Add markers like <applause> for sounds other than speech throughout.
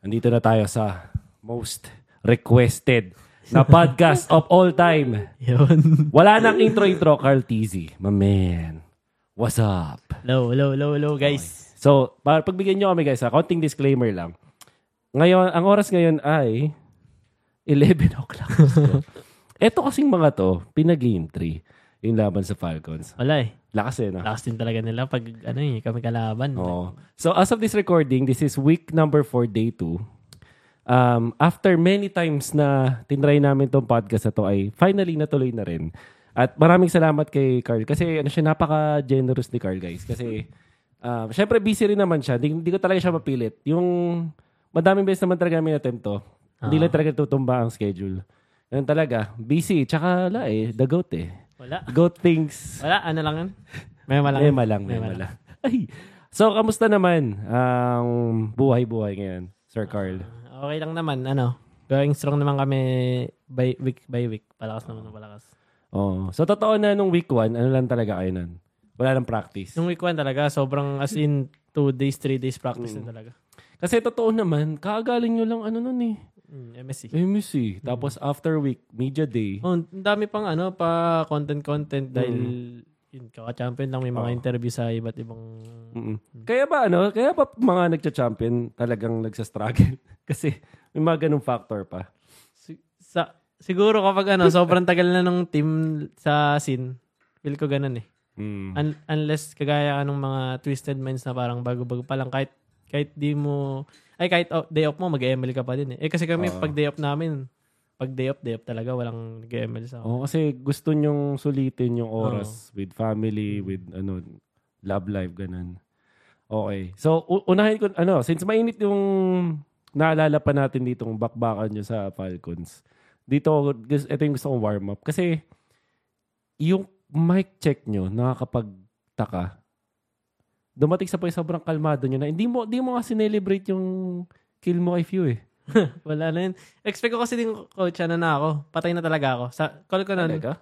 Andito na tayo sa most requested na podcast of all time. <laughs> Yun. Wala nang intro-intro, Carl Tizzy. My man. What's up? Hello, hello, hello, hello, guys. So, para pagbigyan nyo kami guys, ha, konting disclaimer lang. Ngayon, ang oras ngayon ay 11 o'clock. <laughs> Ito kasing mga to, pinag-game 3. Yung laban sa Falcons. Wala eh. Lakas eh, no? Lakas din talaga nila pag ano eh, kami kalaban. Oo. So as of this recording, this is week number 4, day 2. Um, after many times na tinry namin tong podcast na to ay finally natuloy na rin. At maraming salamat kay Carl kasi ano siya napaka-generous ni Carl guys kasi um, syempre busy rin naman siya. Hindi, ko talaga siya mapilit. Yung madaming beses naman talaga namin attempt to. Hindi lang talaga tutumba ang schedule. Ganun talaga. Busy. Tsaka wala eh. The goat eh. Wala. Goat things. Wala, ano lang yun? Mema lang. Mema lang, mema lang. Ay. So, kamusta naman ang buhay-buhay ngayon, Sir Carl? Okay lang naman, ano. Going strong naman kami by week by week. Palakas naman ng palakas. Oh. So, totoo na nung week 1, ano lang talaga kayo nun? Wala lang practice. Yung week 1 talaga, sobrang as in 2 days, 3 days practice na talaga. Kasi totoo naman, kaagaling nyo lang ano nun eh. Mm, MSC. MSC. Tapos after week, media day. Oh, ang dami pang ano, pa content-content dahil yun, kaka-champion lang may mga interview sa iba't ibang... Mm-mm. Kaya ba ano, kaya ba mga nagcha-champion talagang nagsa-struggle? <laughs> Kasi may mga ganung factor pa. Si- sa, siguro kapag ano, sobrang tagal na ng team sa scene, feel ko ganun eh. Mm. Un- unless kagaya ka ng mga twisted minds na parang bago-bago pa lang kahit kahit di mo ay kahit oh, day off mo mag-ML ka pa din eh. Eh kasi kami Oo. pag day off namin pag day off day off talaga walang nag-ML sa Oo, kasi gusto nyong sulitin yung oras with family, with ano, love life, ganun. Okay. So, unahin ko, ano, since mainit yung naalala pa natin dito kung bakbakan nyo sa Falcons, dito, ito yung gusto kong warm up. Kasi, yung mic check nyo, nakakapagtaka. Dumating sa point, sobrang kalmado nyo na, hindi mo, hindi mo nga sinelebrate yung kill mo kay Few eh. <laughs> Wala na yun. Expect ko kasi din coach ano na ako. Patay na talaga ako. Sa call ko na. Talaga?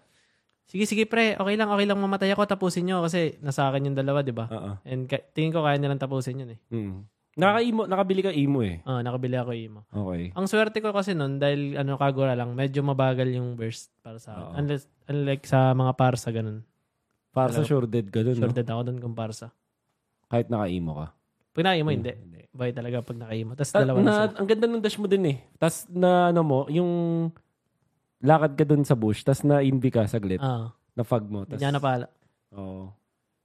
Sige sige pre, okay lang okay lang mamatay ako tapusin nyo kasi nasa akin yung dalawa, 'di ba? Oo. And ka- tingin ko kaya nilang tapusin yun eh. Mm. Naka-imo, nakabili ka imo eh. Ah, nakabili ako imo. Okay. Ang swerte ko kasi nun, dahil ano, kagura lang, medyo mabagal yung burst para sa Oo. akin. Unless, unlike sa mga parsa, ganun. Para sa sure dead ka dun, no? Shorted ako dun kung parsa. Kahit naka-imo ka. Pag nakaimo, hindi. Hindi. Buhay talaga pag nakaimo. Tapos Ta- dalawa na, na, ang ganda ng dash mo din eh. Tapos na ano mo, yung lakad ka dun sa bush, tapos na-invi ka saglit, Ah, na fog mo. hindi Tas, niya napala. Oo.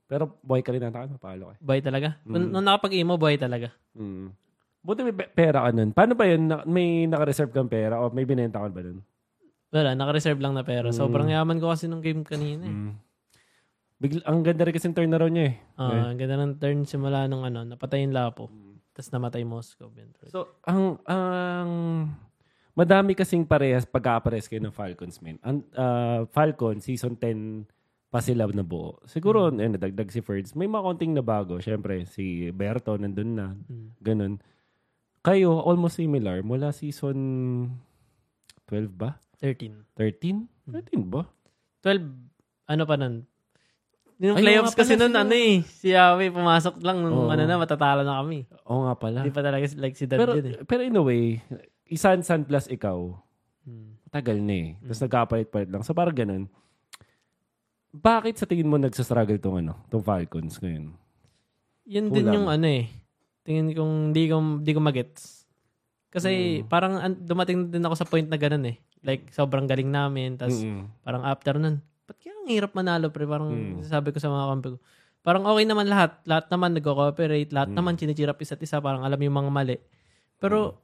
Pero buhay ka rin nata ka, mapalo ka. Buhay talaga. Nung, Mm. nung nakapag-imo, buhay talaga. Mm. Buti may pe- pera ka nun. Paano ba yun? Na- May naka-reserve kang pera o may binenta ka ba dun? Wala, naka-reserve lang na pera. Mm. Sobrang yaman ko kasi nung game kanina eh. Mm. Bigla, ang ganda rin kasi turnaround niya eh. Ah, ang ganda ng turn simula nung ano, napatay yung Lapo. Tapos namatay Moscow. Yun. So, ang ang madami kasing parehas pagka-parehas kayo ng Falcons, men. Ang ah, Falcon season 10 pa sila na buo. Siguro, eh, nadagdag si Ferds. May mga konting nabago. Siyempre, si Berto nandun na. Mm. Ganun. Kayo, almost similar. Mula season 12 ba? 13. 13? 13 ba? 12, ano pa nun? Yung Ay, playoffs kasi sila. ano eh, si Yahweh pumasok lang nung Oo. ano na, matatalo na kami. Oo nga pala. Hindi pa talaga si- like si Dad Pero, yun eh. pero in a way, isan-san plus ikaw, Hmm. tagal na eh. Tapos nagkapalit-palit lang. So parang ganun. Bakit sa tingin mo nagsastruggle tong ano, tong Falcons ngayon? Yun din Kulang. yung ano eh. Tingin kong hindi ko, hindi ko magets. Kasi Mm. parang an- dumating din ako sa point na ganun eh. Like, sobrang galing namin. Tapos Mm-mm. parang after nun, ba't kaya ang hirap manalo pre? Parang Mm. sabi ko sa mga kampi ko. Parang okay naman lahat. Lahat naman nagko-cooperate. Lahat Mm. naman chinichirap isa't isa. Parang alam yung mga mali. Pero,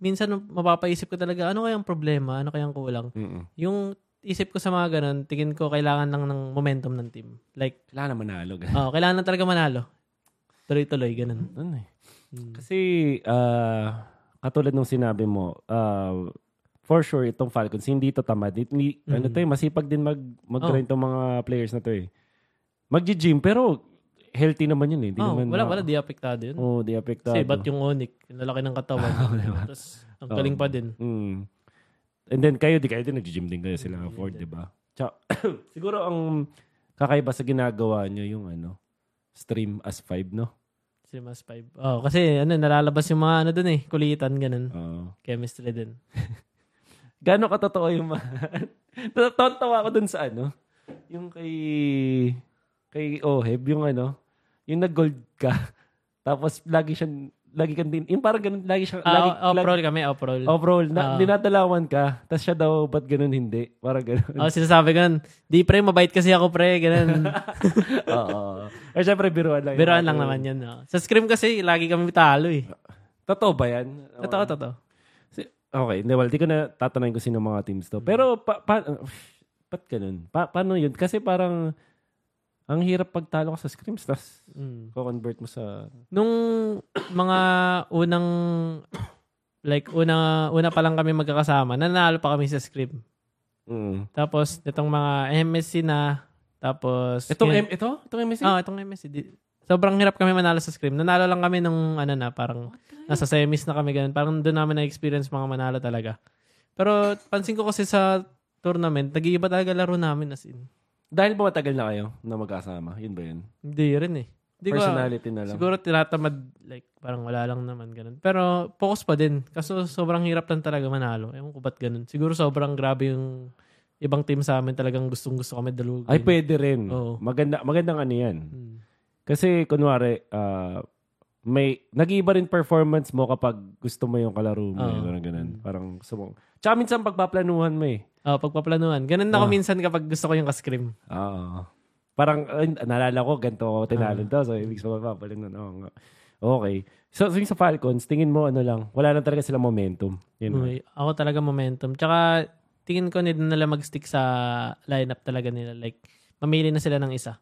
minsan mapapaisip ko talaga, ano kayang problema? Ano kayang kulang? Mm-mm. Yung isip ko sa mga ganun, tingin ko kailangan lang ng momentum ng team. Like, Wala na manalo. ganun. oh, kailangan na talaga manalo. Tuloy-tuloy, ganun. Ano eh. Hmm. Kasi, ah, katulad nung sinabi mo, ah, for sure, itong Falcons, hindi to tamad. Hindi, Mm. ano to eh, masipag din mag, mag-grind tong mga players na to eh. Mag-gym, pero healthy naman yun eh. Di Oh, naman wala, wala, di apektado yun. Oo, di apektado. Kasi ba't yung Onic, yung lalaki ng katawan. <laughs> Tapos, ang galing pa din. Mm. And then kayo, di kayo din nag-gym din kayo sila Mm, Ford, di ba? <coughs> Siguro ang kakaiba sa ginagawa nyo yung ano, stream as 5, no? Si Mas 5. Oh, kasi ano, nalalabas yung mga ano dun eh. Kulitan, ganun. Oo. Chemistry din. <laughs> Gano'n katotoo yung mga... <laughs> Tontawa ako dun sa ano. Yung kay... Kay Oheb, yung ano. Yung nag-gold ka. <laughs> Tapos lagi siyang... Lagi kang din... Yung parang ganun, lagi siyang... lagi, Ah, off-roll kami, off-roll. Off-roll. Na, Ah. dinadalawan ka. Tapos siya daw, ba't ganun hindi? Parang ganun. Oh, sinasabi ko nun, di pre, mabait kasi ako pre, ganun. <laughs> Oo. Or syempre, biruan lang. yun. Biroan lang naman yun. No? Sa scrim kasi, lagi kami talo eh. Totoo ba yan? Totoo, totoo. Okay, hindi, well, di ko na tatanungin ko sino mga teams to. Pero, pa, pa, ba't ganun? Pa, paano yun? Kasi parang, ang hirap pagtalo ka sa scrims, tapos Mm. ko-convert mo sa... Nung <coughs> mga unang, like, una, una pa lang kami magkakasama, nanalo pa kami sa scrim. Mm. Tapos, itong mga MSC na, tapos... Itong, yun- M, ito? Itong MSC? Oo, itong MSC. Di- sobrang hirap kami manalo sa scrim. Nanalo lang kami nung, ano na, parang, nasa semis na kami ganun. Parang doon namin na-experience mga manalo talaga. Pero, pansin ko kasi sa tournament, nag-iiba talaga laro namin as in. Dahil ba matagal na kayo na magkasama? Yun ba yun? Hindi rin eh. Hindi ko, Personality na lang. siguro tinatamad, like, parang wala lang naman ganun. Pero, focus pa din. Kaso, sobrang hirap lang talaga manalo. Ewan ko ba't ganun. Siguro sobrang grabe yung ibang team sa amin talagang gustong gusto kami dalugin. Ay, pwede rin. Oo. Maganda, magandang ano yan. Hmm. Kasi, kunwari, ah, may, nag-iiba rin performance mo kapag gusto mo yung kalaro mo. Oo. eh, Parang ganun. Parang gusto mo. Tsaka minsan pagpaplanuhan mo eh. Oh, pagpaplanuhan. Ganun na ako Ah. minsan kapag gusto ko yung ka-scrim. Oo. Parang, ay, naalala ko, ganito ako tinalo to. So, ibig sabihin, papalin nun. Oo nga. Okay. So, so, sa Falcons, tingin mo, ano lang, wala na talaga sila momentum. Yun. Uy, ako talaga momentum. Tsaka, tingin ko hindi nila mag-stick sa lineup talaga nila. Like, mamili na sila ng isa.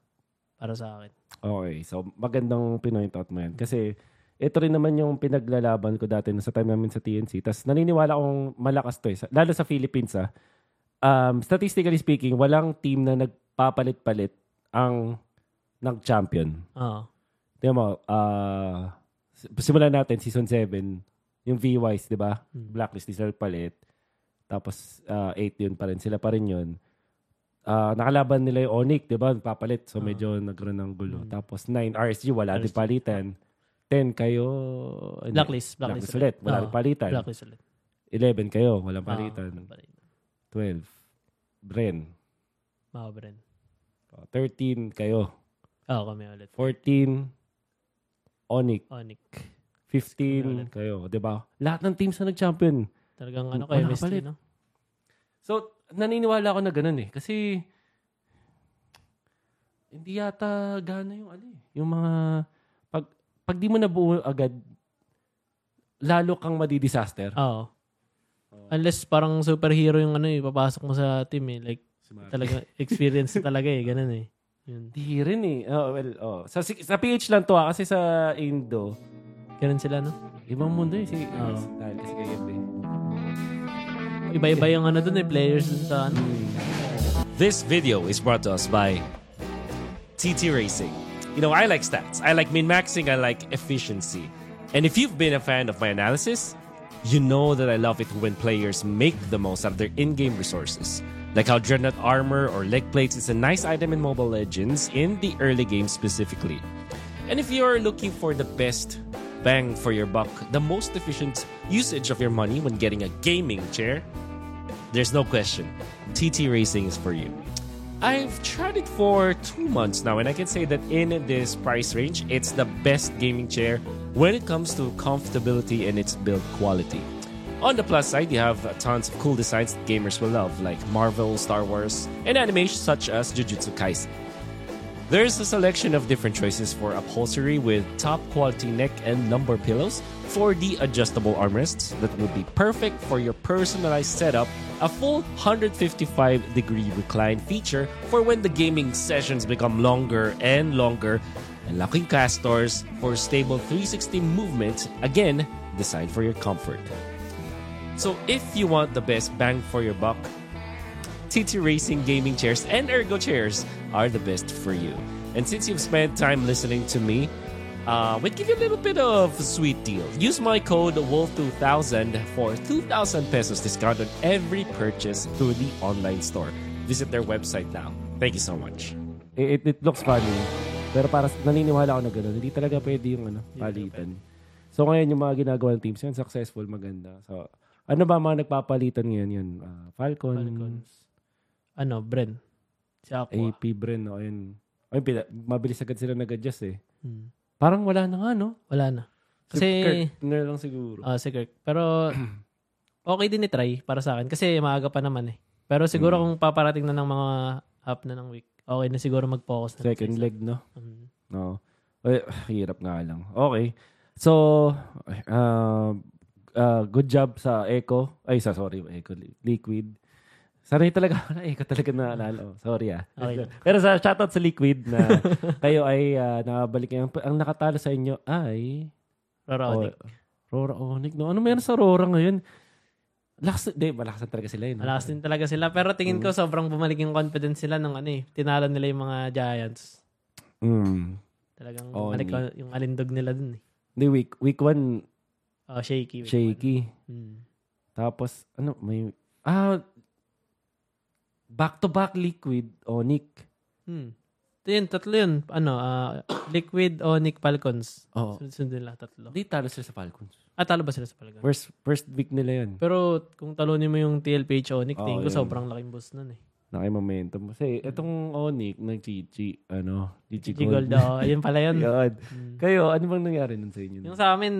Para sa akin. Okay. So, magandang pinoint out mo yan. Kasi, ito rin naman yung pinaglalaban ko dati na sa time namin sa TNC. Tapos, naniniwala akong malakas to eh. Lalo sa Philippines ah. Um, statistically speaking, walang team na nagpapalit-palit ang nag-champion. Oo. Tingnan mo, ah, s- simulan natin, season 7, yung V-Wise, di ba? Hmm. Blacklist, di sila palit. Tapos, 8 yun pa rin. Sila pa rin yun. Ah, nakalaban nila yung Onyx, di ba? Papalit. So, medyo nagkaroon ng gulo. Hmm. Tapos, 9 RSG, wala din palitan. 10 kayo... ano, Blacklist. Blacklist, Blacklist, ulit. Wala rin palitan. Blacklist ulit. 11 kayo, walang Oo, palitan. walang palitan. 12. Bren. Mga Bren. Oh, 13 kayo. Oo, kami ulit. 14 Onyx. Onyx. 15 kayo, 'di ba? Lahat ng teams na nag-champion. Talagang ano, chemistry, kapalit. no? So, naniniwala ako na ganun eh. Kasi, hindi yata gana yung ano eh. Yung mga, pag, pag di mo nabuo agad, lalo kang madi-disaster. Oo. Unless parang superhero yung ano eh, papasok mo sa team eh. Like, Talaga. talaga <laughs> experience talaga eh. Ganun eh. Yun. Di rin eh. Oh, well, oh. Sa, sa PH lang to ah, kasi sa Indo, Ganun sila, no? ibang mundo eh. Si, Oo. dahil kasi kay FA. Iba-iba yung ano dun eh, players dun sa ano. This video is brought to us by TT Racing. You know, I like stats. I like min maxing. I like efficiency. And if you've been a fan of my analysis, you know that I love it when players make the most out of their in game resources. Like how Dreadnought Armor or Leg Plates is a nice item in Mobile Legends in the early game specifically. And if you're looking for the best bang for your buck, the most efficient usage of your money when getting a gaming chair, there's no question. TT Racing is for you. I've tried it for two months now, and I can say that in this price range, it's the best gaming chair when it comes to comfortability and its build quality. On the plus side, you have tons of cool designs that gamers will love, like Marvel, Star Wars, and animation such as Jujutsu Kaisen. There's a selection of different choices for upholstery with top quality neck and lumbar pillows, 4D adjustable armrests that will be perfect for your personalized setup, a full 155 degree recline feature for when the gaming sessions become longer and longer, and locking castors for stable 360 movement, again, designed for your comfort. So if you want the best bang for your buck, TT Racing gaming chairs and ergo chairs are the best for you. And since you've spent time listening to me, uh, we'd give you a little bit of a sweet deal. Use my code WOLF2000 for 2,000 pesos discount on every purchase through the online store. Visit their website now. Thank you so much. It, it, it looks funny. Pero para naniniwala ako na gano'n, hindi talaga pwede yung ano, palitan. So ngayon yung mga ginagawa ng teams yan, successful, maganda. So ano ba mga nagpapalitan ngayon yan? Ah, Falcon, Falcons. Ano, Bren. Si Aqua. AP, Bren, o ayun. Ayun, pila- mabilis agad sila nag-adjust eh. Hmm. Parang wala na nga, no? Wala na. Si Kasi, Kirk na lang siguro. ah si Kirk. Pero, <clears throat> okay din i-try para sa akin. Kasi maaga pa naman eh. Pero siguro Mm. kung paparating na ng mga half na ng week, okay na siguro mag-focus na. Second leg, no? Mm. No. Eh, hirap nga lang. Okay. So, uh, uh, good job sa Echo. Ay, sa sorry, Echo Liquid. Sanay talaga ako na Echo talaga naalala. Oh, sorry ah. Okay. <laughs> Pero sa shoutout sa Liquid na <laughs> kayo ay uh, nakabalik. Ang, ang nakatalo sa inyo ay Rora Onic. Oh, Rora Onic. No? Ano meron sa Rora ngayon? Lakas, di, malakasan talaga sila yun. Malakas din talaga sila. Pero tingin Mm. ko sobrang bumalik yung confidence sila nung ano eh. Tinalo nila yung mga Giants. Mm. Talagang Oh, bumalik ni- yung alindog nila dun eh. Di, week, week one, Oh, shaky. week shaky. one. Mm. Tapos, ano, may, ah, back-to-back liquid, Onic. Hmm. Ito yun, tatlo yun. Ano, ah, Liquid, Onic, Falcons. Oo. Sunod nila, tatlo. Di talo sila sa Falcons. Ah, talo ba sila sa Falcons? First, first week nila yun. Pero kung talunin mo yung TLPH Onic, Oo, tingin ko yun. sobrang laking boost nun eh. Naki-momentum. Kasi itong Onic, nag-Chichi, ano, Chichi G Gold, oh, yun pala yun. <laughs> Yun. Mm. Kayo, ano bang nangyari nun sa inyo? Yung sa amin,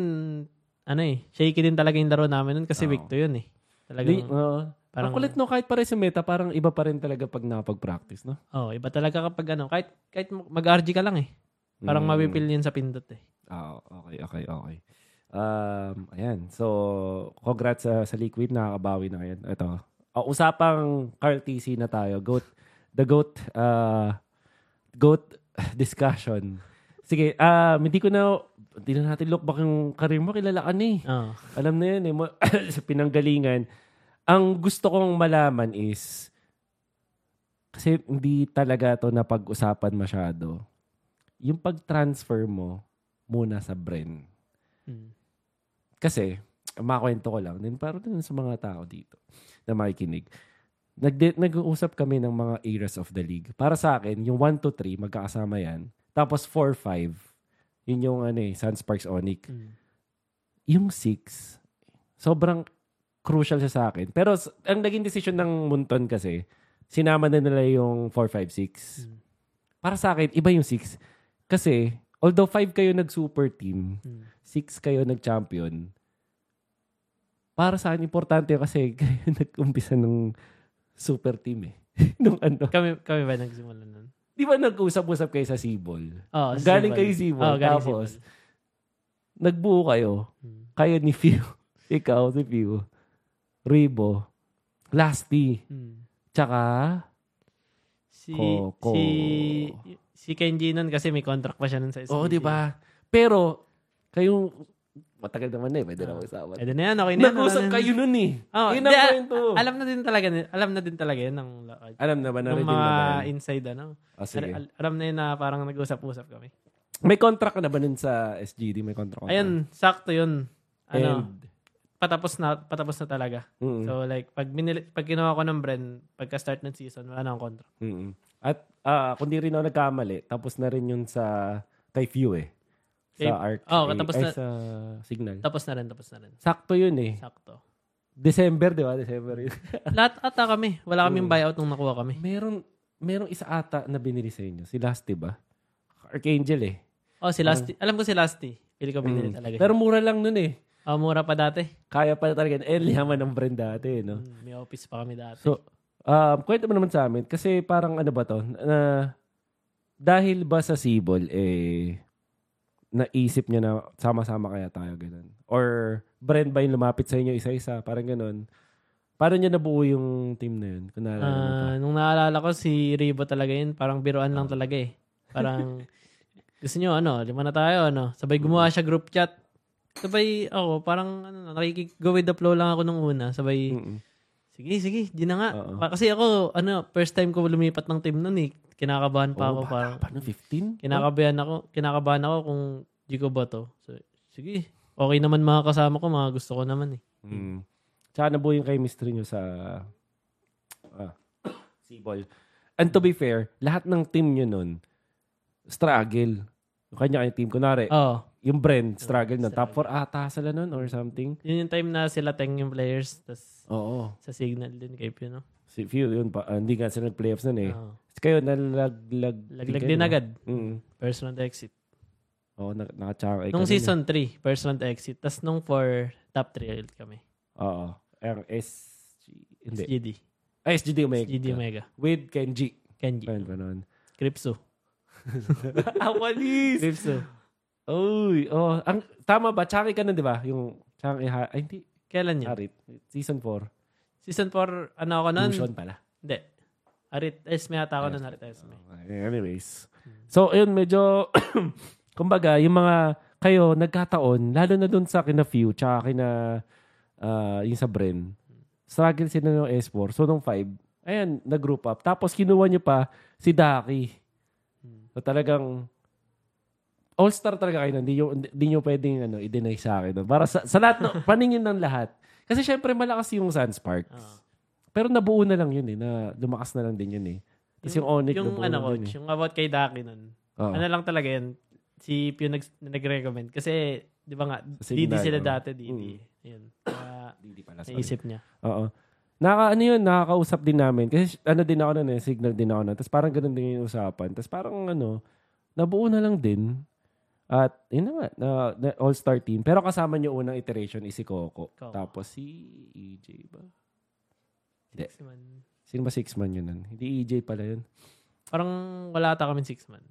ano eh, shaky din talaga yung laro namin nun kasi Oo. week 2 yun eh. Di, Talagang, oo. Parang- Ang kulit no, kahit pare sa meta, parang iba pa rin talaga pag nakapag-practice, no? oh, iba talaga kapag ano, kahit, kahit mag-RG ka lang eh. Parang Mm. mapipil yun sa pindot eh. Ah, okay, okay, okay. Um, ayan. So, congrats sa, sa Liquid. Nakakabawi na ngayon. Ito. Uh, usapang Carl TC na tayo. Goat, the GOAT, uh, GOAT <laughs> discussion. Sige, um, hindi ko na, hindi na natin look back yung career mo. Kilala ka na eh. Oh. Alam na yun eh. <coughs> Sa pinanggalingan. Ang gusto kong malaman is, kasi hindi talaga to napag-usapan masyado. Yung pag-transfer mo muna sa Bren. Mm. Kasi, makakwento ko lang, din para din sa mga tao dito na makikinig. Nag nag-uusap kami ng mga eras of the league. Para sa akin, yung 1 to 3, magkakasama yan. Tapos 4, 5, yun yung ano eh, Sun Sparks Onic. Mm. Yung 6, sobrang crucial siya sa akin. Pero s- ang naging decision ng Munton kasi, sinama na nila yung 4, 5, 6. Mm. Para sa akin, iba yung 6. Kasi, although 5 kayo nag-super team, Mm. 6 kayo nag-champion, para sa akin, importante yun kasi <laughs> kayo nag-umpisa ng super team eh. <laughs> Nung ano. Kami, kami ba nagsimula nun? Di ba nag-usap-usap kayo sa Sibol? Oh, Galing Sibol. kayo Sibol. Oh, galing tapos, Sibol. nagbuo kayo. Mm. Kayo ni Few. <laughs> Ikaw, si Few. Ribo. Lasty. Mm. Tsaka, Si, Coco. si, si Kenji nun kasi may contract pa siya nun sa SBC. oo, di ba? Pero, kayong, matagal naman na eh. Pwede na mag-usapan. Di na yan, okay na. Nag-usap na- kayo nun eh. Oh, Yun ang ah, kwento. alam na din talaga, alam na din talaga yan ng, Alam naman, ng narinig mga naman. inside ano. Oh, sige. Al- al- alam na yun na parang nag-usap-usap kami. May contract na ba nun sa SGD? May contract na? Ayun, sakto yun. Ano, And, patapos na patapos na talaga. mm, So like pag binili, pag ginawa ko ng brand, pagka start ng season, wala na akong contract. mm. At ah, kung di rin ako nagkamali, tapos na rin yun sa kay Few eh. Sa Kay- Arc. oh, eh, tapos ay, na- sa Signal. Tapos na rin, tapos na rin. Sakto yun eh. Sakto. December, di ba? December yun. <laughs> Lahat ata kami. Wala kaming Mm. buyout nung nakuha kami. meron, merong isa ata na binili sa inyo. Si Lasty ba? Archangel eh. Oh, si Lasty. Alam ko si Lasty. Pili ko binili Mm. talaga. Pero mura lang nun eh. Oh, mura pa dati. Kaya pa talaga. Eh, liyaman ng brand dati, no? Mm, may office pa kami dati. So, um, kwento mo naman sa amin, kasi parang ano ba to, na dahil ba sa Sibol, eh, naisip niya na sama-sama kaya tayo, ganun. Or, brand ba yung lumapit sa inyo isa-isa, parang ganun. Paano niya nabuo yung team na yun? Kung naalala mo pa. Ah, nung naalala ko, si Ribo talaga yun. Parang biruan lang talaga eh. Parang, <laughs> gusto nyo, ano, lima na tayo, ano. Sabay gumawa siya group chat. Sabay, ako, parang, ano, nakikig-go with the flow lang ako nung una. Sabay, Mm-mm. sige, sige, di na nga. Oo. Pa- Kasi ako, ano, first time ko lumipat ng team nun eh. Kinakabahan pa ako. Parang, bata pa, no? 15? kinakabahan ako, kinakabahan ako kung di ko ba to. So, sige, okay naman mga kasama ko, mga gusto ko naman eh. Mm. Tsaka nabuo yung chemistry nyo sa ah, Sibol. And to be fair, lahat ng team nyo nun, struggle. Yung kanya-kanya team. Kunwari, Oo. Yung Bren, struggle na. Top struggle. 4 ata sila nun or something. Yun yung time na sila teng yung players. tas Oo. sa signal din kay Pio, no? Si Few, yun pa. ah, hindi nga sila nag-playoffs nun eh. Oo. Kayo, nalaglag. Laglag din agad. Mm. First round exit. Oo, na, nakachaka. Nung season 3, first round exit. Tapos nung 4, top 3 ulit kami. Oo. Ang SG. Hindi. SGD. Ah, SGD Omega. SGD Omega. With Kenji. Kenji. Ayun pa nun. Cripso. <laughs> Awalis! Cripso. Uy, oh, ang tama ba? Chaki ka na, di ba? Yung Chaki ha, ay hindi, Kailan yun? Harit. Season 4. Season 4, ano ako nun? Fusion pala. Hindi. Arit Esme ata ako nun. Arit Esme. Anyways. So, ayun, medyo, <coughs> kumbaga, yung mga, kayo, nagkataon, lalo na dun sa kina Few, tsaka kina, ah, yung sa Bren, struggle sila ng S4. So, nung 5, ayan, nag-group up. Tapos, kinuha nyo pa si Daki. So, talagang, all-star talaga kayo. Hindi nyo, hindi nyo pwedeng ano, i-deny sa akin. Para sa, sa lahat, no, <laughs> paningin ng lahat. Kasi syempre, malakas yung Sunsparks. Oo. Pero nabuo na lang yun eh, na lumakas na lang din yun eh. Tapos yung Onyx, Yung nabuo ano na coach, eh. yung about kay Daki nun. Oo. Ano lang talaga yan. Si Pio nag, nag-recommend. Kasi, di ba nga, DD signal, sila dati, DD. Mm. Yun. Kaya, <coughs> Hindi pala, sorry. naisip niya. Oo. Naka, ano yun, nakakausap din namin. Kasi ano din ako nun eh, signal din ako nun. Tapos parang ganun din yung usapan. Tapos parang ano, nabuo na lang din. At yun na nga, na, na all-star team. Pero kasama niyo unang iteration is si Coco. Coco. Tapos si EJ ba? Hindi. Six man. Sino ba six man yun nun? Hindi EJ pala yun. Parang wala ata kami six man.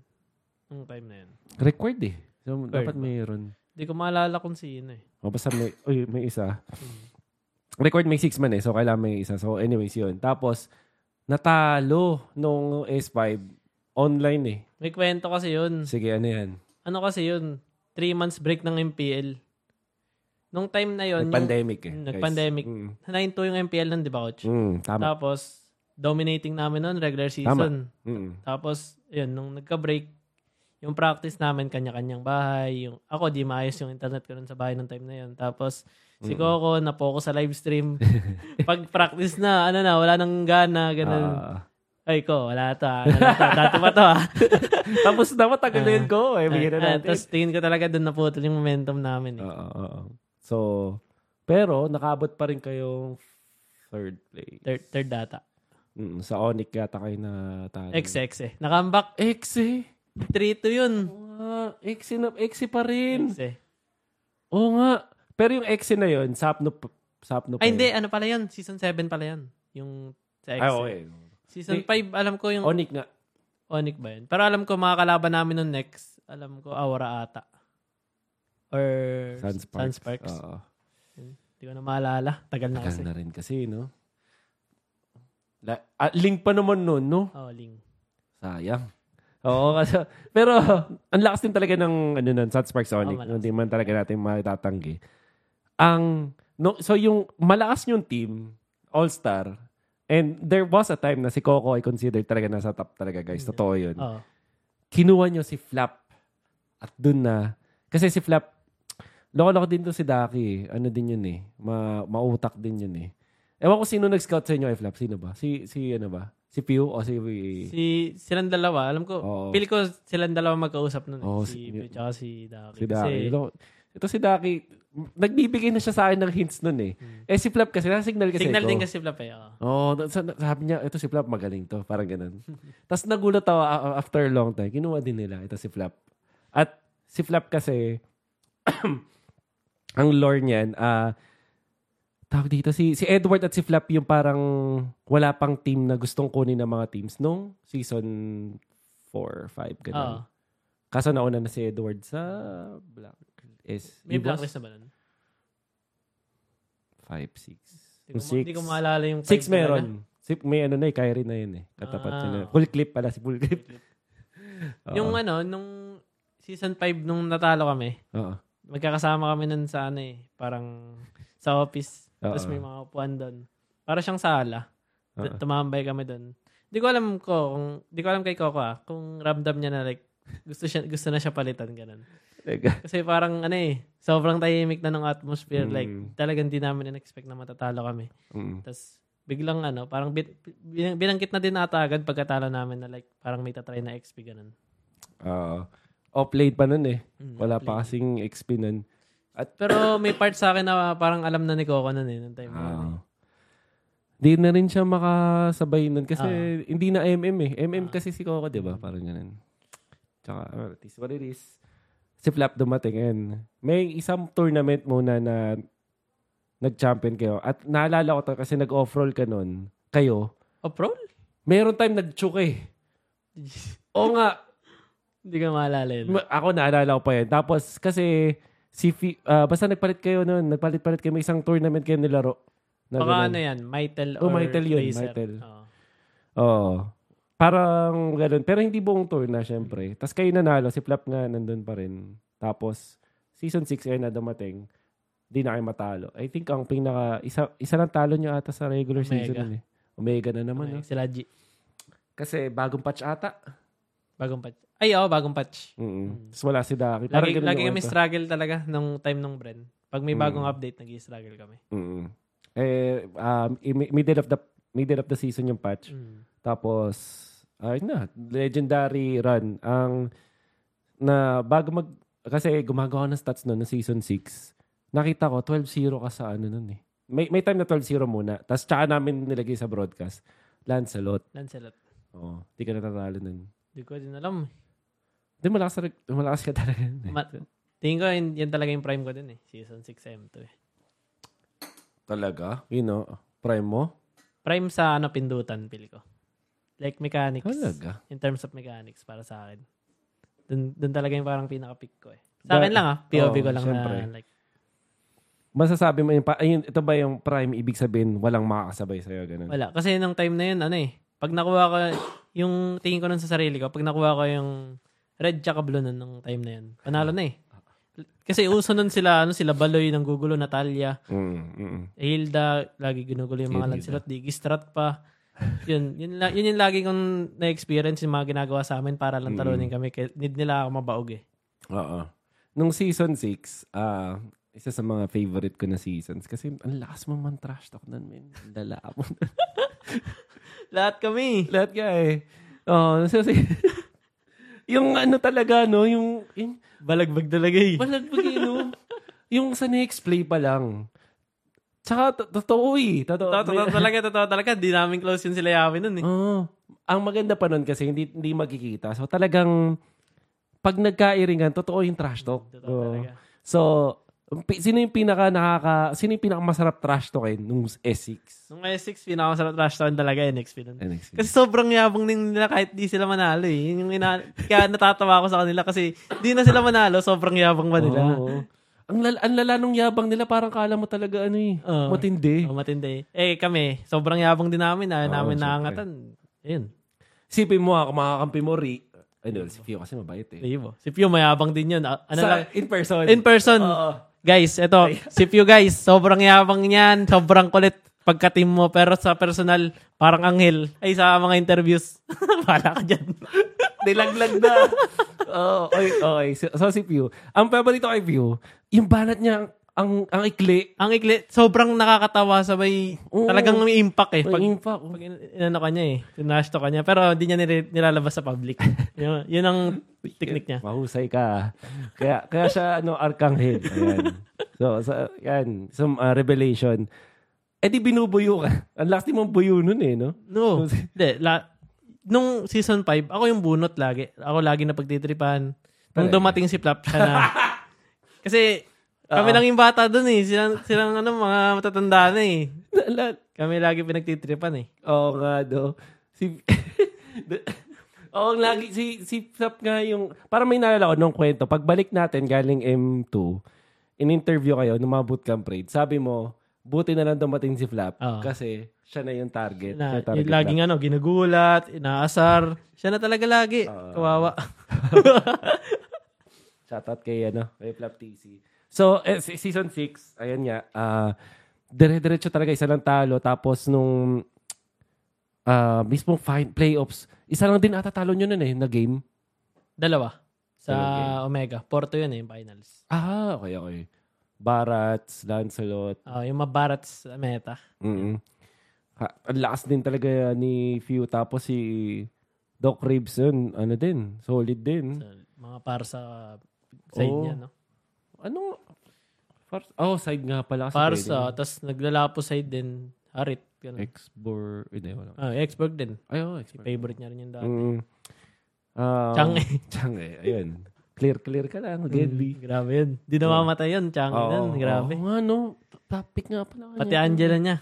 Nung time na yun. Required eh. So, Required dapat ba? mayroon. Hindi ko maalala kung sino eh. O basta may, uy, may isa. Hmm. Record may six man eh. So, kailangan may isa. So, anyways, yun. Tapos, natalo nung S5 online eh. May kwento kasi yun. Sige, ano yan? Ano kasi yun? Three months break ng MPL. Nung time na yun, yung, Nag-pandemic eh. Mm, guys. nag-pandemic. Mm. nahinto yung MPL nun, di ba, coach? Mm, tama. Tapos, dominating namin nun, regular season. Mm. Tapos, yun, nung nagka-break, yung practice namin, kanya-kanyang bahay. Yung, ako, di maayos yung internet ko nun sa bahay ng time na yun. Tapos, si Coco, na-focus sa live stream. <laughs> Pag practice na, ano na, wala nang gana, ganun. Ah. Ay, ko, wala to, ah. Ano na to, dati pa to, ah. <laughs> tapos na matagal na yun ko. Eh, bigyan na Ah, natin. Tapos, tingin ko talaga doon naputol yung momentum namin. Eh. Oo, oo. So, pero nakabot pa rin kayong third place. Third, third data. Mm, sa Onyx yata kayo na talo. XX eh. Nakambak, X eh. 3-2 yun. Ah, X na, X pa rin. X eh. Oo nga. Pero yung X na yun, Sapno, Sapno pa Ay, hindi. Ano pala yun? Season 7 pala yun. Yung sa X. Ay, eh. okay. Season 5, alam ko yung Onyx nga. Onyx ba yun? Pero alam ko, mga kalaban namin nung next, alam ko, Aura ata. Or Sunsparks. Sunsparks. Oo. Hindi ko na maalala. Tagal na Tagal kasi. na rin kasi, no? La, ah, link pa naman nun, no? Oh, Ling. Sayang. Oo, kasi, pero ang lakas din talaga ng ano nun, Sunsparks Sonic. Oo, malakas. hindi man talaga natin maitatanggi. Ang, no, so yung malakas yung team, All-Star, and there was a time na si Coco ay considered talaga nasa top talaga, guys. Totoo yun. Oh. Kinuha nyo si Flap at dun na, kasi si Flap, loko-loko din to si Daki. Ano din yun eh. Ma, mautak din yun eh. Ewan ko sino nag-scout sa inyo ay Flap. Sino ba? Si, si ano ba? Si Pew o si... Si, silang dalawa, alam ko, Oo. pili ko silang dalawa magkausap nun. eh. Oo, si si- tsaka si Daki. Si Daki. Kasi, Ito, ito si Daki, nagbibigay na siya sa akin ng hints nun eh. Eh si Flap kasi, nasa signal kasi Hmm. signal ito. din kasi Flap eh. oo. Oo, oh, sabi niya, ito si Flap, magaling to. Parang ganun. <laughs> Tapos nagulat ako after a long time. Kinuha din nila, ito si Flap. At si Flap kasi, <clears throat> ang lore niyan, ah, tawag dito, si, si Edward at si Flap yung parang wala pang team na gustong kunin ng mga teams nung season 4 5, ganun. Oo. Kaso nauna na si Edward sa Black is May blacklist na ba nun? 5, 6. Hindi ko, Six. ma- hindi ko maalala yung Six five meron. Six, may ano na eh, Kyrie na yun eh. Katapat Ah, siya na. Full clip pala, si full clip. <laughs> Oo. Yung ano, nung season 5 nung natalo kami, Oo. magkakasama kami nun sa ano eh, parang sa office. Tapos Oo. may mga upuan doon. Para siyang sala. Oo. Tumambay kami doon. Hindi ko alam ko kung hindi ko alam kay Coco ah, kung ramdam niya na like gusto siya gusto na siya palitan ganun. <laughs> Kasi parang ano eh, sobrang tahimik na ng atmosphere like Mm. talagang di namin in-expect na matatalo kami. Mm. Tapos biglang ano, parang bin, bin- binanggit na din ata agad pagkatalo namin na like parang may tatry na XP ganun. Uh, off-late pa nun eh. Mm, Wala pa kasing XP nun. Pero may part sa akin na parang alam na ni Coco nun eh. Nung time na yun eh. Ah. Di na rin siya makasabay nun kasi Ah. hindi na MM eh. MM kasi si Coco, di ba? Parang ganun. Tsaka, is what it is. Si Flap dumating and may isang tournament muna na nag-champion kayo. At naalala ko to kasi nag-off-roll ka nun. Kayo. Oh, pro? Meron time nag-choke eh. <laughs> Oo nga. Hindi ko maalala yun. Ma- Ako naalala ko pa yan. Tapos kasi si Fi- ah, basta nagpalit kayo noon, nagpalit-palit kayo may isang tournament kayo nilaro. Na Baka ano yan, Mytel Oh, or Mytel yun, Razer. Mytel. Oo. Oo. Parang ganun. Pero hindi buong tour na, syempre. Tapos kayo nanalo. Si Flap nga nandun pa rin. Tapos, season 6 kayo na dumating. Di na kayo matalo. I think ang pinaka... Isa, isa lang talo nyo ata sa regular Omega. season. Eh. Omega na naman. Okay, No? Sila G. Kasi bagong patch ata. Bagong patch. Ay, oo, bagong patch. Mm. Tapos wala si Daki. Parang Lagi, lagi kami kwento. struggle talaga nung time nung Bren. Pag may bagong Mm. update, nag-struggle kami. Mm. Eh, um, middle of the middle of the season yung patch. Mm. Tapos, ayun na, legendary run. Ang, na bago mag, kasi gumagawa ng stats noon ng season 6, nakita ko 12-0 ka sa ano nun eh. May, may time na 12-0 muna. Tapos tsaka namin nilagay sa broadcast. Lancelot. Lancelot. Oo. Di ka natatalo nun. Hindi ko din alam. Di malakas, ka- malakas ka talaga. eh. Ma- tingin ko, yun, yan talaga yung prime ko din eh. Season 6 M2 eh. talaga? You know, prime mo? Prime sa ano, pindutan, pili ko. Like mechanics. Talaga? In terms of mechanics para sa akin. Dun, dun talaga yung parang pinaka-pick ko eh. Sa akin lang ah. POV Oo, ko lang syempre. na like, Masasabi mo yung, ayun, ito ba yung prime ibig sabihin walang makakasabay sa'yo? Ganun. wala. Kasi nung time na yun, ano eh. Pag nakuha ko, <coughs> yung tingin ko nun sa sarili ko, pag nakuha ko yung red tsaka blue nun nung time na yun, panalo na eh. Kasi uso nun sila, ano sila, Baloy ng gugulo, Natalia, Mm, mm, Hilda, lagi ginugulo yung mga. Lancelot, Digistrat pa. Yun, yun, yun yung lagi kong na-experience yung mga ginagawa sa amin para lang talunin kami. Need nila ako mabaog eh. Oo. Nung season 6, ah isa sa mga favorite ko na seasons. Kasi ang lakas mo man trash talk nun, men. Ang Lala mo. <laughs> Lahat kami. Lahat ka eh. Oo. so, si- <laughs> yung ano talaga, no? Yung, yung Balagbag talaga eh. balagbag eh, no? yung sa next play pa lang. Tsaka, to- totoo eh. Totoo. Totoo, talaga, totoo talaga. Di namin close yun sila yamin nun eh. Oo. Ang maganda pa nun kasi hindi, hindi magkikita. So talagang pag nagkairingan, totoo yung trash talk. Totoo Oo. talaga. So, sino yung pinaka nakaka, sino yung pinaka masarap trash talkin nung S6? Nung S6, pinakamasarap trash talk talaga NXP nun. NXT. Kasi sobrang yabang din nila kahit di sila manalo eh. Yun Yung ina- Kaya natatawa ako sa kanila kasi di na sila manalo, sobrang yabang pa nila. Oo. Ang, lala, ang lala nung yabang nila, parang kala mo talaga ano eh, Oo. matindi. Oh, matindi. Eh kami, sobrang yabang din namin. Ayaw Oo, namin syempre. naangatan. Ayun. Sipin mo ako, makakampi mo, Ri. Ano, si Fio kasi mabait eh. Diba? Si Pio mayabang din yun. Ah, Ano Sa, lang? in person. In person. Oo. Guys, eto. si Pio guys, sobrang yabang niyan. Sobrang kulit pagka-team mo. Pero sa personal, parang anghel. Ay, sa mga interviews. <laughs> Wala ka dyan. <laughs> Nilaglag na. Oo, okay, okay. So, so si Pew. Ang paborito kay Pew, yung banat niya, ang, ang ikli. Ang ikli, sobrang nakakatawa sabay Oo. talagang may impact eh. Pag, Pag, impact. pag in- inano ka niya eh. Tinashto ka niya. Pero hindi niya nire- nilalabas sa public. <laughs> yun, yun ang technique niya. Mahusay ka. Kaya, kaya siya, ano, arkanghel. Ayan. So, sa, yan. Some uh, revelation. Eh di binubuyo ka. Ang din mong buyo nun eh, no? No. <laughs> Hindi. La, nung season 5, ako yung bunot lagi. Ako lagi na pagtitripan. Nung dumating si Flap, siya na. <laughs> Kasi kami lang yung bata dun eh. Silang, silang ano, mga matatanda na eh. Kami lagi pinagtitripan eh. Oo nga, do. Si... <laughs> Oo, lagi, si, si Flap nga yung, para may naalala ko nung kwento, pagbalik natin galing M2, in-interview kayo nung mga bootcamp raid, sabi mo, buti na lang dumating si Flap Oo. kasi siya na yung target. Na, siya target yung laging ano, ginugulat, inaasar. Siya na talaga lagi. Kawawa. <laughs> Shoutout kay, ano, kay Flap TC. So, eh, si- season 6, ayan nga, ah dire-diretso talaga isa lang talo. Tapos nung ah mismong fine, playoffs, isa lang din ata talo nyo nun eh, na game. Dalawa. Sa Dalawa Omega. Porto yun eh, yung finals. Ah, okay, okay. Barats, Lancelot. Ah, yung mabarats sa meta. mm ang lakas din talaga ni Few. Tapos si Doc Ribs yun, ano din, solid din. So, mga para sa side Oo. niya, no? Anong, far, oh, side nga pala. kasi Parsa, pwede. tapos naglalapo side din. Harit. Ganun. Exbor, hindi, wala. Ah, Exberg din. Ay, oh, Si Exbor. favorite niya rin yung dati. Mm. Um, Chang eh. Chang eh, ayun. Clear, clear ka lang, Gedli. Grabe yun. Di namamatay yun, Chang. Oo, yun. Grabe. oo nga, no. Topic nga pala. Pati. Angela niya.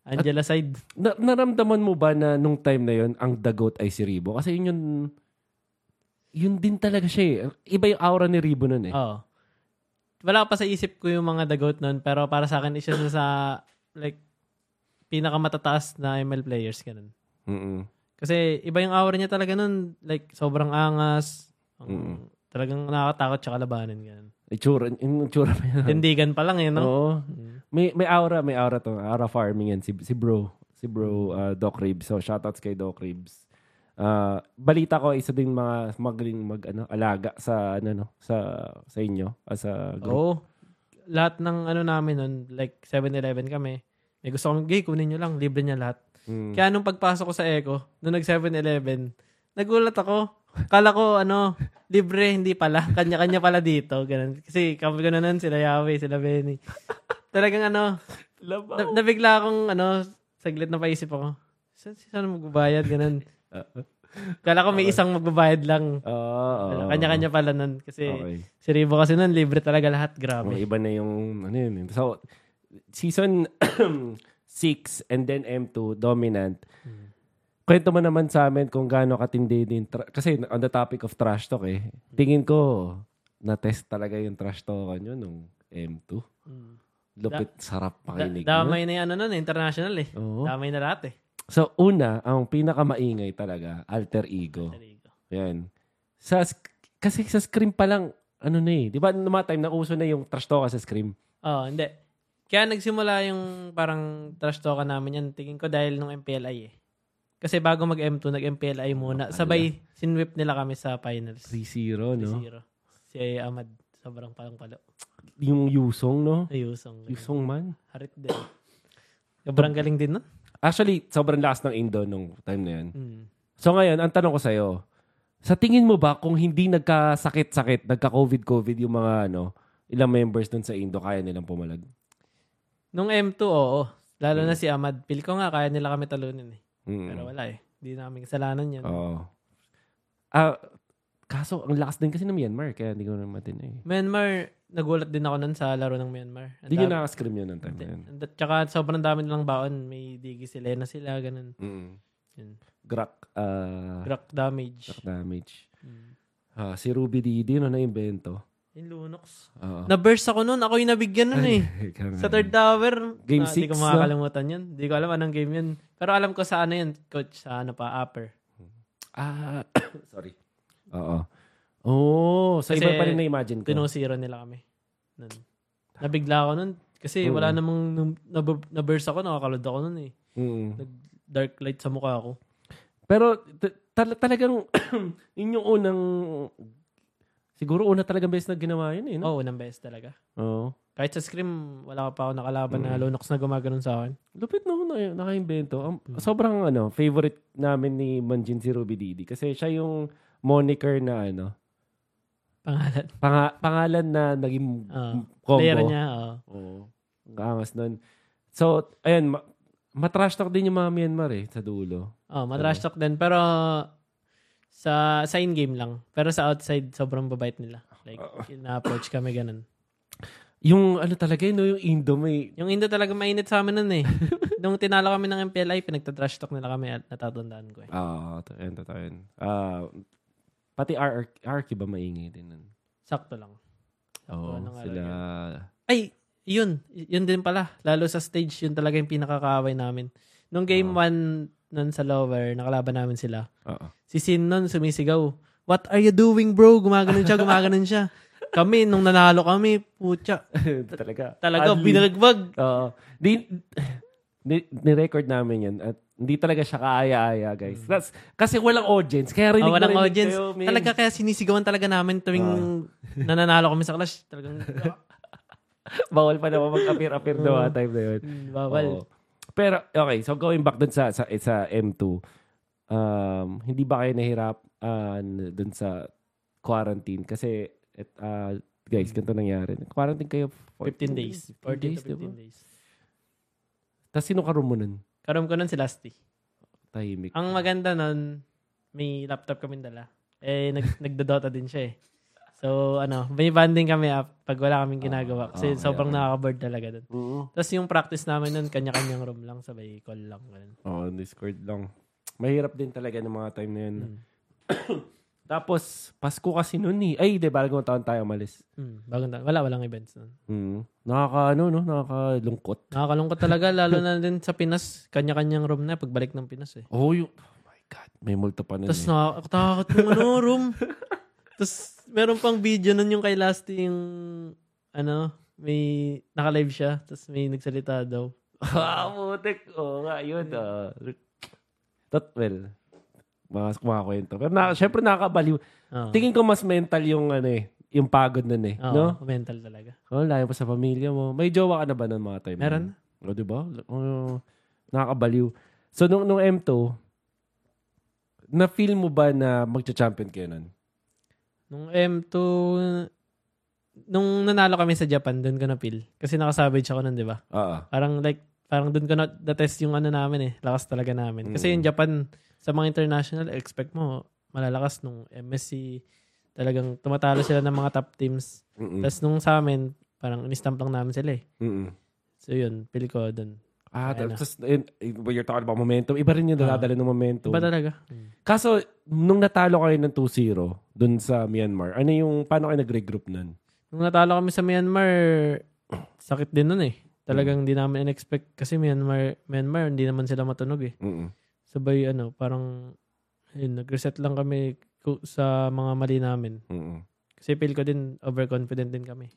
Angela side. Na, naramdaman mo ba na nung time na yon ang dagot ay si Ribo? Kasi yun yung, yun din talaga siya eh. Iba yung aura ni Ribo nun eh. Oo. Wala pa sa isip ko yung mga dagot nun, pero para sa akin, isa sa, sa like, pinakamatataas na ML players. Ganun. Mm-mm. Kasi iba yung aura niya talaga nun. Like, sobrang angas. Ang, Mm. Talagang nakakatakot siya kalabanin. Ganun. Itsura, yung itsura pa yan. Tindigan pa lang eh, no? Oo. Mm. May, may aura, may aura to. Aura farming yan. Si, si bro. Si bro, uh, Doc Ribs. So, shoutouts kay Doc Ribs. Uh, balita ko, isa din mga magaling mag, ano, alaga sa, ano, no, sa, sa inyo. As a group. Oo. Lahat ng ano namin nun, like 7-Eleven kami, may gusto kami, gay, kunin nyo lang, libre niya lahat. Mm. Kaya nung pagpasok ko sa Eco, nung nag 7-Eleven, nagulat ako. Kala ko, ano, libre, hindi pala. Kanya-kanya pala dito. Ganun. Kasi kami ko na nun, sila Yahweh, sila Benny. Talagang ano, Labaw. na, nabigla akong, ano, saglit na paisip ako. Saan si saan magbabayad? Ganun. Kala ko may isang magbabayad lang. Oo, oo. Kanya-kanya pala nun. Kasi Okay. si Ribo kasi nun, libre talaga lahat. Oh, Grabe. iba na yung, ano yun. So, season <clears throat> 6 and then M2, dominant. Kwento mo naman sa amin kung gaano katindi din. Tra- kasi on the topic of trash talk eh. Tingin ko, na-test talaga yung trash talk nyo nung M2. Mm. Lupit, sarap Da- pakinig. no? damay na yung ano nun, international eh. Oo. Damay na lahat eh. So, una, ang pinakamaingay talaga, alter ego. Yan. Sa, kasi sa Scream pa lang, ano na eh. Di ba, nung mga time, nauso na yung trash talk sa Scream. Oo, hindi. Kaya nagsimula yung parang trash talk namin yan. Tingin ko dahil nung MPLI eh. Kasi bago mag-M2, nag-MPLI muna. Sabay, sinwip nila kami sa finals. 3-0, no? 3-0. Si Ahmad, sobrang palang palo. Yung Yusong, no? Ayusong. Yusong man. Harit din. Sobrang galing din nun. Actually, sobrang lakas ng Indo nung time na yan. Mm. So ngayon, ang tanong ko sa'yo, sa tingin mo ba kung hindi nagkasakit-sakit, nagka-COVID-COVID yung mga ano, ilang members dun sa Indo, kaya nilang pumalag? Nung M2, oo. Lalo Mm. na si Ahmad. Feel ko nga, kaya nila kami talunin eh. Mm. Pero wala eh. Hindi namin kasalanan yan. Oo. Ah, kaso, ang lakas din kasi ng Myanmar, kaya hindi ko naman din eh. Myanmar, nagulat din ako nun sa laro ng Myanmar. Hindi nyo nakascream yun ng time na yun. That- Tsaka sobrang dami nilang baon. May digi sila na sila, ganun. Mm. Yun. Grak, ah, Crack damage. grak damage. Mm. Ah, si Ruby Didi, no, na-invento. Yung Lunox. Oo. Na-burst ako nun. Ako yung nabigyan nun eh. <laughs> Sa third tower. Game Ah, Di ko makakalimutan yun. Di ko alam anong game yun. Pero alam ko sa ano yun, coach. Sa ano pa, upper. Ah, <coughs> sorry. Oo. Oh, sa Kasi iba pa rin na-imagine ko. Tinusiro nila kami. Nun. Nabigla ako nun. Kasi wala namang nab- na-burst ako. Nakakalod ako nun eh. Mm. Nag-dark light sa mukha ko. Pero t- tal- talagang <coughs> yun yung unang siguro una talagang beses na ginawa yun eh, no? Oo, unang best talaga. Oo. Kahit sa Scream, wala pa ako nakalaban na Lunox na gumaganon sa akin. Lupit no, na, naka-invento. Ang- Sobrang ano, favorite namin ni Manjin si Ruby Didi kasi siya yung moniker na ano, Pangalan. panga- pangalan na naging Oo. combo. Player niya, oo. Oo. Ang angas nun. So, ayun, ma- matrash talk din yung mga Myanmar eh, sa dulo. Oh, matrash talk din. Pero sa sa in-game lang. Pero sa outside, sobrang babait nila. Like, ina-approach kami ganun. Yung ano talaga yun, no, yung Indo may... Yung Indo talaga mainit sa amin nun eh. <laughs> Nung tinalo kami ng MPLI, pinagtatrash talk nila kami at natatandaan ko eh. Ah, uh, yun, totoo yun. Ah, pati R- RQ ba maingay din nun? Sakto lang. Oo, araw sila... yun. Ay, yun. Yun din pala. Lalo sa stage, yun talaga yung pinakakaaway namin. Nung game 1 nun sa lower, nakalaban namin sila. Oo. Si Sin nun sumisigaw, What are you doing bro? Gumaganon siya, gumaganon siya. Kami, nung nanalo kami, putya. <laughs> talaga. Talaga, Adli. binalagbag. Oo. Di, ni, ni-record namin yan at hindi talaga siya kaaya-aya, guys. That's, kasi walang audience. Kaya rinig Oh, walang rinig audience. kayo, man. Talaga kaya sinisigawan talaga namin tuwing <laughs> nananalo kami sa clash. Talagang <laughs> Bawal pa naman mag-appear-appear daw ah, time na yun. mm, bawal. Oo. Pero, okay. So, going back dun sa, sa, sa M2. um, hindi ba kayo nahirap uh, dun sa quarantine? Kasi, et, uh, guys, ganito nangyari. Quarantine kayo 15 days. 15 14 days, to 15 diba? days. Tapos sino karoon mo nun? Karoon ko nun si Lasty. Tahimik. Ang maganda nun, may laptop kami dala. Eh, nag, <laughs> nagdodota din siya eh. So, ano, may banding kami ah, pag wala kaming ginagawa. Kasi okay, sobrang okay. nakaka-board talaga dun. Oo. Tapos yung practice namin nun, kanya-kanyang room lang, sabay call lang. Ganun. Oo, Discord lang. Mahirap din talaga ng mga time na yun. Mm. <coughs> Tapos, Pasko kasi noon eh. Ay, di, bagong taon tayo umalis. Hmm, bagong ta- Wala, walang events nun. Mm. Nakaka, ano, no? Nakakalungkot. Nakakalungkot talaga, <laughs> lalo na din sa Pinas. Kanya-kanyang room na pagbalik ng Pinas eh. Oh, yung, oh my God. May multo pa nun Tapos eh. nakakatakot yung ano, room. <laughs> Tapos meron pang video nun yung kay Lasty yung ano, may naka-live siya. Tapos may nagsalita daw. Ah, putik. Oo nga, yun. ah. Tot, well, mga, mga kwento. Pero na, syempre nakakabaliw. Oo. Tingin ko mas mental yung, ano eh, yung pagod nun eh. Oo, no? mental talaga. Oh, layo pa sa pamilya mo. May jowa ka na ba ng mga time? Meron. O, di ba? Oh, nakakabaliw. So, nung, nung M2, na-feel mo ba na magcha-champion kayo nun? Nung M2, nung nanalo kami sa Japan, doon ko na-feel. Kasi nakasabage ako nun, di ba? Oo. Parang like, parang doon ko na-test yung ano namin eh. Lakas talaga namin. Kasi Mm. yung Japan, sa mga international, expect mo, malalakas nung MSC. Talagang tumatalo sila ng mga top teams. Mm-mm. Tapos nung sa amin, parang inistamp lang namin sila eh. Mm-mm. So yun, feel ko doon. Ah, Kaya na. tapos, yun, when you're talking about momentum, iba rin yung Ah. dadala ng momentum. Iba talaga. Kaso, nung natalo kayo ng 2-0 dun sa Myanmar, ano yung, paano kayo nag-regroup nun? Nung natalo kami sa Myanmar, sakit din nun eh. Talagang hindi namin in-expect kasi Myanmar, Myanmar, hindi naman sila matunog eh. Mm-mm. Sabay ano, parang yun, nag-reset lang kami sa mga mali namin. Mm-mm. Kasi feel ko din, overconfident din kami.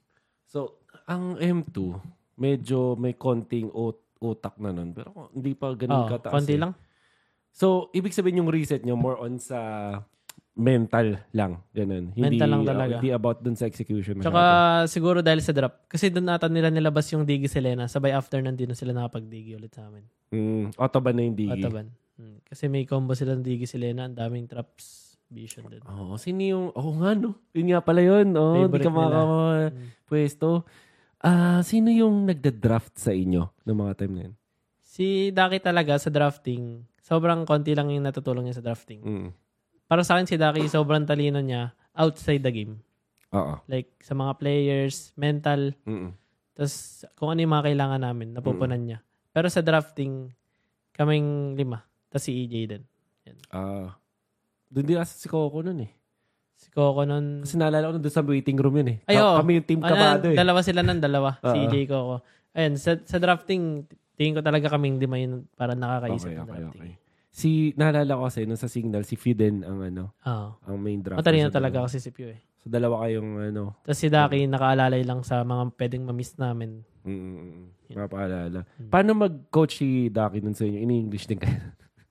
So, ang M2, medyo may konting ut- utak na nun. Pero hindi pa ganun Oo, kataas. konti eh. lang. So, ibig sabihin yung reset nyo more on sa mental lang. Ganun. Hindi, Mental lang talaga. hindi about dun sa execution. Tsaka masyado. siguro dahil sa drop. Kasi doon ata nila nilabas yung Digi Selena. Sabay after nun din na sila nakapag-Digi ulit sa amin. Mm, Autoban na yung digi. Otaban. Hmm. Kasi may combo sila ng Digi Selena. Ang daming traps vision din. Oo, sino yung... Oo nga, no? Yun nga pala yun. Oo, hindi Favorite ka nila. makapwesto. Ah, sino yung nagda-draft sa inyo ng mga time na yun? Si Daki talaga sa drafting, sobrang konti lang yung natutulong niya sa drafting. Mm. Para sa akin si Daki, sobrang talino niya outside the game. Oo. Like sa mga players, mental, Mm-mm. tapos kung ano yung mga kailangan namin, napupunan niya. Pero sa drafting, kaming lima. Tapos si EJ din. Ah. doon din asa si Coco nun eh. Si Coco nun... Kasi naalala ko nun doon sa waiting room yun eh. Ay, oo. Kami yung team Ano, kabado eh. Dalawa sila nun, dalawa. si. EJ Coco. Ayun, sa, sa drafting, tingin ko talaga kaming lima yun para nakakaisip Okay, ng okay, drafting. okay. Si, naalala ko kasi, nung sa signal, si Fiden ang ano, Oo. ang main draft. Matalino talaga kasi si Pew eh. So, dalawa kayong ano, Tapos si Daki, nakaalalay lang sa mga pwedeng mamiss namin. mm, mm, mm, mapaalala. Hmm. Paano mag-coach si Daki nun sa inyo? In-English din kayo?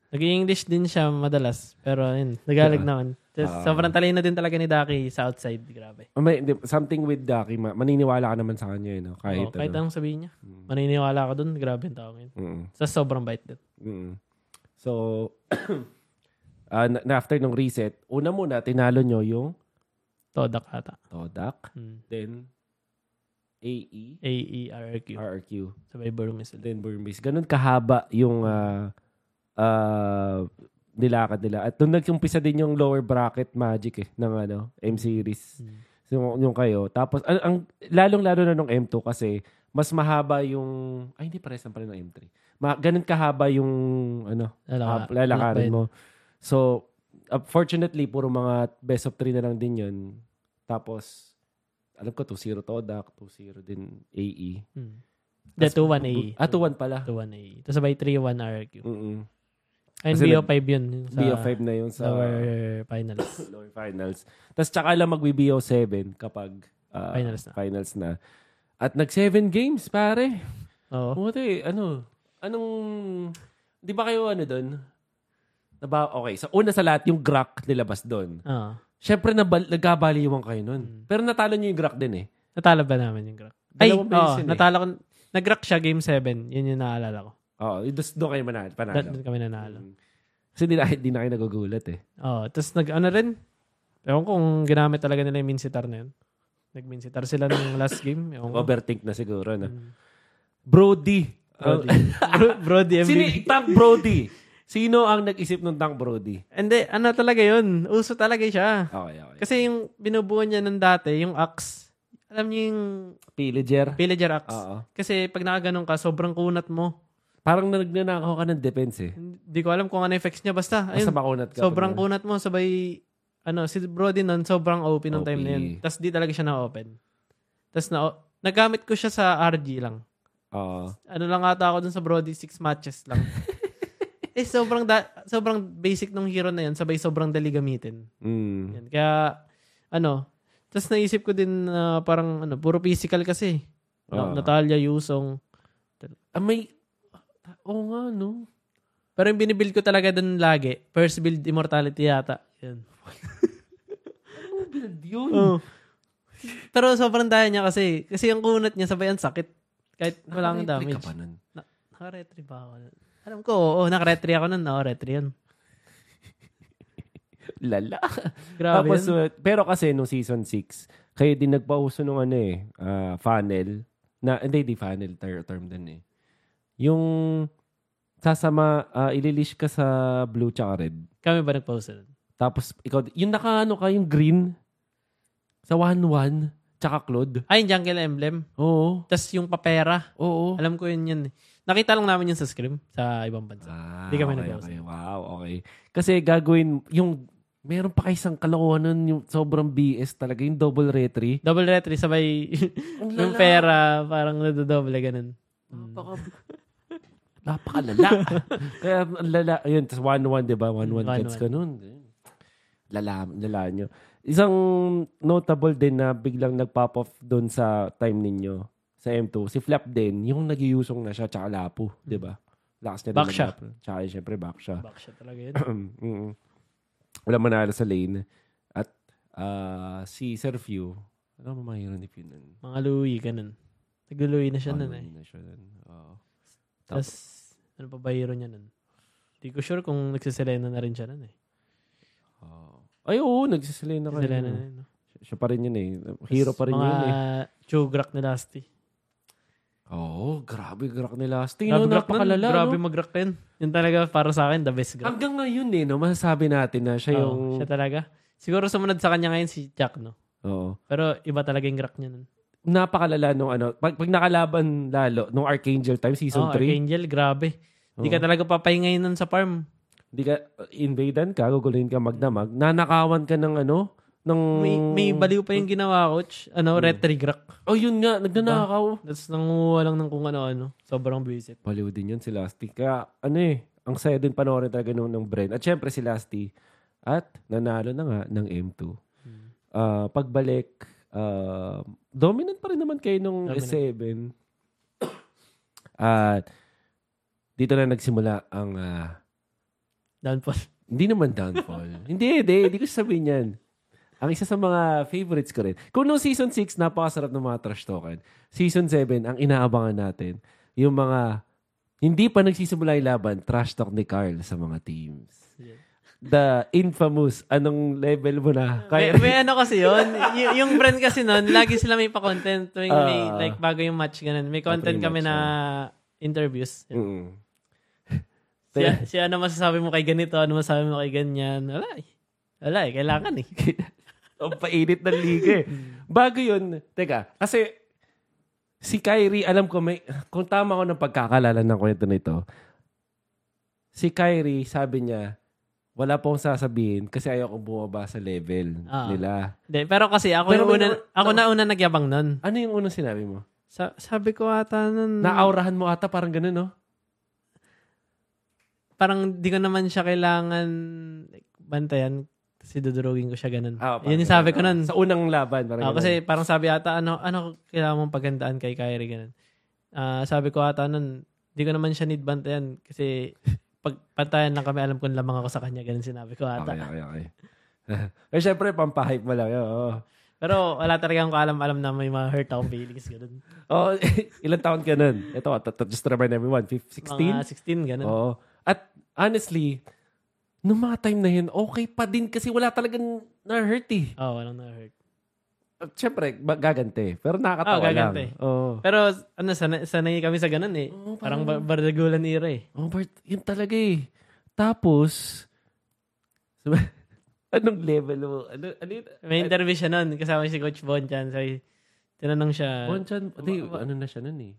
Nag-English din siya madalas. Pero yun, nagalag naman. Tapos Ah. sobrang talino din talaga ni Daki sa outside. Grabe. Oh, may, something with Daki, ma- maniniwala ka naman sa kanya, eh, no? Kahit, Oo, kahit ano. anong sabihin niya. Maniniwala ka dun. Grabe yung tao yun. Mm, Sa sobrang bait din. mm. So, <coughs> ah, na, after nung reset, una muna, tinalo nyo yung Todak ata. Todak, Hmm. then AE, A-E-R-Q. RRQ, Sabay Burmese then Burmese. Ganun kahaba yung ah, ah, nilakad nila. At doon nagkumpisa din yung lower bracket magic eh, ng ano, M series. Hmm. Yung, yung kayo. Tapos, ang, ang lalong-lalo na nung M2 kasi, mas mahaba yung, ay hindi pares lang pala ng M3. Ma, ganun kahaba yung, ano, Lalaka, ah, lalakarin mo. So, uh, fortunately, puro mga best of 3 na lang din yun. Tapos, alam ko, 2-0 Todak, 2-0 din AE. Hmm. The 2-1 A. Ah, 2-1 pala. 2-1 A. Tapos sabay 3-1 RQ. Mm-mm. Kasi BO5 yun. Sa BO5 na yun sa lower finals. <coughs> lower finals. Tapos tsaka lang mag-BO7 kapag ah, Finals na. finals na. At nag-7 games, pare. Oo. Buti, ano, anong, di ba kayo ano doon? Naba, okay, so una sa lahat, yung Grak nilabas doon. Oo. Siyempre, nabal, nagkabaliwan kayo Hmm. nun. Pero natalo niyo yung Grak din eh. Natalo ba namin yung Grak? Ay, eh. natalo ko. Nag-Grak siya game 7. Yun yung naalala ko. Oo, oh, doon kayo manalo. panalo. Doon kami nanalo. Mm. Kasi di na, di na kayo nagugulat eh. Oh, tapos nag ano rin. Ewan kung ginamit talaga nila yung minsitar na yun. Nag-minsitar sila ng <laughs> last game. Ewan ko. Overthink na siguro na. Mm. Brody. Brody. <laughs> Bro- Brody MVP. Sino Tank Brody? Sino ang nag-isip ng Tank Brody? Hindi, ano talaga yun. Uso talaga siya. Okay, okay. Kasi yung binubuo niya ng dati, yung axe, alam niyo yung Pillager. villager axe. Oo. Kasi pag nakaganon ka, sobrang kunat mo. Parang nagnanakaw ka ng defense eh. Hindi ko alam kung ano effects niya. Basta, Basta ayun, makunat ka. sobrang pag- kunat mo. Sabay, ano, si Brody nun, sobrang OP nung time na yun. OP. Tapos di talaga siya na-open. Tapos na, nagamit ko siya sa RG lang. Oo. Ano lang ata ako dun sa Brody, six matches lang. <laughs> eh, sobrang, da- sobrang basic nung hero na yun. Sabay sobrang dali gamitin. Mm. Yan. Kaya, ano, tapos naisip ko din na parang, ano, puro physical kasi. Ah. Na- Natalia, Yusong. Ah, may... Oo nga, no? Pero yung binibuild ko talaga dun lagi, first build immortality yata. Yan. Anong build yun? Oh. Pero sobrang daya niya kasi. Kasi yung kunat niya, sabay ang sakit. Kahit wala kang damage. ka pa nun. Na- naka-retry ba ako? nun? Alam ko, oo, naka-retry ako nun. Oo, retry yun. <laughs> Lala. Grabe Tapos, yun. uh, pero kasi nung season 6, kayo din nagpauso nung ano eh, ah, funnel. Na, hindi, di funnel, ter- term din eh. Yung sasama, uh, ililish ka sa blue tsaka red. Kami ba nag-post nun? Tapos, ikaw, yung naka ano ka, yung green, sa 1-1, tsaka Claude. Ay, yung jungle emblem. Oo. Tapos yung papera. Oo. Alam ko yun yun. eh. Nakita lang namin yun sa scrim sa ibang bansa. Ah, Di kami okay, nag-post. okay. Wow, okay. Kasi gagawin, yung, meron pa kayo isang kalokohan nun, yung sobrang BS talaga, yung double retry. Double retry, sabay <laughs> yung pera, parang nadodoble ganun. Napaka, <laughs> napakalala. <laughs> Kaya ang lala, ayun, tas 1-1, di ba? 1-1 1-1. gets ka nun. Lala, lala nyo. Isang notable din na biglang nag-pop off doon sa time ninyo, sa M2, si Flap din, yung nag-iusong na siya, tsaka Lapu, di ba? Lakas niya din Back siya. Tsaka syempre back siya. Back talaga yun. <clears throat> Mm. Wala manalo sa lane. At ah, si Sir Few, ano ba mahirap ni Few nun? Mga Louis, ganun. Nag-Louis na siya nun eh. na siya nun. Oo. Tapos, ano pa ba hero niya nun? Hindi ko sure kung nagsiselena na rin siya nun eh. Oo. Ay, oo, nagsiselena ka. Nagsiselena na rin. yun. no? Siya pa rin yun eh. Hero pa rin Mga yun eh. Chugrak ni Lasty. Oo, grabe grak ni Lasty. Grabe no, grak napakalala. Grabe no? mag-grak yun. Yun talaga para sa akin, the best grak. Hanggang ngayon eh, no, masasabi natin na siya Oo, yung... siya talaga. Siguro sumunod sa kanya ngayon si Jack, no? Oo. Pero iba talaga yung grak niya nun. Napakalala nung ano. Pag, pag nakalaban lalo, nung Archangel time, season Oh, 3. Archangel, grabe. Hindi ka talaga papahingay nun sa farm. Hindi ka, invadan ka, guguluhin ka magdamag, nanakawan ka ng ano, ng... May, may baliw pa yung ginawa, coach. Ano, retry grak. Oh, yun nga, nagnanakaw. Tapos nangunguha lang ng kung ano-ano. Sobrang visit. Baliw din yun si Lasty. Kaya, ano eh, ang saya din panoorin talaga nung, ng Bren. At syempre si Lasty. At nanalo na nga ng M2. Ah, pagbalik, ah, dominant pa rin naman kayo nung Dominant. S7. At dito na nagsimula ang, ah, Downfall. hindi naman downfall. <laughs> hindi, hindi, hindi ko sasabihin yan. Ang isa sa mga favorites ko rin. Kung nung season 6, napakasarap ng mga trash talkan. Season 7, ang inaabangan natin, yung mga hindi pa nagsisimula yung laban, trash talk ni Carl sa mga teams. Yeah. The infamous, anong level mo na? May, Kaya, may ano kasi yun. y- yung brand kasi nun, lagi sila may pa-content tuwing may, Ah. like, bago yung match, ganun. May content kami na interviews. Mm. Si, si ano masasabi mo kay ganito, ano masasabi mo kay ganyan. Wala eh. Wala eh, kailangan eh. <laughs> Ang painit ng liga eh. Bago yun, teka, kasi si Kyrie, alam ko may, kung tama ko ng pagkakalala ng kwento nito, si Kyrie, sabi niya, wala pong sasabihin kasi ayaw kong bumaba sa level Ah. nila. Hindi, pero kasi ako Pero yung may una, naman- ako na una nagyabang nun. Ano yung unang sinabi mo? Sa, sabi ko ata nun, Naaurahan mo ata parang ganun, no? parang di ko naman siya kailangan bantayan kasi dudurugin ko siya ganun. Ah, parang Yun yung sabi ko ganun. nun. Sa unang laban, parang Ah, ganun. kasi parang sabi ata, ano, ano kailangan mong pagandaan kay Kyrie, ganun. Ah, sabi ko ata nun, di ko naman siya need bantayan kasi pag pantayan lang kami, alam ko lamang ako sa kanya, ganun sinabi ko ata. Okay, okay, okay. <laughs> eh, syempre, pampahype mo lang. Oo. Pero wala talaga akong kaalam-alam na may mga hurt akong feelings, ganun. Oh, <laughs> ilang taon ka nun? Ito, just to remind everyone, 15, 16? Mga 16, ganun. Oo. At honestly, Noong mga time na yun, okay pa din kasi wala talagang na-hurt eh. Oo, oh, walang na-hurt. Siyempre, gagante. Pero nakakatawa Oh, gagante. lang. Oo. Pero ano, sanay, sanay kami sa ganun eh. Oo, parang bar- bardagulan era eh. Oh, Bart, yun talaga eh. Tapos, <laughs> anong level mo? Ano, ano yun? May interview siya nun, kasama si Coach Bonchan. So, tinanong siya, Bonchan, ma- ano na siya nun eh.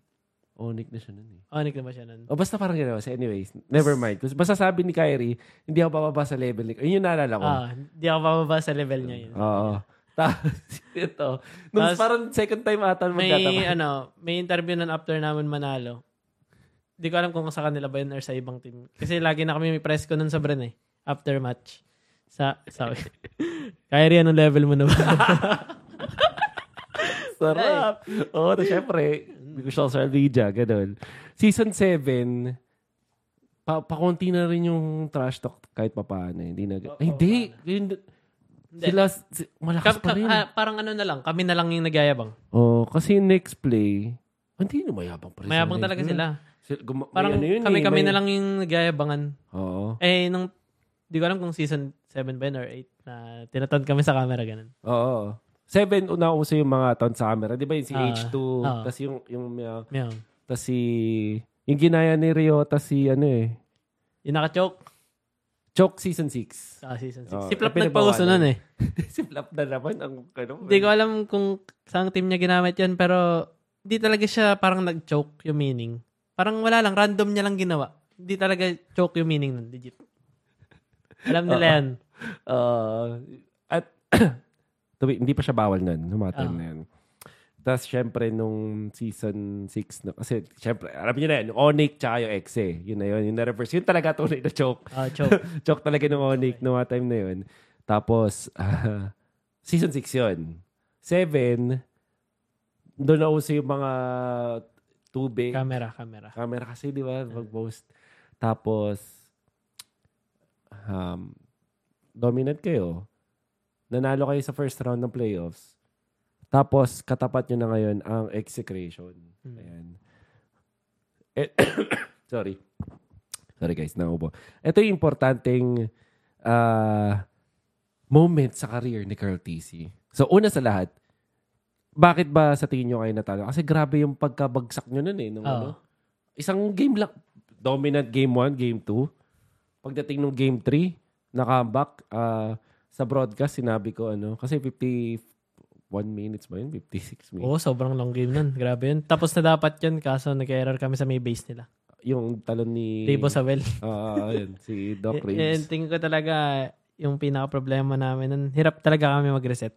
Onic na siya nun eh. Onik na ba siya nun? O basta parang gano'n. So anyways, never mind. Kasi Basta sabi ni Kyrie, hindi ako bababa sa level ni... Yun yung naalala ko. Ah, hindi ako bababa sa level niya yun. Oo. Tapos, <laughs> ito. Nung Tapos, parang second time ata May, magkatapat. ano, may interview nun after namin manalo. Hindi ko alam kung sa kanila ba yun or sa ibang team. Kasi lagi na kami may press ko nun sa Bren eh. After match. Sa, sabi, <laughs> Kyrie, anong level mo na ba? <laughs> Sarap. Oo, na syempre, hindi ko siya sa Alvija, ganun. Season 7, pa pakunti na rin yung trash talk kahit papaano. Hindi na... Ay, hindi. Hindi. Sila, si- malakas Ka- pa ka- rin. ah, parang ano na lang, kami na lang yung nagyayabang. Oh, kasi next play, hindi na mayabang pa rin Mayabang sila talaga sila. Sila- guma- may Parang ano yun kami eh, kami may- na lang yung nagyayabangan. Oo. Eh, nung, di ko alam kung season 7 ba yun or 8 na tinatawag kami sa camera ganun. Oo. Seven, una uso yung mga taunt sa camera. Di ba yung si Ah, H2, ah. tas yung, yung, uh, Meow. tas si, yung ginaya ni Rio, tas si, ano eh, Yung naka-choke Choke Season 6. sa season 6. Oh, si Flap eh, nagpauso nun eh. <laughs> si Flap na naman ang, ano, Hindi ko alam kung saan team niya ginamit yan, pero hindi talaga siya parang nag-choke yung meaning. Parang wala lang, random niya lang ginawa. Hindi talaga choke yung meaning nun, legit. Alam nila Oo. yan. Uh, at, <clears throat> hindi pa siya bawal nun, nung mga time Ah. na yun. Tapos, syempre, nung season 6, na, kasi, syempre, alam niyo na yan, Onyx tsaka yung X eh. Yun na yun, yung na-reverse. Yun talaga tunay na choke. Ah, choke. <laughs> Joke talaga ng Onyx nung mga time na yun. Tapos, ah, <laughs> season 6 yun. 7, doon na uso yung mga tubig. camera, camera. camera kasi, di ba? Mag-post. Tapos, um, dominant kayo. Nanalo kayo sa first round ng playoffs. Tapos, katapat nyo na ngayon ang execration. Hmm. Ayan. Eh, <coughs> sorry. Sorry guys, naubo. Ito yung importanteng ah, moment sa career ni Carl TC. So, una sa lahat, bakit ba sa tingin nyo kayo natalo? Kasi grabe yung pagkabagsak nyo nun eh. Nung, Oo. ano, isang game lang. Dominant game 1, game 2. Pagdating ng game 3, na-comeback. ah, sa broadcast, sinabi ko ano, kasi 51 minutes ba yun? 56 minutes. Oo, sobrang long game nun. Grabe yun. Tapos na dapat yun, kaso nag-error kami sa may base nila. Yung talon ni... Debo Sawel. Ah, ayun, si Doc Y- Reeves. yun, tingin ko talaga, yung pinaka-problema namin nun, hirap talaga kami mag-reset.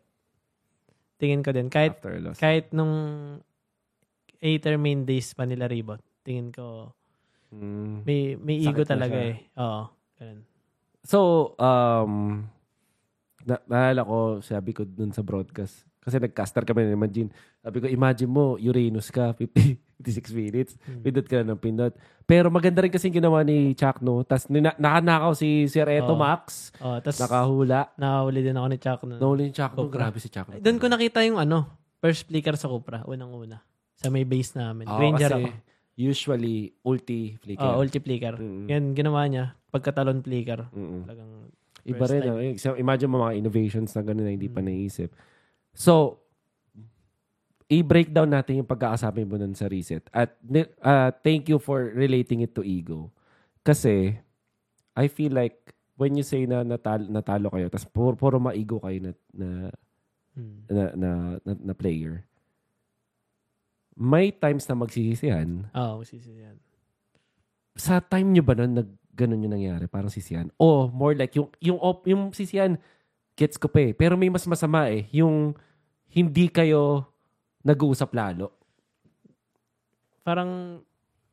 Tingin ko din. Kahit after loss. kahit nung Aether main days pa nila rebound, tingin ko Mm. may may ego talaga eh. Oo. Ganun. So, um, na naalala ko, sabi ko dun sa broadcast, kasi nag-caster kami ni Imagine. Sabi ko, imagine mo, Uranus ka, <laughs> 50, 56 minutes, Hmm. pindot ka na ng pindot. Pero maganda rin kasi ginawa ni Chuck, no? Tapos nakanakaw si Sir Eto Oo. Max, Oh, tas nakahula. nakahuli din ako ni Chuck na. Nahuli ni Chuck, no? Cobra. Grabe si Chuck. Doon ko nakita yung ano, first flicker sa Cupra, unang-una. Sa may base namin. Oo, Granger kasi ako. Usually, ulti flicker. Oh, ulti flicker. Mm. Yan, ginawa niya. Pagkatalon flicker. Mm-mm. Talagang Iba rin. time. ah. Imagine mo mga innovations na gano'n na hindi pa Mm. naisip. So, i-breakdown natin yung pagkakasabi mo nun sa reset. At ah, thank you for relating it to ego. Kasi, I feel like when you say na natalo, natalo kayo, tapos puro, puro maigo kayo na, na, hmm. na, na, na, na player, may times na magsisisihan. Oo, oh, sisisiyan. Sa time nyo ba nun, nag, ganun yung nangyari? Parang sisihan? O more like, yung, yung, op, yung sisihan, gets ko pa eh. Pero may mas masama eh. Yung hindi kayo nag-uusap lalo. Parang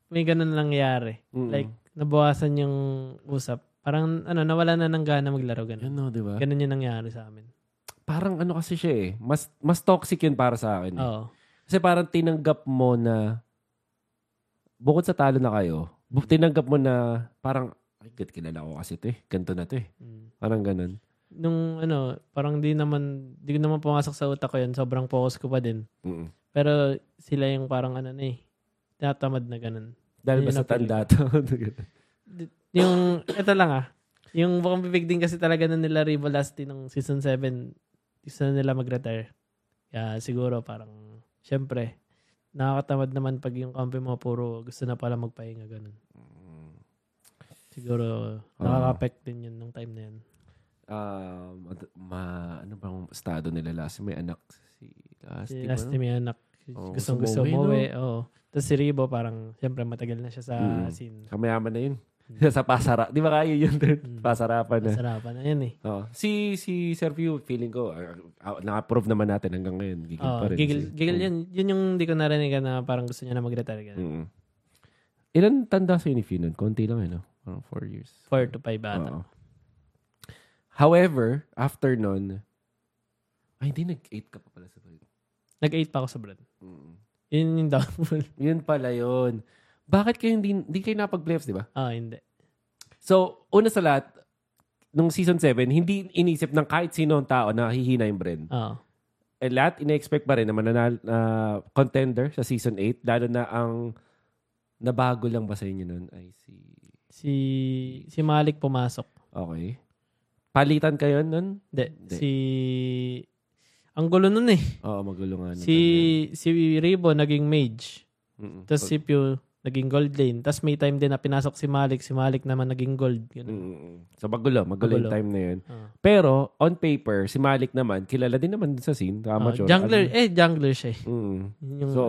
may ganun nangyari. Mm-mm. Like, nabawasan yung usap. Parang, ano, nawala na ng gana maglaro. Ganun. Yan no, di ba? Ganun yung nangyari sa amin. Parang ano kasi siya eh. Mas, mas toxic yun para sa akin. eh. Oo. Kasi parang tinanggap mo na bukod sa talo na kayo, bu- tinanggap mo na parang, ay, good, kilala ko kasi ito eh. Ganto na to eh. Mm. Parang ganun. Nung, ano, parang di naman, di ko naman pumasok sa utak ko yun. Sobrang focus ko pa din. Mm-mm. Pero sila yung parang, ano na eh, tinatamad na ganun. Dahil ba sa tanda <laughs> to? Yung, ito lang ah, Yung bukang bibig din kasi talaga na nila Rivo Lasti ng season 7, gusto na nila mag-retire. Kaya siguro parang, syempre, nakakatamad naman pag yung kampi mo puro gusto na pala magpahinga ganun. Siguro, nakaka-affect din yun nung time na yun. Um, ma, ano bang estado nila last? May anak si last. Si? Lasti may anak. Gustong gusto gusto umuwi, umuwi. Oo. Tapos si Ribo parang, syempre matagal na siya sa Mm. scene. Kamayaman na yun. <laughs> sa pasara. Di ba kaya yun? Mm. <laughs> Pasarapan na. Masarapan na yun eh. Oh. Si si Sir View, feeling ko, uh, uh, naka-prove naman natin hanggang ngayon. Gigil Oh, pa rin. gigil, si- gigil Mm. yun. Yun yung di ko narinig na parang gusto niya na mag-retire. Mm. Ilan tanda sa ni Fee nun? Konti lang eh, no? Parang four years. Four to five ata. Oo. However, after nun, ay, hindi, nag-8 ka pa pala sa Brad. Nag-8 pa ako sa Brad. Mm. Yun yung downfall. <laughs> Yun pala yun. Bakit kayo hindi, hindi kayo napag-playoffs, di ba? Ah, hindi. So, una sa lahat, nung season 7, hindi inisip ng kahit sino ang tao na hihina yung Bren. Ah. Eh, lahat ina-expect pa rin na mananal, na contender sa season 8, lalo na ang nabago lang ba sa inyo nun ay si... Si si Malik pumasok. Okay. Palitan kayo nun? Hindi. Si... Ang gulo nun eh. Oo, magulo nga. Si si Ribo naging mage. Mm-mm. Tapos si Pew naging gold lane. Tapos may time din na pinasok si Malik. Si Malik naman naging gold. Ganun. Mm-mm. So, magulo. Magulo yung Magulo. time na yun. Ah. Pero, on paper, si Malik naman, kilala din naman sa scene. Ah, Amateur. jungler. Eh, jungler siya eh. Mm. Yun Yung, So,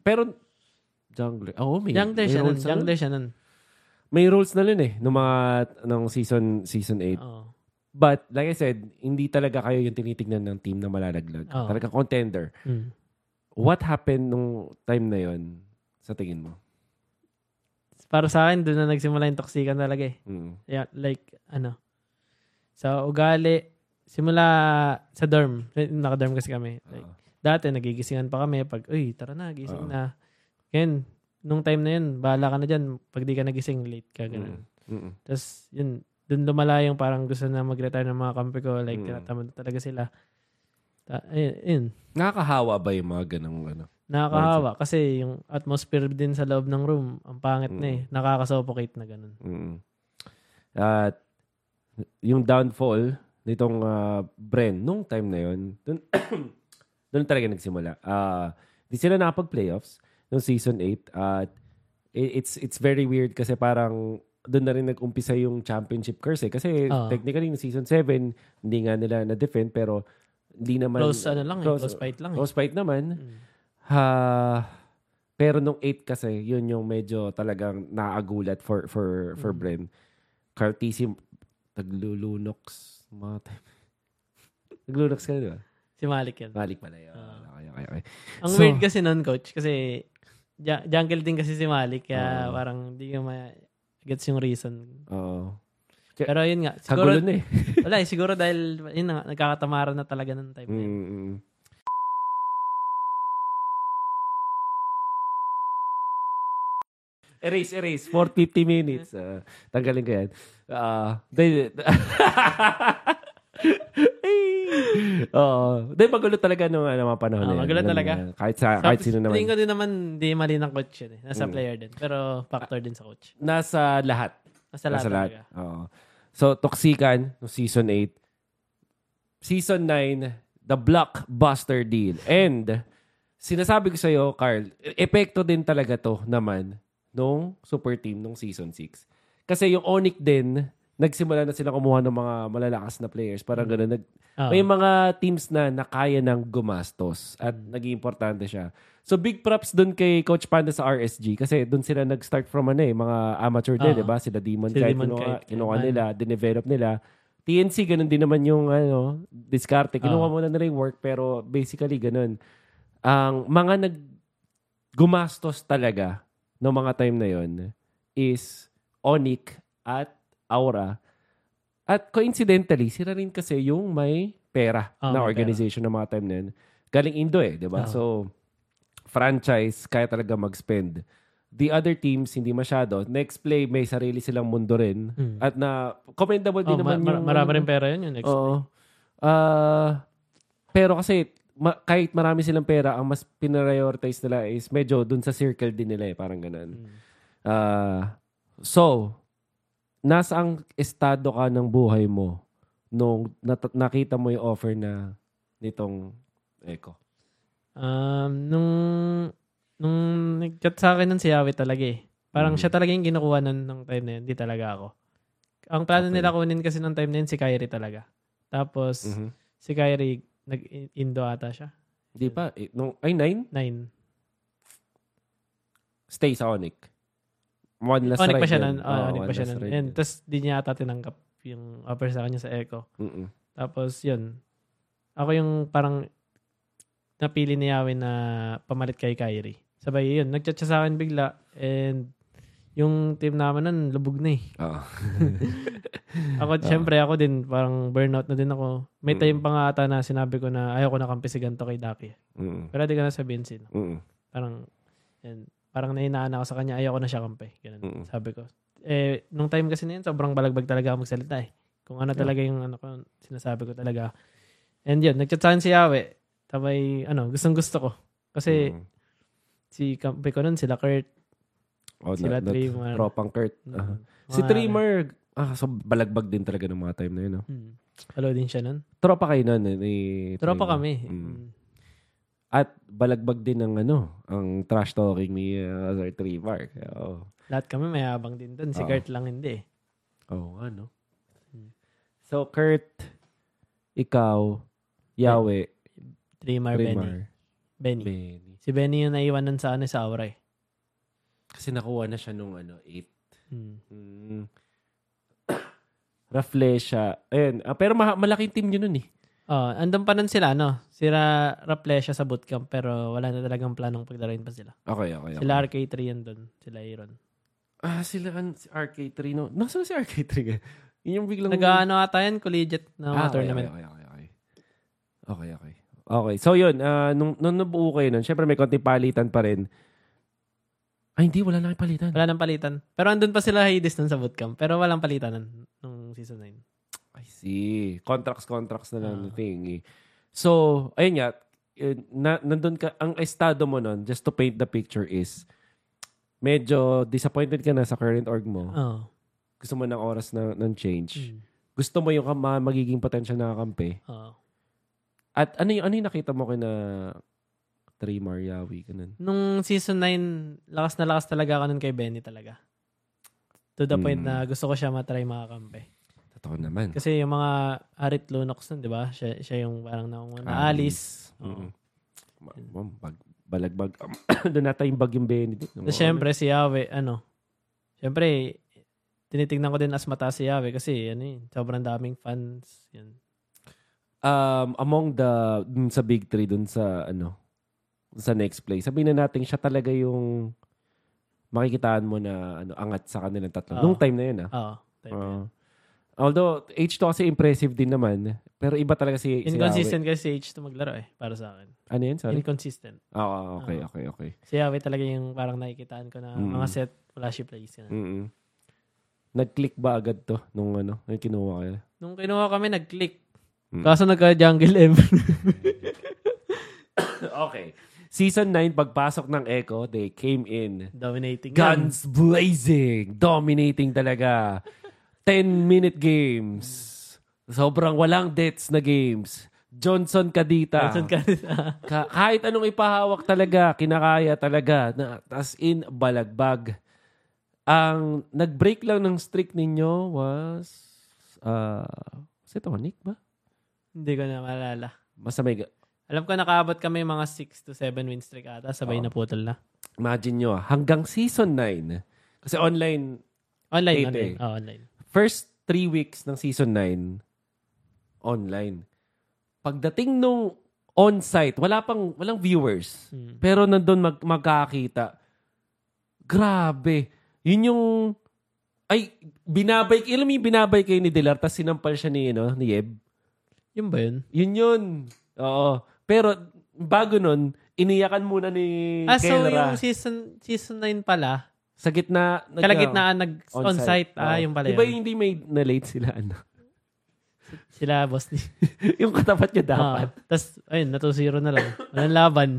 pero, jungler. Oo, may, jungler may siya nun. roles na nun. Jungler siya nun. May rules na nun eh, nung mga, nung season, season 8. Oo. But, like I said, hindi talaga kayo yung tinitignan ng team na malalaglag. Oo. Talaga contender. Mm. What happened nung time na yon sa tingin mo? Para sa akin, doon na nagsimula yung toxican talaga eh. Mm. Yeah, like, ano, sa ugali, simula sa dorm. Eh, Naka-dorm kasi kami. Like, Ah. dati, nagigisingan pa kami pag, uy, tara na, gising Oo. na. Ngayon, nung time na yun, bahala ka na dyan. Pag di ka nagising, late ka, ganun. Mm. Mm. Tapos, yun, dun lumala yung parang gusto na mag-retire ng mga kampi ko. Like, Mm. tinatamad talaga sila. Ta- ayun, ayun. Nakakahawa ba yung mga ganong ano? Nakakahawa. Kasi yung atmosphere din sa loob ng room, ang pangit na eh. Mm. Nakakasuffocate na ganun. Mm. At yung downfall nitong ah, Bren nung time na yon, dun, <coughs> dun talaga nagsimula. Ah, di sila nakapag-playoffs nung season 8 at it's it's very weird kasi parang doon na rin nag-umpisa yung championship curse eh. Kasi Oo. technically yung season 7, hindi nga nila na-defend pero hindi naman Close, ano lang eh. Close fight lang eh. Close fight naman. Mm. Ha, pero nung 8 kasi, yun yung medyo talagang naagulat for for for Mm. Bren. Cartesi naglulunox mga time. naglulunox <laughs> ka na, di ba? Si Malik yan. Balik pala yun. Ah. okay, okay, okay. Ang So- weird kasi nun, coach, kasi jungle din kasi si Malik, kaya Oo. parang hindi ko ma-gets yung reason. Oo. Pero yun nga, siguro, Kagulo na eh. <laughs> wala eh, siguro dahil, yun na, nga, nagkakatamaran na talaga ng time na yun. Mm, mm. Erase, erase. For 50 minutes. Ah, tanggalin ko yan. Ah, uh, <laughs> <laughs> Oo. Dahil magulo talaga nung ano, mga panahon Oo, na yan. magulo talaga. ah, kahit, sa, kahit sino naman. Tingin ko din naman, hindi mali ng coach yun eh. Nasa Mm. player din. Pero factor din sa coach. Nasa lahat. Nasa lahat Nasa lahat. talaga. Oo. So, Toxican, no season 8. Season 9, the blockbuster deal. And, sinasabi ko sa'yo, Carl, epekto din talaga to naman nung super team nung season 6. Kasi yung Onyx din, nagsimula na sila kumuha ng mga malalakas na players. Parang gano'n. Nag, Oo. may mga teams na nakaya ng gumastos at naging importante siya. So big props dun kay Coach Panda sa RSG kasi dun sila nag-start from ano eh, mga amateur din, Oo. 'di ba? Sila Demon Si Kite, kinuha, kinuha nila, dinevelop nila. TNC ganun din naman yung ano, diskarte. Kinuha Oo. muna nila yung work pero basically ganun. Ang mga nag gumastos talaga no mga time na yon is Onyx at Aura. At coincidentally, sila rin kasi yung may pera Ah, na may organization ng mga time na yun. Galing Indo eh, di ba? Ah. So, franchise, kaya talaga mag-spend. The other teams, hindi masyado. Next play, may sarili silang mundo rin. Mm. At na, commendable din Oh, naman ma- yung... marami rin pera yun yung next. Oo. Ah, pero kasi, ma- kahit marami silang pera, ang mas pinarioritize nila is medyo dun sa circle din nila eh. Parang ganun. Mm. Ah, so, nasa ang estado ka ng buhay mo nung nat- nakita mo yung offer na nitong Echo? Um, nung, nung nag-chat sa akin nun si Yawi talaga eh. Parang Mm. siya talaga yung kinukuha nun ng time na yun. Hindi talaga ako. Ang plano Okay. nila kunin kasi nung time na yun si Kyrie talaga. Tapos, Mhm. si Kyrie, nag-indo ata siya. Di pa. Eh, nung, ay, nine? Nine. Stay sa Onic. One last Onic ride pa siya nun. Oh, Onic pa siya nun. And tapos, di niya ata tinanggap yung offer sa kanya sa Echo. Mm-mm. Tapos, yun. Ako yung parang napili ni Yawi na pamalit kay Kyrie. Sabay, yun. Nag-chat siya sa akin bigla. And yung team namin nun, lubog na eh. Oo. <laughs> Ako, syempre, ako din, parang burnout na din ako. May time pa nga ata na sinabi ko na ayaw ko na kampi si ganito kay Daki. Mm-mm. Pero di ka na sabihin sino. Mm-mm. Parang, yan, parang nahinaan ako sa kanya, ayaw ko na siya kampi. Ganun, Mm. sabi ko. Eh, nung time kasi na yun, sobrang balagbag talaga ako magsalita eh. Kung ano talaga yung ano ko, sinasabi ko talaga. And yun, nagchat sa akin si Yawe. Tabay, ano, gustong gusto ko. Kasi, Mm. si kampi ko nun, sila Kurt, Oh, sila na- Trimar. Tropang Kurt. Mm. Aha. Si Trimmer, ah, so balagbag din talaga ng mga time na yun. No? Hmm. Hello din siya nun. Tropa kayo nun eh, ni Tropa kami. Mm. At balagbag din ng ano, ang trash talking ni uh, Sir Trimar. Oo. Lahat kami mayabang din doon. Si Oo. Kurt lang hindi eh. Oo, ano. Hmm. So, Kurt, ikaw, Yawe, Trimar, Benny. Benny. Benny. Si Benny yung naiwan nun sa ano sa Aura eh. Kasi nakuha na siya nung ano, 8. Hmm. <coughs> Mm. Raflesia. Ayun. Ah, pero ma- malaking team yun nun eh. Oh, andun pa nun sila, no? Sila Raplesha sa bootcamp pero wala na talagang planong paglaruin pa sila. Okay, okay. okay. Sila RK3 yan doon. Sila Aaron. Ah, sila kan si RK3 no. Nasaan si RK3? nga? Yun yung biglang... Nag-ano ata yan, collegiate na Ah, okay, tournament. Okay, okay, okay. Okay, okay. Okay. So yun, ah, nung, nung nabuo kayo nun, syempre may konting palitan pa rin. Ay, hindi. Wala na palitan. Wala nang palitan. Pero andun pa sila Hades nun sa bootcamp. Pero walang palitan nun, nung season 9. I see. Contracts, contracts na lang na thing. eh. So, ayun nga, yun, na, nandun ka, ang estado mo nun, just to paint the picture is, medyo disappointed ka na sa current org mo. Oh. Gusto mo ng oras na, ng change. Mm. Gusto mo yung kama, magiging potential na kakampi. Oh. At ano yung, ano yung nakita mo kina Trey Mariawi? Ganun. Nung season 9, lakas na lakas talaga ako nun kay Benny talaga. To the point Mm. na gusto ko siya matry makakampi. Totoo naman. Kasi yung mga Arit Lunox nun, di ba? Siya, siya yung parang naunguna. Alice. Oo. Mm. Ma- bag- balagbag. <coughs> Doon nata yung bagyong Benny. doon. Tapos syempre si Yahweh, ano, syempre, tinitingnan ko din as mataas si Yahweh kasi ano yun, sobrang daming fans. Yan. um, among the dun sa big three dun sa ano sa next play sabihin na natin siya talaga yung makikitaan mo na ano angat sa kanilang tatlo Oo. nung time na yun ah Oo. type Oo. yan. Although H2 kasi impressive din naman pero iba talaga si si Inconsistent kasi si H to maglaro eh, para sa akin. Ano yun sorry Inconsistent. ah okay Oo. okay okay Si Yahweh talaga yung parang nakikitaan ko na Mm. mga set flashy plays. Yan. mm nag-click ba agad to nung ano nung kinuha kayo Nung kinuha kami, nag-click. Mm. Kaso nagka-jungle M. <laughs> okay season 9 pagpasok ng Echo they came in Dominating. Guns blazing. Dominating talaga. 10-minute games. Sobrang walang deaths na games. Johnson Kadita. Johnson ka <laughs> Ka- kahit anong ipahawak talaga, kinakaya talaga. Na, as in, balagbag. Ang nag-break lang ng streak ninyo was... Uh, was it Onic ba? Hindi ko na maalala. Basta may... Alam ko nakaabot kami mga 6 to 7 win streak ata. Sabay Oo. na putol na. Imagine nyo, ah, hanggang season 9, kasi online, Online, Eight online. eh. Oh, online. First three weeks ng season 9, online. Pagdating nung on-site, wala pang, walang viewers. Hmm. Pero nandun mag, magkakita. Grabe. Yun yung, ay, binabay, alam mo yung binabay kayo ni Delar, tapos sinampal siya ni, ano, ni Yeb. Yun ba yun? Yun yun. Oo. Pero, bago nun, iniyakan muna ni Ah, so Kelra. yung season season 9 pala, Sa gitna. nag- kalagitnaan nag on-site. Ah, yung pala Di ba yun. yung hindi may na-late sila, ano? <laughs> Sila boss ni. <laughs> yung katapat niya dapat. Ah, Tapos, ayun, na 2-0 na lang. Walang laban.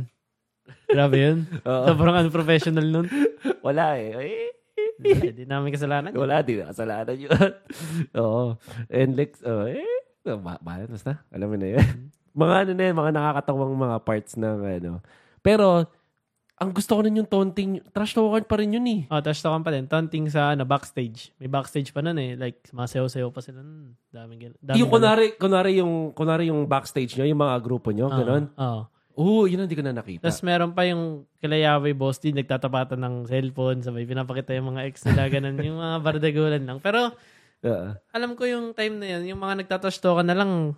Grabe yun. <laughs> Oo. Sobrang unprofessional nun. Wala eh. Eh, Hindi namin kasalanan. yun. Wala, di na kasalanan yun. Oo. And like, oh, eh, ba- bahala, basta. Alam mo na yun. mga ano na yun, mga nakakatawang mga parts ng ano. Pero, ang gusto ko nun yung taunting, trash talker pa rin yun eh. Oh, touch talk pa din. Taunting sa ano, backstage. May backstage pa nun eh. Like, sumasayaw-sayaw pa sila. nun. daming, gil- daming yung kunwari, kunwari yung, kunwari yung backstage nyo, yung mga grupo nyo, Oo, ganun. Oo. Oo, yun hindi ko na nakita. Tapos meron pa yung kila Yahweh Boss din, nagtatapatan ng cellphone, sabay pinapakita yung mga ex nila, ganun, yung mga bardagulan lang. Pero, <laughs> Oo. alam ko yung time na yun, yung mga nagtatash na lang,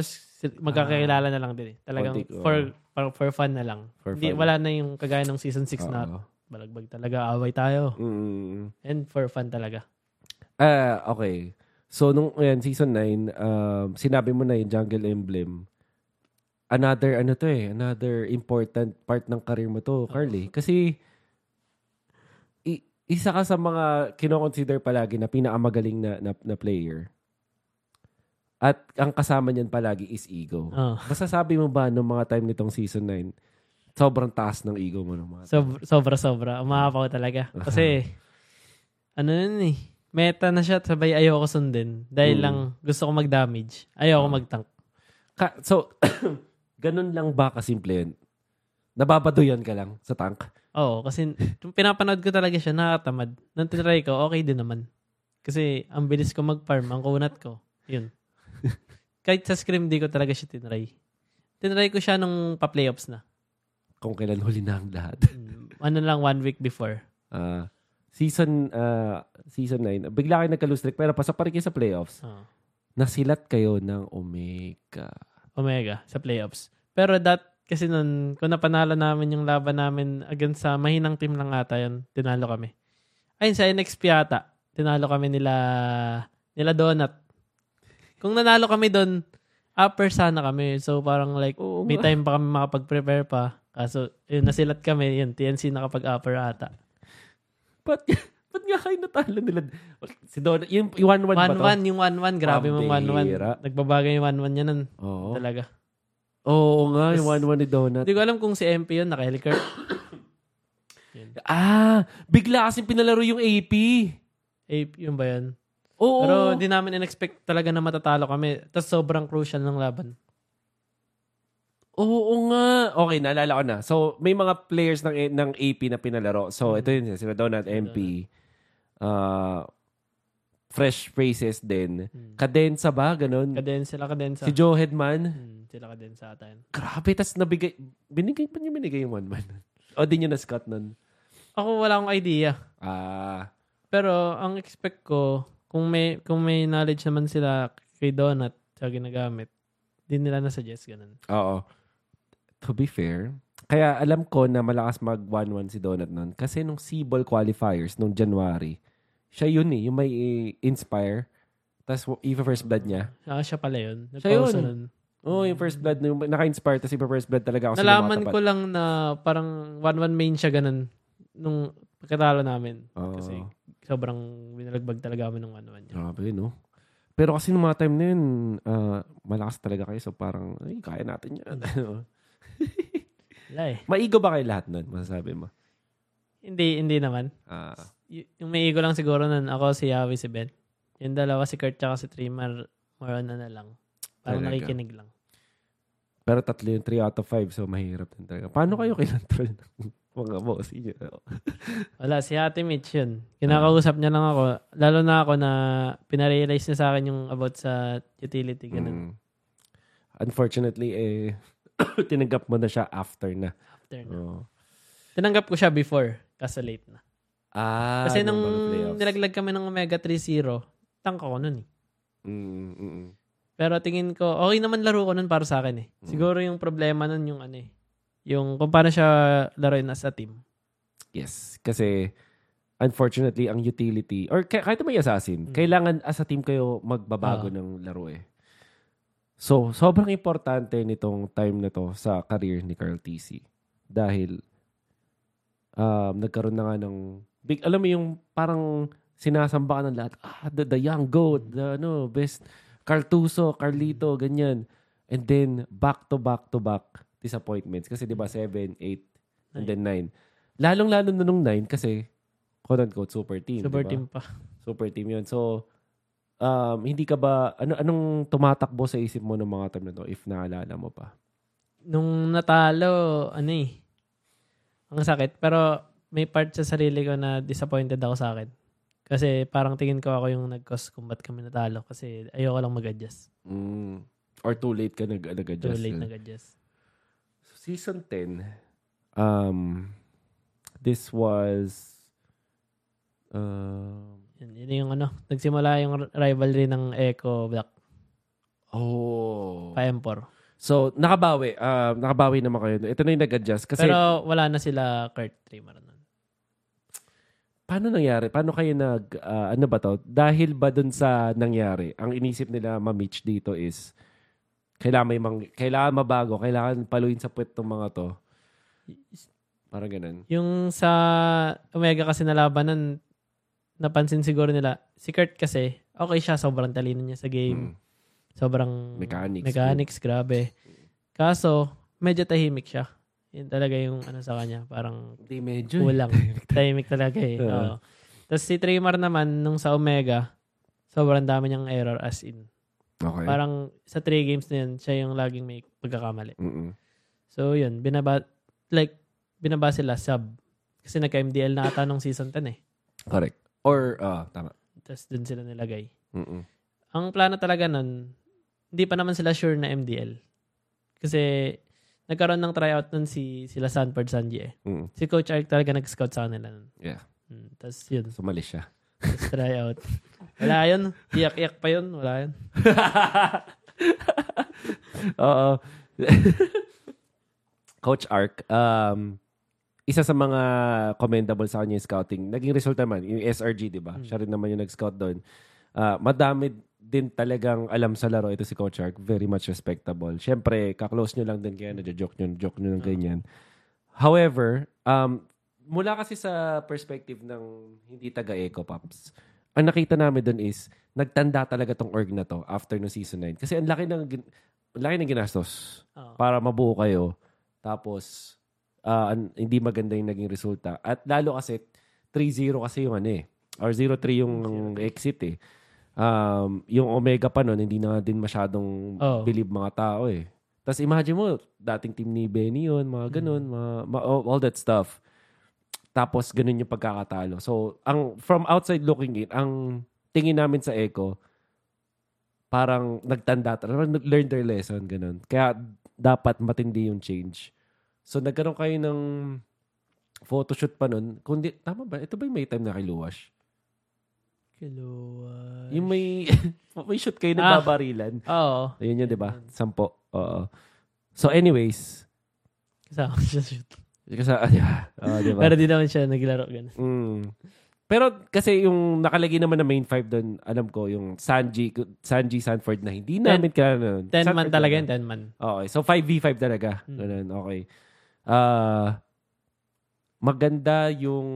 sil- magkakilala na lang din eh. Talagang Konti, oo. for, for, for fun na lang. For Hindi, fun. wala na yung kagaya ng season 6 na Oo. balagbag talaga, away tayo. Mm. And for fun talaga. Ah, okay. So, nung ayan, season 9, um, sinabi mo na yung Jungle Emblem. Another, ano to eh, another important part ng career mo to, Carly. Kasi, i- isa ka sa mga kinoconsider palagi na pinakamagaling na, na, na player. At ang kasama niyan palagi is ego. Oh. Masasabi mo ba nung mga time nitong season 9, sobrang taas ng ego mo ng mga Sob- sobra-sobra. Umahapaw talaga. <laughs> Kasi, ano yun eh, meta na siya, sabay ayoko sundin. Dahil Mm. lang gusto ko mag-damage. Ayoko mag-tank. Ka- so, <coughs> ganun lang ba kasimple yun? Nababaduyan ka lang sa tank? Oo, kasi nung pinapanood ko talaga siya, nakatamad. Nung tinry ko, okay din naman. Kasi ang bilis ko mag-farm, ang kunat ko. Yun. <laughs> Kahit sa scrim, di ko talaga siya tinry. Tinry ko siya nung pa-playoffs na. Kung kailan huli na ang lahat. <laughs> Mm, ano lang, one week before. Ah, season ah, season 9, bigla kayo nagka-lose streak pero pasok pa rin kayo sa playoffs. Oo. Nasilat kayo ng Omega. Omega sa playoffs. Pero that, kasi nun, kung napanalo namin yung laban namin against sa mahinang team lang ata yun, tinalo kami. Ayun, sa NXP ata, tinalo kami nila, nila Donut. Kung nanalo kami doon, upper sana kami. So parang like, Oo may time pa kami makapag-prepare pa. Kaso, yun, nasilat kami, yun, TNC nakapag-upper ata. Ba't, ba't nga kayo natalo nila? Si Don, yung, yung 1-1 ba to? 1-1, yung 1-1, grabe mo Pambihira. 1-1. Nagbabagay yung 1-1 niya nun, Oo. talaga. Oo nga, yung Tas- 1-1 ni Donut. Hindi ko alam kung si MP yun, naka-helicurt. <coughs> Ah, bigla kasing pinalaro yung AP. Eh, yun ba yun? Oo. Pero di namin in-expect talaga na matatalo kami. Tapos sobrang crucial ng laban. Oo nga. Okay, naalala ko na. So, may mga players ng ng AP na pinalaro. So, ito yun. Sila Donut, MP. Uh, fresh faces din. Hmm. Kadensa ba? Ganon. Kaden sila kadensa. Si Joe Headman. Hmm, sila kadensa ata yun. Grabe. Tapos nabigay. Binigay pa niya binigay yung one man. o di niyo na-scut nun. Ako wala akong idea. Ah. Pero ang expect ko, kung may kung may knowledge naman sila kay Donut sa ginagamit, di nila nasuggest ganun. oo. To be fair, kaya alam ko na malakas mag 1-1 si Donut nun. Kasi nung C-Ball qualifiers, nung January, siya yun eh, yung may inspire. Tapos even first blood niya. Ah, siya pala yun. Siya yun. Nagpausa nun. Oo, oh, yung first blood, yung naka-inspire, tapos yung first blood talaga ako sa Nalaman ko lang na parang 1-1 main siya ganun nung pagkatalo namin. Oo. Kasi sobrang binalagbag talaga kami ng 1-1 niya. Grabe, no? Pero kasi nung mga time na yun, ah, malakas talaga kayo. So parang, ay, kaya natin yan. Wala eh. <laughs> Maigo ba kayo lahat nun? Masasabi mo? Hindi, hindi naman. Ah, Y- yung may ego lang siguro nun, ako si Yawi, si Ben. Yung dalawa, si Kurt tsaka si Trimmer, more on ano lang. Parang Talaga. nakikinig lang. pero tatlo yung 3 out of 5, so mahirap din talaga. Paano kayo kinontrol mga boss <laughs> niyo? Wala, si Ate Mitch yun. Kinakausap niya lang ako. Lalo na ako na pinarealize niya sa akin yung about sa utility. Ganun. Mm. Unfortunately, eh, <coughs> tinanggap mo na siya after na. After na. Oo. Tinanggap ko siya before, kaso late na. Ah, Kasi nung nilaglag kami ng Omega 3-0, tank ako nun eh. Mm, mm, mm. Pero tingin ko, okay naman laro ko nun para sa akin eh. Mm. Siguro yung problema nun yung ano eh. Yung kung paano siya laruin as a team. Yes. Kasi, unfortunately, ang utility, or kah- kahit may assassin, Mm. kailangan as a team kayo magbabago Ah. ng laro eh. So, sobrang importante nitong time na to sa career ni Carl TC. Dahil, um, nagkaroon na nga ng, big, alam mo yung parang sinasamba ka ng lahat, ah, the, the young goat, the ano, best, Cartuso, Carlito, ganyan. And then, back to back to back disappointments. Kasi di ba 7, 8, and then 9. Lalong-lalo na nung 9 kasi quote-unquote super team. Super di ba? team pa. Super team yun. So, um, hindi ka ba, ano, anong tumatakbo sa isip mo ng mga time na to if naalala mo pa? Nung natalo, ano eh. Ang sakit. Pero may part sa sarili ko na disappointed ako sa akin. Kasi parang tingin ko ako yung nag-cause kung ba't kami natalo. Kasi ayoko lang mag-adjust. Mm. Or too late ka nag, nag-adjust. Too late nag-adjust. Season 10, um, this was, um, Yun, yun yung ano. Nagsimula yung rivalry ng Echo Black. oh. Pa M4. So, nakabawi. Uh, nakabawi naman kayo. Ito na yung nag-adjust. Kasi, Pero wala na sila Kurt Trimmer nun. paano nangyari? Paano kayo nag, ah, ano ba to? Dahil ba dun sa nangyari, ang inisip nila ma-Mitch dito is, kailangan may mang, kailangan mabago, kailangan paluin sa puwet ng mga to. Parang ganun. Yung sa Omega kasi nalabanan, napansin siguro nila, si Kurt kasi, okay siya, sobrang talino niya sa game. Mm. Sobrang Mechanics. mechanics, grabe. Kaso, medyo tahimik siya. Yun talaga yung ano sa kanya, parang Hindi medyo. eh. kulang. <laughs> tahimik talaga eh. <laughs> Oo. Tapos si Trimar naman, nung sa Omega, sobrang dami niyang error as in. Okay. Parang sa three games na yun, siya yung laging may pagkakamali. Mm-mm. So yun, binaba, like, binaba sila sub. Kasi nagka-MDL na ata nung season 10 eh. Correct. Or, ah, tama. Tapos dun sila nilagay. Mm-mm. Ang plano talaga nun, hindi pa naman sila sure na MDL. Kasi nagkaroon ng tryout nun si sila Sanford Sanji eh. Mm. Si Coach Ark talaga nag-scout sa kanila nun. Yeah. Hmm, Tapos yun, Sumali siya. tapos tryout. <laughs> Wala yun. Iyak-iyak pa yun. Wala yun. <laughs> Oo. <laughs> Coach Ark, um, isa sa mga commendable sa kanya yung scouting. Naging result naman, yung SRG, di ba? Siya rin naman yung nag-scout doon. Ah, madami din talagang alam sa laro. Ito si Coach Ark, very much respectable. Siyempre, kaklose nyo lang din kaya nadya-joke nyo, joke nyo ng ganyan. However, um, mula kasi sa perspective ng hindi taga-Eco Pops, ang nakita namin doon is, nagtanda talaga tong org na to after no season 9. Kasi ang laki ng, ang laki ng ginastos Oo. para mabuo kayo. Tapos, an- hindi maganda yung naging resulta. At lalo kasi, 3-0 kasi yung ano eh. Or 0-3 yung exit eh. Um, yung Omega pa nun, hindi na din masyadong Oo. believe mga tao eh. Tapos imagine mo, dating team ni Benny yun, mga ganun, mga, ma- all, all that stuff. Tapos ganun yung pagkakatalo. So, ang from outside looking in, ang tingin namin sa Echo, parang nagtanda, parang learn their lesson, ganun. Kaya dapat matindi yung change. So, nagkaroon kayo ng photoshoot pa nun. Kundi, tama ba? Ito ba yung may time na kay Luwash? Kiluwa. Yung may, <laughs> may shoot kayo Ah. nagbabarilan. Oo. Ayun yun, di ba? Sampo. Oo. So, anyways, Kasama siya shoot. Kasi, ah, yeah. Oo, di ba? Pero di naman siya naglaro ganun. Mm. Pero kasi yung nakalagay naman na main five doon, alam ko, yung Sanji, Sanji Sanford na hindi namin ka nun. 10 man Sanford talaga na. yun, 10 man. Okay. So, 5v5 talaga. Hmm. Ganun. Okay. Ah, maganda yung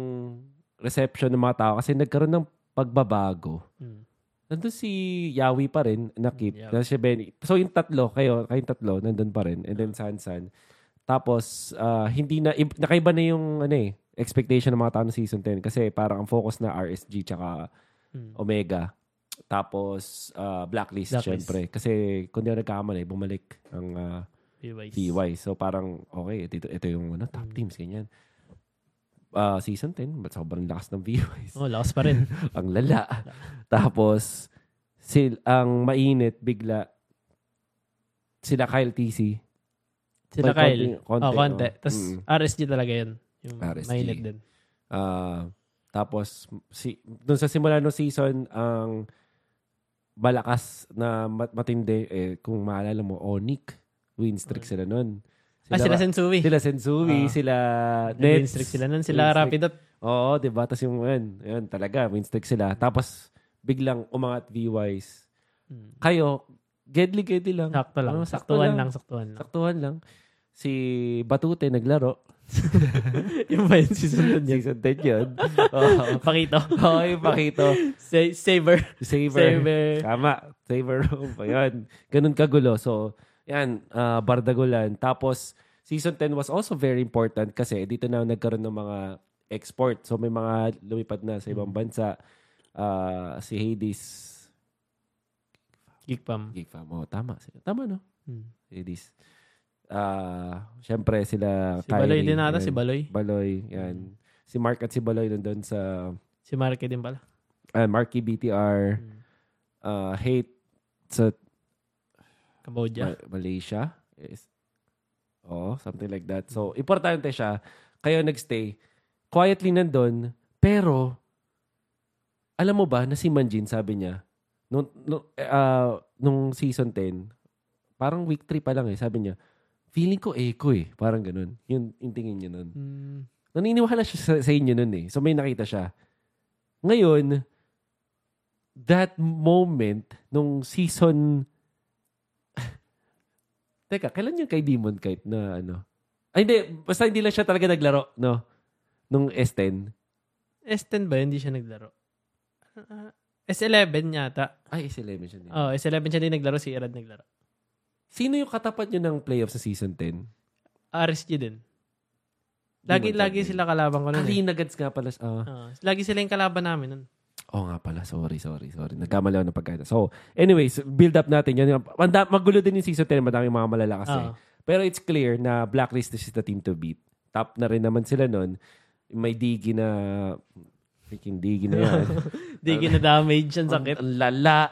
reception ng mga tao kasi nagkaroon ng pagbabago. Hmm. Nandun si Yawi pa rin, nakip. Mm. Tapos si Benny. So, yung tatlo, kayo, kayong tatlo, nandun pa rin. And then Sansan. Tapos, ah, hindi na, nakaiba na yung, ano eh, expectation ng mga tao ng season 10 kasi parang ang focus na RSG tsaka Hmm. Omega. Tapos, ah, Blacklist, Blacklist. syempre. Kasi, kung di ako nagkakamali, bumalik ang ah, PYs. TY. So, parang, okay, ito, ito yung ano, top Mm. teams, ganyan. Ah, season 10, but sobrang lakas ng VYs. Oh, lakas pa rin. <laughs> ang lala. <laughs> Tapos, sil ang mainit, bigla, sila Kyle TC. Sila May Kyle. konti- konti, oh, konti. oh. Tapos Mm. RSG talaga yun. Yung RSG. mainit din. Ah, tapos, si, dun sa simula ng season, ang malakas na mat- matindi, eh, kung maalala mo, Onik, win streak sila nun. ah, sila Sensui. Sila Sensui, Ah. sila Nets. streak sila nun. Sila Win. Rapidot. Oo, di ba? Tapos yung, yun, yun, talaga, win streak sila. Tapos, biglang umangat VYs. Hmm. Kayo, gedli-gedli lang. Sakto lang. Oo, saktuhan lang. Saktuhan lang. Saktuhan lang. Si Batute naglaro. <laughs> yung ba yung season nun yun? Season 10 yun. Oo. <laughs> Pakito. Oo, yung Pakito. Sa- Saber. Saver. Saber. Tama. Saver room. Ayun. Ganun kagulo. So, yan. ah, Bardagulan. Tapos, season 10 was also very important kasi dito na nagkaroon ng mga export. So may mga lumipad na sa ibang bansa. Ah, si Hades, Geek Pam. Geek Fam. Oh, tama. Tama, no? Hmm. Hades. Ah, syempre sila Si Baloy Kyrie, din ata, yan. si Baloy. Baloy, yan. Si Mark at si Baloy nandun sa Si Marky din pala. uh, Marky BTR, Hmm. uh, Hate sa Cambodia. Ma- Malaysia. Yes. Oh, something like that. So, importante siya. Kayo nagstay. Quietly nandun. Pero, alam mo ba na si Manjin, sabi niya, nung, nung, ah, nung season 10, parang week 3 pa lang eh, sabi niya, feeling ko echo eh. Parang ganun. Yun, yung tingin niya nun. Hmm. Naniniwala siya sa, sa inyo nun eh. So, may nakita siya. Ngayon, that moment, nung season... <laughs> Teka, kailan yung kay Demon Kite na ano? Ay, hindi. Basta hindi lang siya talaga naglaro, no? Nung S10. S10 ba? Hindi siya naglaro. Ah, S11 yata. Ay, S11 siya din. Oh, S11 siya din naglaro. Si Irad naglaro. Sino yung katapat nyo ng playoff sa season 10? RSG din. Lagi, lagi sila kalaban ko nun eh. Arena Gods nga pala. Ah. Ah, lagi sila yung kalaban namin nun. Oo nga pala. Sorry, sorry, sorry. Nagkamali ako ng pagkain. So, anyways, build up natin. Yan. Magulo din yung season 10. Madaming mga malalakas eh. Ah. Pero it's clear na Blacklist is the team to beat. Top na rin naman sila nun. May digi na... Freaking digi na yan. <laughs> Di gina-damage yan sakit. Ang lala.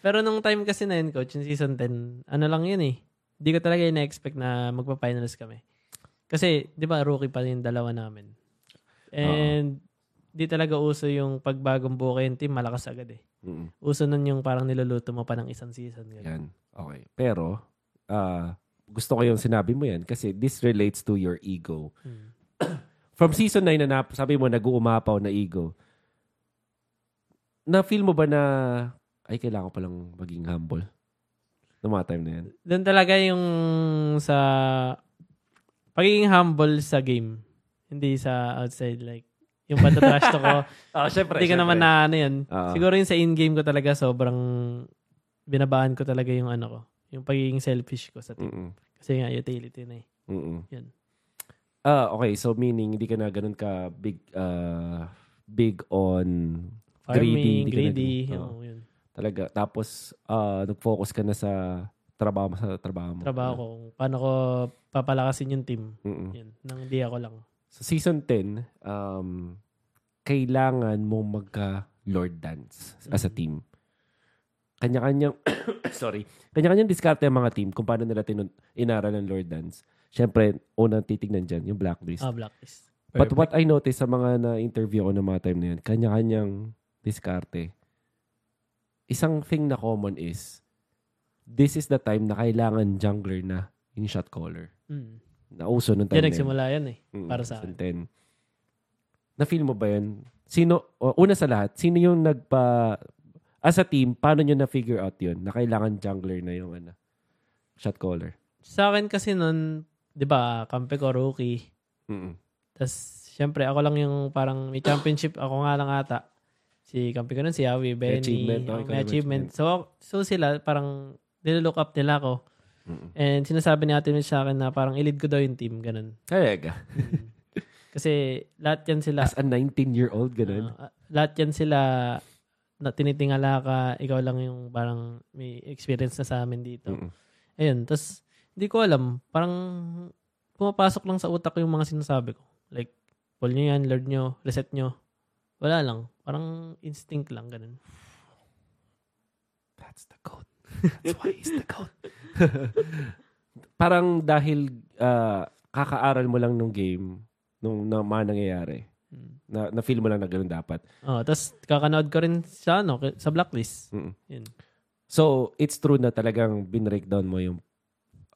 Pero nung time kasi na yun, coach, yung season 10, ano lang yun eh. Hindi ko talaga ina-expect na magpa-finals kami. Kasi, di ba, rookie pa yung dalawa namin. And, di talaga uso yung pagbagong buka yung team, malakas agad eh. Mm, Uso nun yung parang niluluto mo pa ng isang season. Ganun. yan. Okay. Pero, ah, gusto ko yung sinabi mo yan kasi this relates to your ego. Hmm. <clears throat> From season 9 na nap- sabi mo, nag-uumapaw na ego. Na-feel mo ba na, ay, kailangan ko palang maging humble? Noong mga time na yan. Doon talaga yung sa pagiging humble sa game. Hindi sa outside like yung patatrash to ko. <laughs> Ah, syempre. Hindi ko naman na ano yun. Oo. Siguro yung sa in-game ko talaga sobrang binabaan ko talaga yung ano ko. Yung pagiging selfish ko sa team. Mm-mm. Kasi nga utility na eh. Mm-mm. Yun. Ah, okay. So meaning hindi ka na ganun ka big uh, big on Farming, Greedy, na greedy. ganun. oo, yun. talaga. Tapos uh, nag-focus ka na sa trabaho mo sa trabaho mo. Trabaho ko. Paano ko papalakasin yung team. Mm-mm. Yun. Nang hindi ako lang. Sa season 10, um, kailangan mong magka-Lord Dance as a team. Kanya-kanyang, <coughs> sorry, kanya-kanyang diskarte ang mga team kung paano nila tinun- inaral ng Lord Dance. Siyempre, unang titignan dyan, yung blacklist. Ah, blacklist. But Perfect. what I noticed sa mga na-interview ko ng mga time na yan, kanya-kanyang diskarte. Isang thing na common is, this is the time na kailangan jungler na yung shot caller. Mm. Nauso nung time Yan na yan. nagsimula yan eh. Mm, para sa season 10. Na-feel mo ba yun? Sino, o, una sa lahat, sino yung nagpa, as a team, paano nyo na-figure out yun na kailangan jungler na yung ano, shot caller? Sa akin kasi nun, di ba, kampe ko rookie. Mm-mm. Tapos, syempre, ako lang yung parang may championship. Ako nga lang ata. Si kampe ko nun, si Yawi, Benny. achievement, oh, okay, may may achievement. So, so sila, parang, nililook up nila ako. Mm-mm. And sinasabi ni Ate Mitch sa akin na parang ilid ko daw yung team. Ganun. Talaga. Kasi lahat yan sila, As a 19-year-old, ganun. ah, lahat yan sila na tinitingala ka, ikaw lang yung parang may experience na sa amin dito. Mm-mm. Ayun, tapos hindi ko alam, parang pumapasok lang sa utak ko yung mga sinasabi ko. Like, pull nyo yan, lord nyo, reset nyo. Wala lang. Parang instinct lang, ganun. That's the goat. That's why he's the goat. <laughs> Parang dahil ah, kakaaral mo lang nung game, nung na, mga nangyayari, Mm. na, na-feel mo lang na ganun dapat. Oh, tapos kakanood ko rin sa, ano, sa blacklist. Mm-mm. Yun. So, it's true na talagang binreakdown mo yung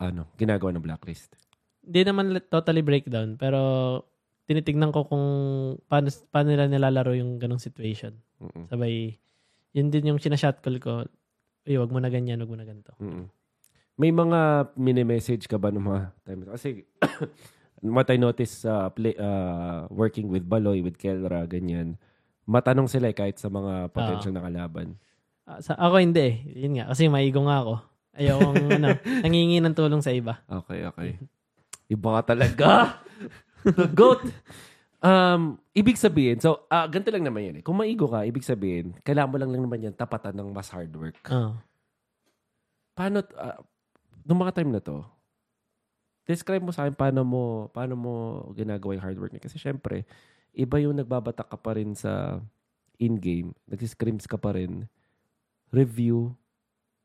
ano, ginagawa ng blacklist. Hindi naman totally breakdown, pero tinitignan ko kung paano, paano nila nilalaro yung ganong situation. Mm-mm. Sabay, yun din yung sinashot call ko. Ay, wag mo na ganyan, wag mo na ganito. Mm-mm. May mga mini-message ka ba ng mga time? Kasi, <coughs> what I notice sa play, uh, working with Baloy, with Kelra, ganyan, matanong sila eh, kahit sa mga potential na kalaban. Ah, sa, ako hindi eh. Yun nga, kasi maigo nga ako. Ayokong <laughs> ano, nangingi ng tulong sa iba. Okay, okay. Iba ka talaga. The <laughs> goat. Um, ibig sabihin, so, ah ganito lang naman yan eh. Kung maigo ka, ibig sabihin, kailangan mo lang lang naman yan tapatan ng mas hard work. Oo. Paano, uh, nung mga time na to, describe mo sa akin paano mo, paano mo ginagawa yung hard work niya. Kasi syempre, iba yung nagbabatak ka pa rin sa in-game, nagsiscrims ka pa rin, review,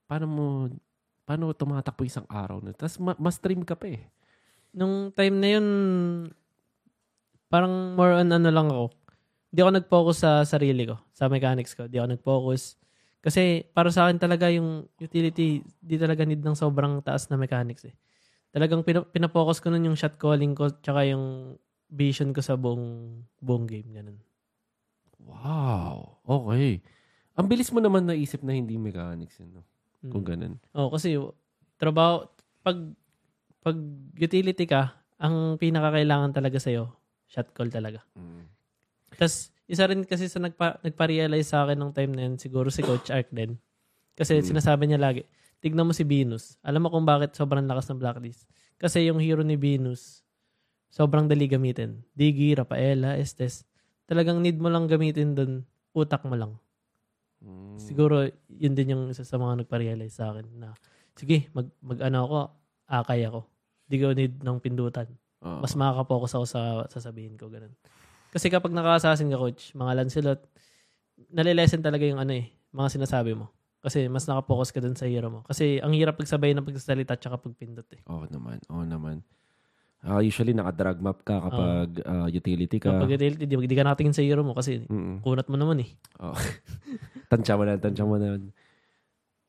paano mo, paano tumatakbo isang araw na. Tapos ma- ma-stream ka pa eh. Nung time na yun, parang more on ano lang ako. Hindi ako nag-focus sa sarili ko, sa mechanics ko. Hindi ako nag-focus. Kasi para sa akin talaga yung utility, di talaga need ng sobrang taas na mechanics eh. Talagang pina- pinapokus ko nun yung shot calling ko tsaka yung vision ko sa buong, buong game. Ganun. Wow. Okay. Ang bilis mo naman naisip na hindi mechanics yun. No? Mm. Kung ganun. Oh, kasi trabaho pag pag utility ka, ang pinakakailangan talaga sa shot call talaga. Mm. Tapos isa rin kasi sa nagpa, nagpa-realize sa akin ng time na yun, siguro si Coach Ark din. Kasi Mm. sinasabi niya lagi, tignan mo si Venus. Alam mo kung bakit sobrang lakas ng blacklist. Kasi yung hero ni Venus, sobrang dali gamitin. Digi, Rafaela, Estes. Talagang need mo lang gamitin doon, utak mo lang. Mm. Siguro, yun din yung isa sa mga nagpa-realize sa akin na, sige, mag, mag ano ako, akay ako. Di ko need ng pindutan. Oo. Mas makaka-focus ako sa sasabihin ko, ganun. Kasi kapag naka-assassin ka, coach, mga Lancelot, nalilesen talaga yung ano eh, mga sinasabi mo. Kasi mas nakapokus ka dun sa hero mo. Kasi ang hirap pagsabay ng pagsasalita at pagpindot eh. Oo naman. Oo naman. Ah, usually, naka-drag map ka kapag ah, utility ka. Kapag utility, di, di ka nakatingin sa hero mo kasi Mm-mm. kunat mo naman eh. Oo. <laughs> tansya mo na, tansya mo na.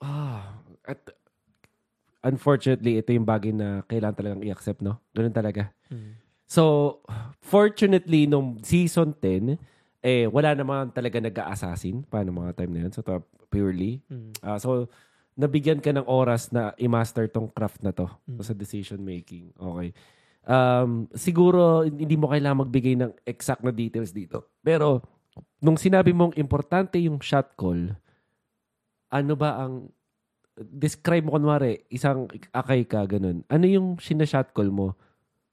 Ah, at unfortunately, ito yung bagay na kailangan talagang i-accept, no? Ganun talaga. So, fortunately, nung season 10, eh, wala naman talaga nag-assassin paano mga time na yun. So, to, purely. Mm. Ah, so, nabigyan ka ng oras na i-master tong craft na to Mm. sa decision making. Okay. Um, siguro, hindi mo kailangan magbigay ng exact na details dito. Pero, nung sinabi mong importante yung shot call, ano ba ang describe mo kunwari, isang akay ka, ganun. Ano yung sinashot call mo?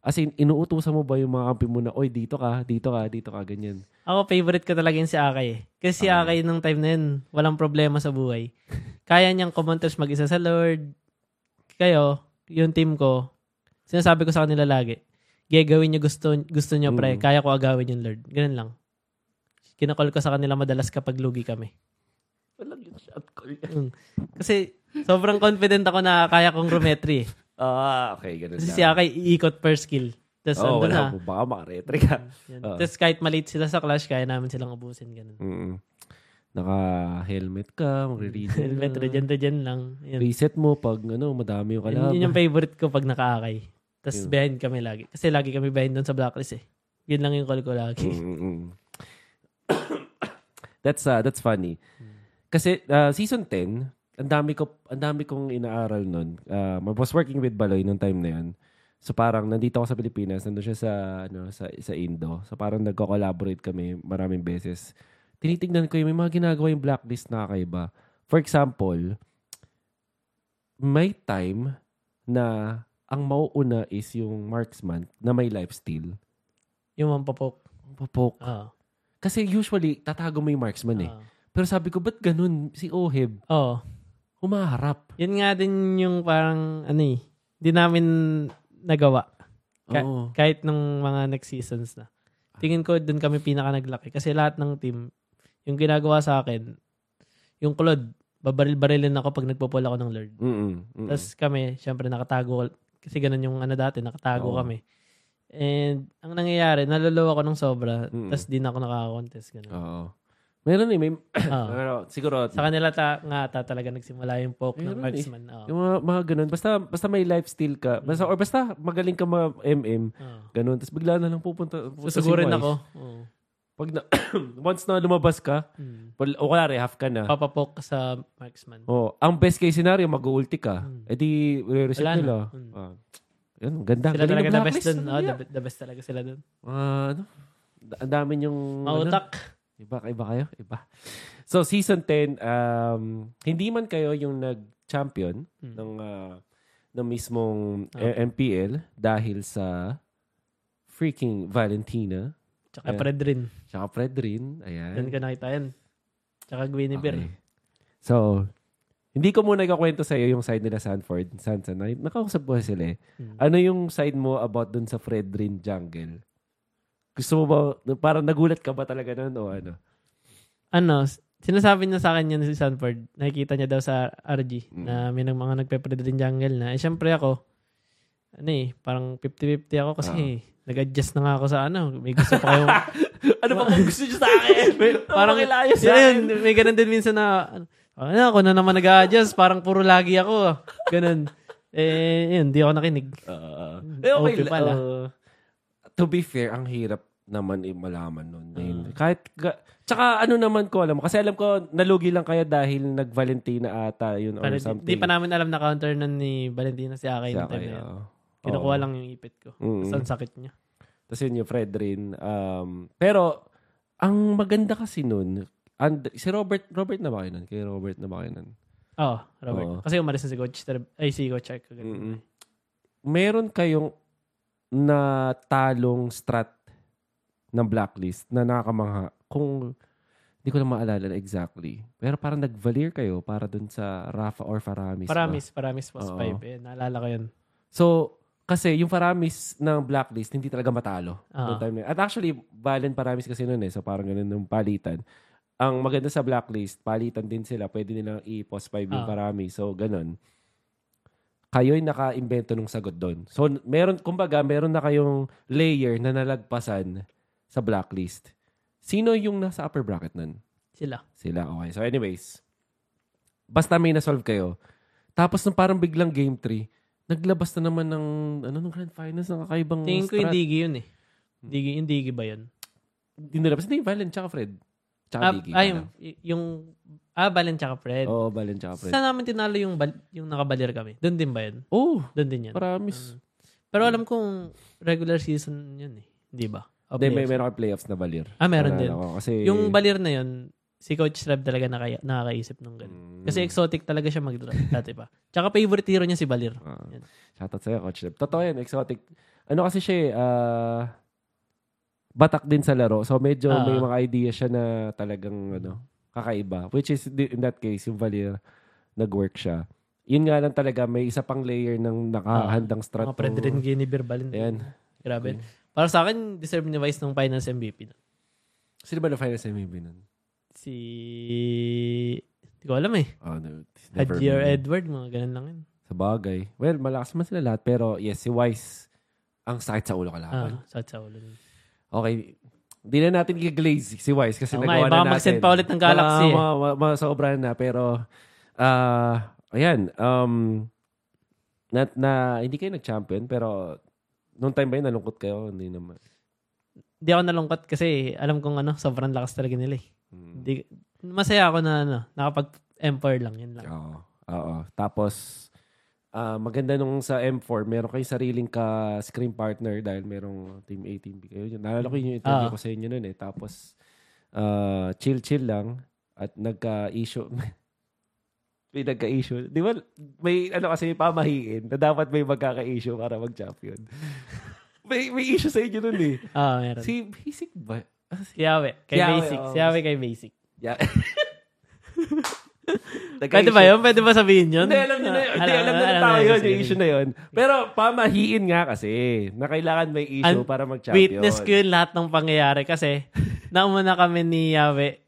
As in, inuutusan mo ba yung mga kampi mo na, oy, dito ka, dito ka, dito ka, ganyan. Ako, favorite ko talaga yung si Akay eh. Kasi si Ah. Akay nung time na yun, walang problema sa buhay. Kaya niyang commenters mag-isa sa Lord. Kayo, yung team ko, sinasabi ko sa kanila lagi, gagawin niyo gusto, gusto niyo pre, Mm. kaya ko agawin yung Lord. Ganun lang. Kinakall ko sa kanila madalas kapag lugi kami. Walang yung shot call. Mm. Kasi sobrang confident ako na kaya kong rumetri eh. Ah, okay, ganun Kasi lang. si Akay iikot per skill. Tapos Oo, andun na. wala mo. Baka makaretre ka. Yan. Oo. Tapos kahit maliit sila sa clash, kaya namin silang ubusin. Ganun. Mm. Naka-helmet ka, magre-read. <laughs> Helmet, regen, regen lang. Yan. Reset mo pag ano, madami yung Yun, kalaban. yun yung favorite ko pag nakaakay. Tapos Yun. behind kami lagi. Kasi lagi kami behind doon sa blacklist eh. Yun lang yung call ko lagi. Mm-mm. <coughs> that's uh, that's funny. Kasi uh, season 10, ang dami ko ang dami kong inaaral noon. Uh, I was working with Baloy nung time na 'yan. So parang nandito ako sa Pilipinas, nandun siya sa ano sa sa Indo. So parang nagko-collaborate kami maraming beses. Tinitingnan ko yung may mga ginagawa yung blacklist na kakaiba. For example, may time na ang mauuna is yung marksman na may lifesteal. Yung mampapok. Papok. Oo. Kasi usually, tatago mo yung marksman eh. Oo. Pero sabi ko, ba't ganun? Si Oheb, Oo. humaharap. Yun nga din yung parang ano eh. Di namin nagawa. Ka- Oo. Kahit nung mga next seasons na. Tingin ko doon kami pinaka naglaki. Kasi lahat ng team, yung ginagawa sa akin, yung Claude, babaril-barilin ako pag nagpo-pull ako ng Lord. Mm-mm. Mm-mm. Tapos kami, syempre nakatago. Kasi ganun yung ano dati, nakatago Oo. kami. And ang nangyayari, naluluwa ako ng sobra. Mm. Tapos di na ako nakaka-contest. Ganun. Oo. Meron eh. May, <clears throat> Oo. ano, siguro, Sa kanila ta, nga ata talaga nagsimula yung poke ng Meron eh. marksman. Oo. yung mga, mga ganun. Basta, basta may life steal ka. Basta, or basta magaling ka mga MM. Oo. Ganun. Tapos bigla na lang pupunta. pupunta si Susugurin Wise. ako. Oo. Pag na, <clears throat> once na lumabas ka, wal- o kunwari, half ka na. Papapok ka sa marksman. Oh, ang best case scenario, mag-ulti ka. Mm. Eh di, re-reset nila. Mm. Ah. Yun, ganda. Sila Galing talaga the best dun. Ano Oh, the, the best talaga sila dun. Ah, ano? Ang dami yung... ano? Mautak. Iba, iba kayo? Iba. So, season 10, um, hindi man kayo yung nag-champion Hmm. ng, ah, ng mismong Okay. MPL dahil sa freaking Valentina. Tsaka Ayan. Fred rin. Tsaka Fred rin. Ayan. Doon ko nakita yan. Tsaka Guinevere. Okay. So, hindi ko muna ikakwento sa iyo yung side nila Sanford, Sansa. Na, nakausap ko sila eh. Hmm. Ano yung side mo about dun sa Fredrin Jungle? Gusto mo ba, parang nagulat ka ba talaga nun o ano? Ano, sinasabi niya sa akin yan si Sanford. Nakikita niya daw sa RG Mm. na may nang mga nagpe-pred din jungle na. Eh, syempre ako, ano eh, parang 50-50 ako kasi Ah. Nag-adjust na nga ako sa ano. May gusto pa kayong... <laughs> ano ba kung gusto niyo sa akin? <laughs> parang, Pakilaya sa yun, akin. may ganun din minsan na, ano, ako na naman nag-adjust, parang puro lagi ako. Ganun. Eh, yun, di ako nakinig. Uh, eh, okay, Okay pala. uh, to be fair, ang hirap naman eh, malaman nun. Ayun. Kahit, ga, tsaka ano naman ko alam, kasi alam ko, nalugi lang kayo dahil nag-Valentina ata yun or di, something. di pa namin alam na counter nun ni Valentina si Akay yung time Kinukuha Oo. lang yung ipit ko. Mm. Tapos ang sakit niya. Tapos yun yung Fred rin. Um, pero, ang maganda kasi nun, and, si Robert, Robert na ba kayo nun? Kay Robert na ba kayo nun? Oo, Robert. Oo. Kasi umalis na si Coach, Ter- ay si Coach. Mm-mm. Meron kayong na talong strat ng blacklist na nakakamangha. Kung hindi ko na maalala na exactly. Pero parang nag-valir kayo para dun sa Rafa or Faramis. ba? Paramis, paramis was Oo. 5. Eh, naalala ko yun. So, kasi yung Faramis ng blacklist, hindi talaga matalo. Noong time na. At actually, Valen Paramis kasi nun eh. So, parang ganun yung palitan. Ang maganda sa blacklist, palitan din sila. Pwede nilang i-post 5 yung Ah. Paramis. So, ganun. Kayo'y naka-invento ng sagot doon. So, meron, kumbaga, meron na kayong layer na nalagpasan sa blacklist. Sino yung nasa upper bracket nun? Sila. Sila, okay. So anyways, basta may na-solve kayo. Tapos nung parang biglang game 3, naglabas na naman ng, ano, ng grand finals ng kakaibang Tingin ko yung strat. Digi yun eh. Digi, yung Digi ba yun? Hindi nilabas. Hindi, Valen, tsaka Fred. Tsaka Ah, Digi. ah, yung, yung, ah, Balen tsaka Fred. Oo, Valen, tsaka Fred. Saan namin tinalo yung, bal- yung nakabalir kami? Doon din ba yun? Oh, Doon din yan. promise. Pero alam kong regular season yun eh. Hindi ba? Hindi, may meron kayo playoffs na balir. Ah, meron Naalala din. ko. Kasi, Yung balir na yun, si Coach Trev talaga nakaya, nakakaisip nung ganun. Mm. Kasi exotic talaga siya mag-draft <laughs> dati pa. Tsaka favorite hero niya si Balir. Ah, Yan. shoutout sa'yo, Coach Leb. Totoo yan, exotic. Ano kasi siya eh, ah, batak din sa laro. So medyo Ah. may mga idea siya na talagang ano, kakaiba. Which is, in that case, yung Valir, nag-work siya. Yun nga lang talaga, may isa pang layer ng nakahandang strat. Mga friend rin Guinevere Balin. Ayan. Grabe. Para sa akin, deserve ni Vice ng finals MVP. No? Sino ba na finals MVP nun? Si... Hindi ko alam eh. Oh, no, Haji or Edward, mga ganun lang yun. Sa bagay. Well, malakas man sila lahat. Pero yes, si Wise, ang sakit sa ulo kalaban. Ah, sa sa ulo. Okay. Hindi na natin i-glaze si Wise kasi Oo nga nagawa na natin. mag-send pa ulit ng Galaxy eh. Baka ma- ma- masobrahan na. Pero, ah, ayan. Um, na, na, hindi kayo nag-champion, pero nung time ba yun, nalungkot kayo? Hindi naman. Hindi ako nalungkot kasi alam kong ano, sobrang lakas talaga nila eh. Hmm. Di, masaya ako na ano, nakapag-emperor lang, yun lang. Oo. Oo. Tapos, ah, maganda nung sa M4, meron kayong sariling ka screen partner dahil merong team A, team B kayo. Naalala ko yun yung interview Ah. ko sa inyo nun eh. Tapos, ah, chill-chill lang at nagka-issue. <laughs> may nagka-issue. Di ba, may ano kasi may pamahiin na dapat may magkaka-issue para mag-champion. <laughs> may, may issue sa inyo nun eh. Ah, meron. Si, Si Basic ba? <laughs> Si Yawe, kay Yawe, Basic. oo. Si Yawe kay Basic. Yeah. <laughs> Pwede ba yun? Pwede ba sabihin yun? Hindi, alam niyo na yun. Hindi, alam na alam tao na yun, sige, yung issue na yun. Pero pamahiin nga kasi na kailangan may issue An- para mag-champion. Witness ko yun lahat ng pangyayari kasi <laughs> naumuna kami ni Yawe,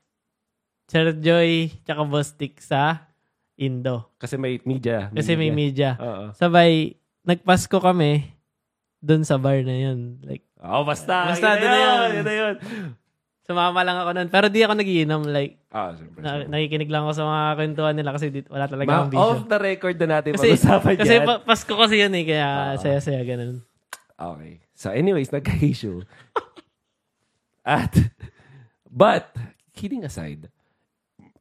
Sir Joy, tsaka Bostik sa Indo. Kasi may media. Kasi may media. Oo. Sabay, nagpasko kami dun sa bar na yun. Like, Oh, basta. Basta, yun na yun. Yun na yun. sumama lang ako nun. Pero di ako nagiinom. Like, Ah, siyempre. na, siyempre. nakikinig lang ako sa mga kwentuhan nila kasi di, wala talaga Ma- akong bisyo. off the record na natin Kasi, pag-usapan kasi yan. pa- Pasko kasi yun eh, kaya Ah. saya-saya ganun. Okay. So anyways, nagka-issue. <laughs> At, but, kidding aside,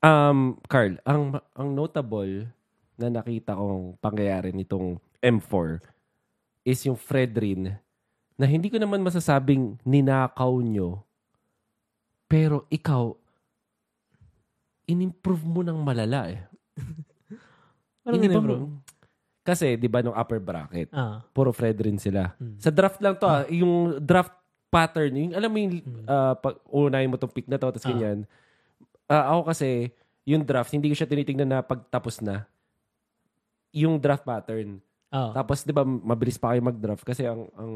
um, Carl, ang, ang notable na nakita kong pangyayari nitong M4 is yung Fredrin na hindi ko naman masasabing ninakaw nyo, pero ikaw, in-improve mo ng malala eh. Parang Iniba bro. mo. Kasi, di ba, nung upper bracket, Ah. puro Fred rin sila. Hmm. Sa draft lang to ah. Yung draft pattern, yung alam mo yung ah, pag unahin mo tong pick na to, tapos Ah. ganyan. Ah, ako kasi, yung draft, hindi ko siya tinitingnan na pagtapos na. Yung draft pattern. Oh, Tapos, di ba, mabilis pa kayo mag-draft kasi ang, ang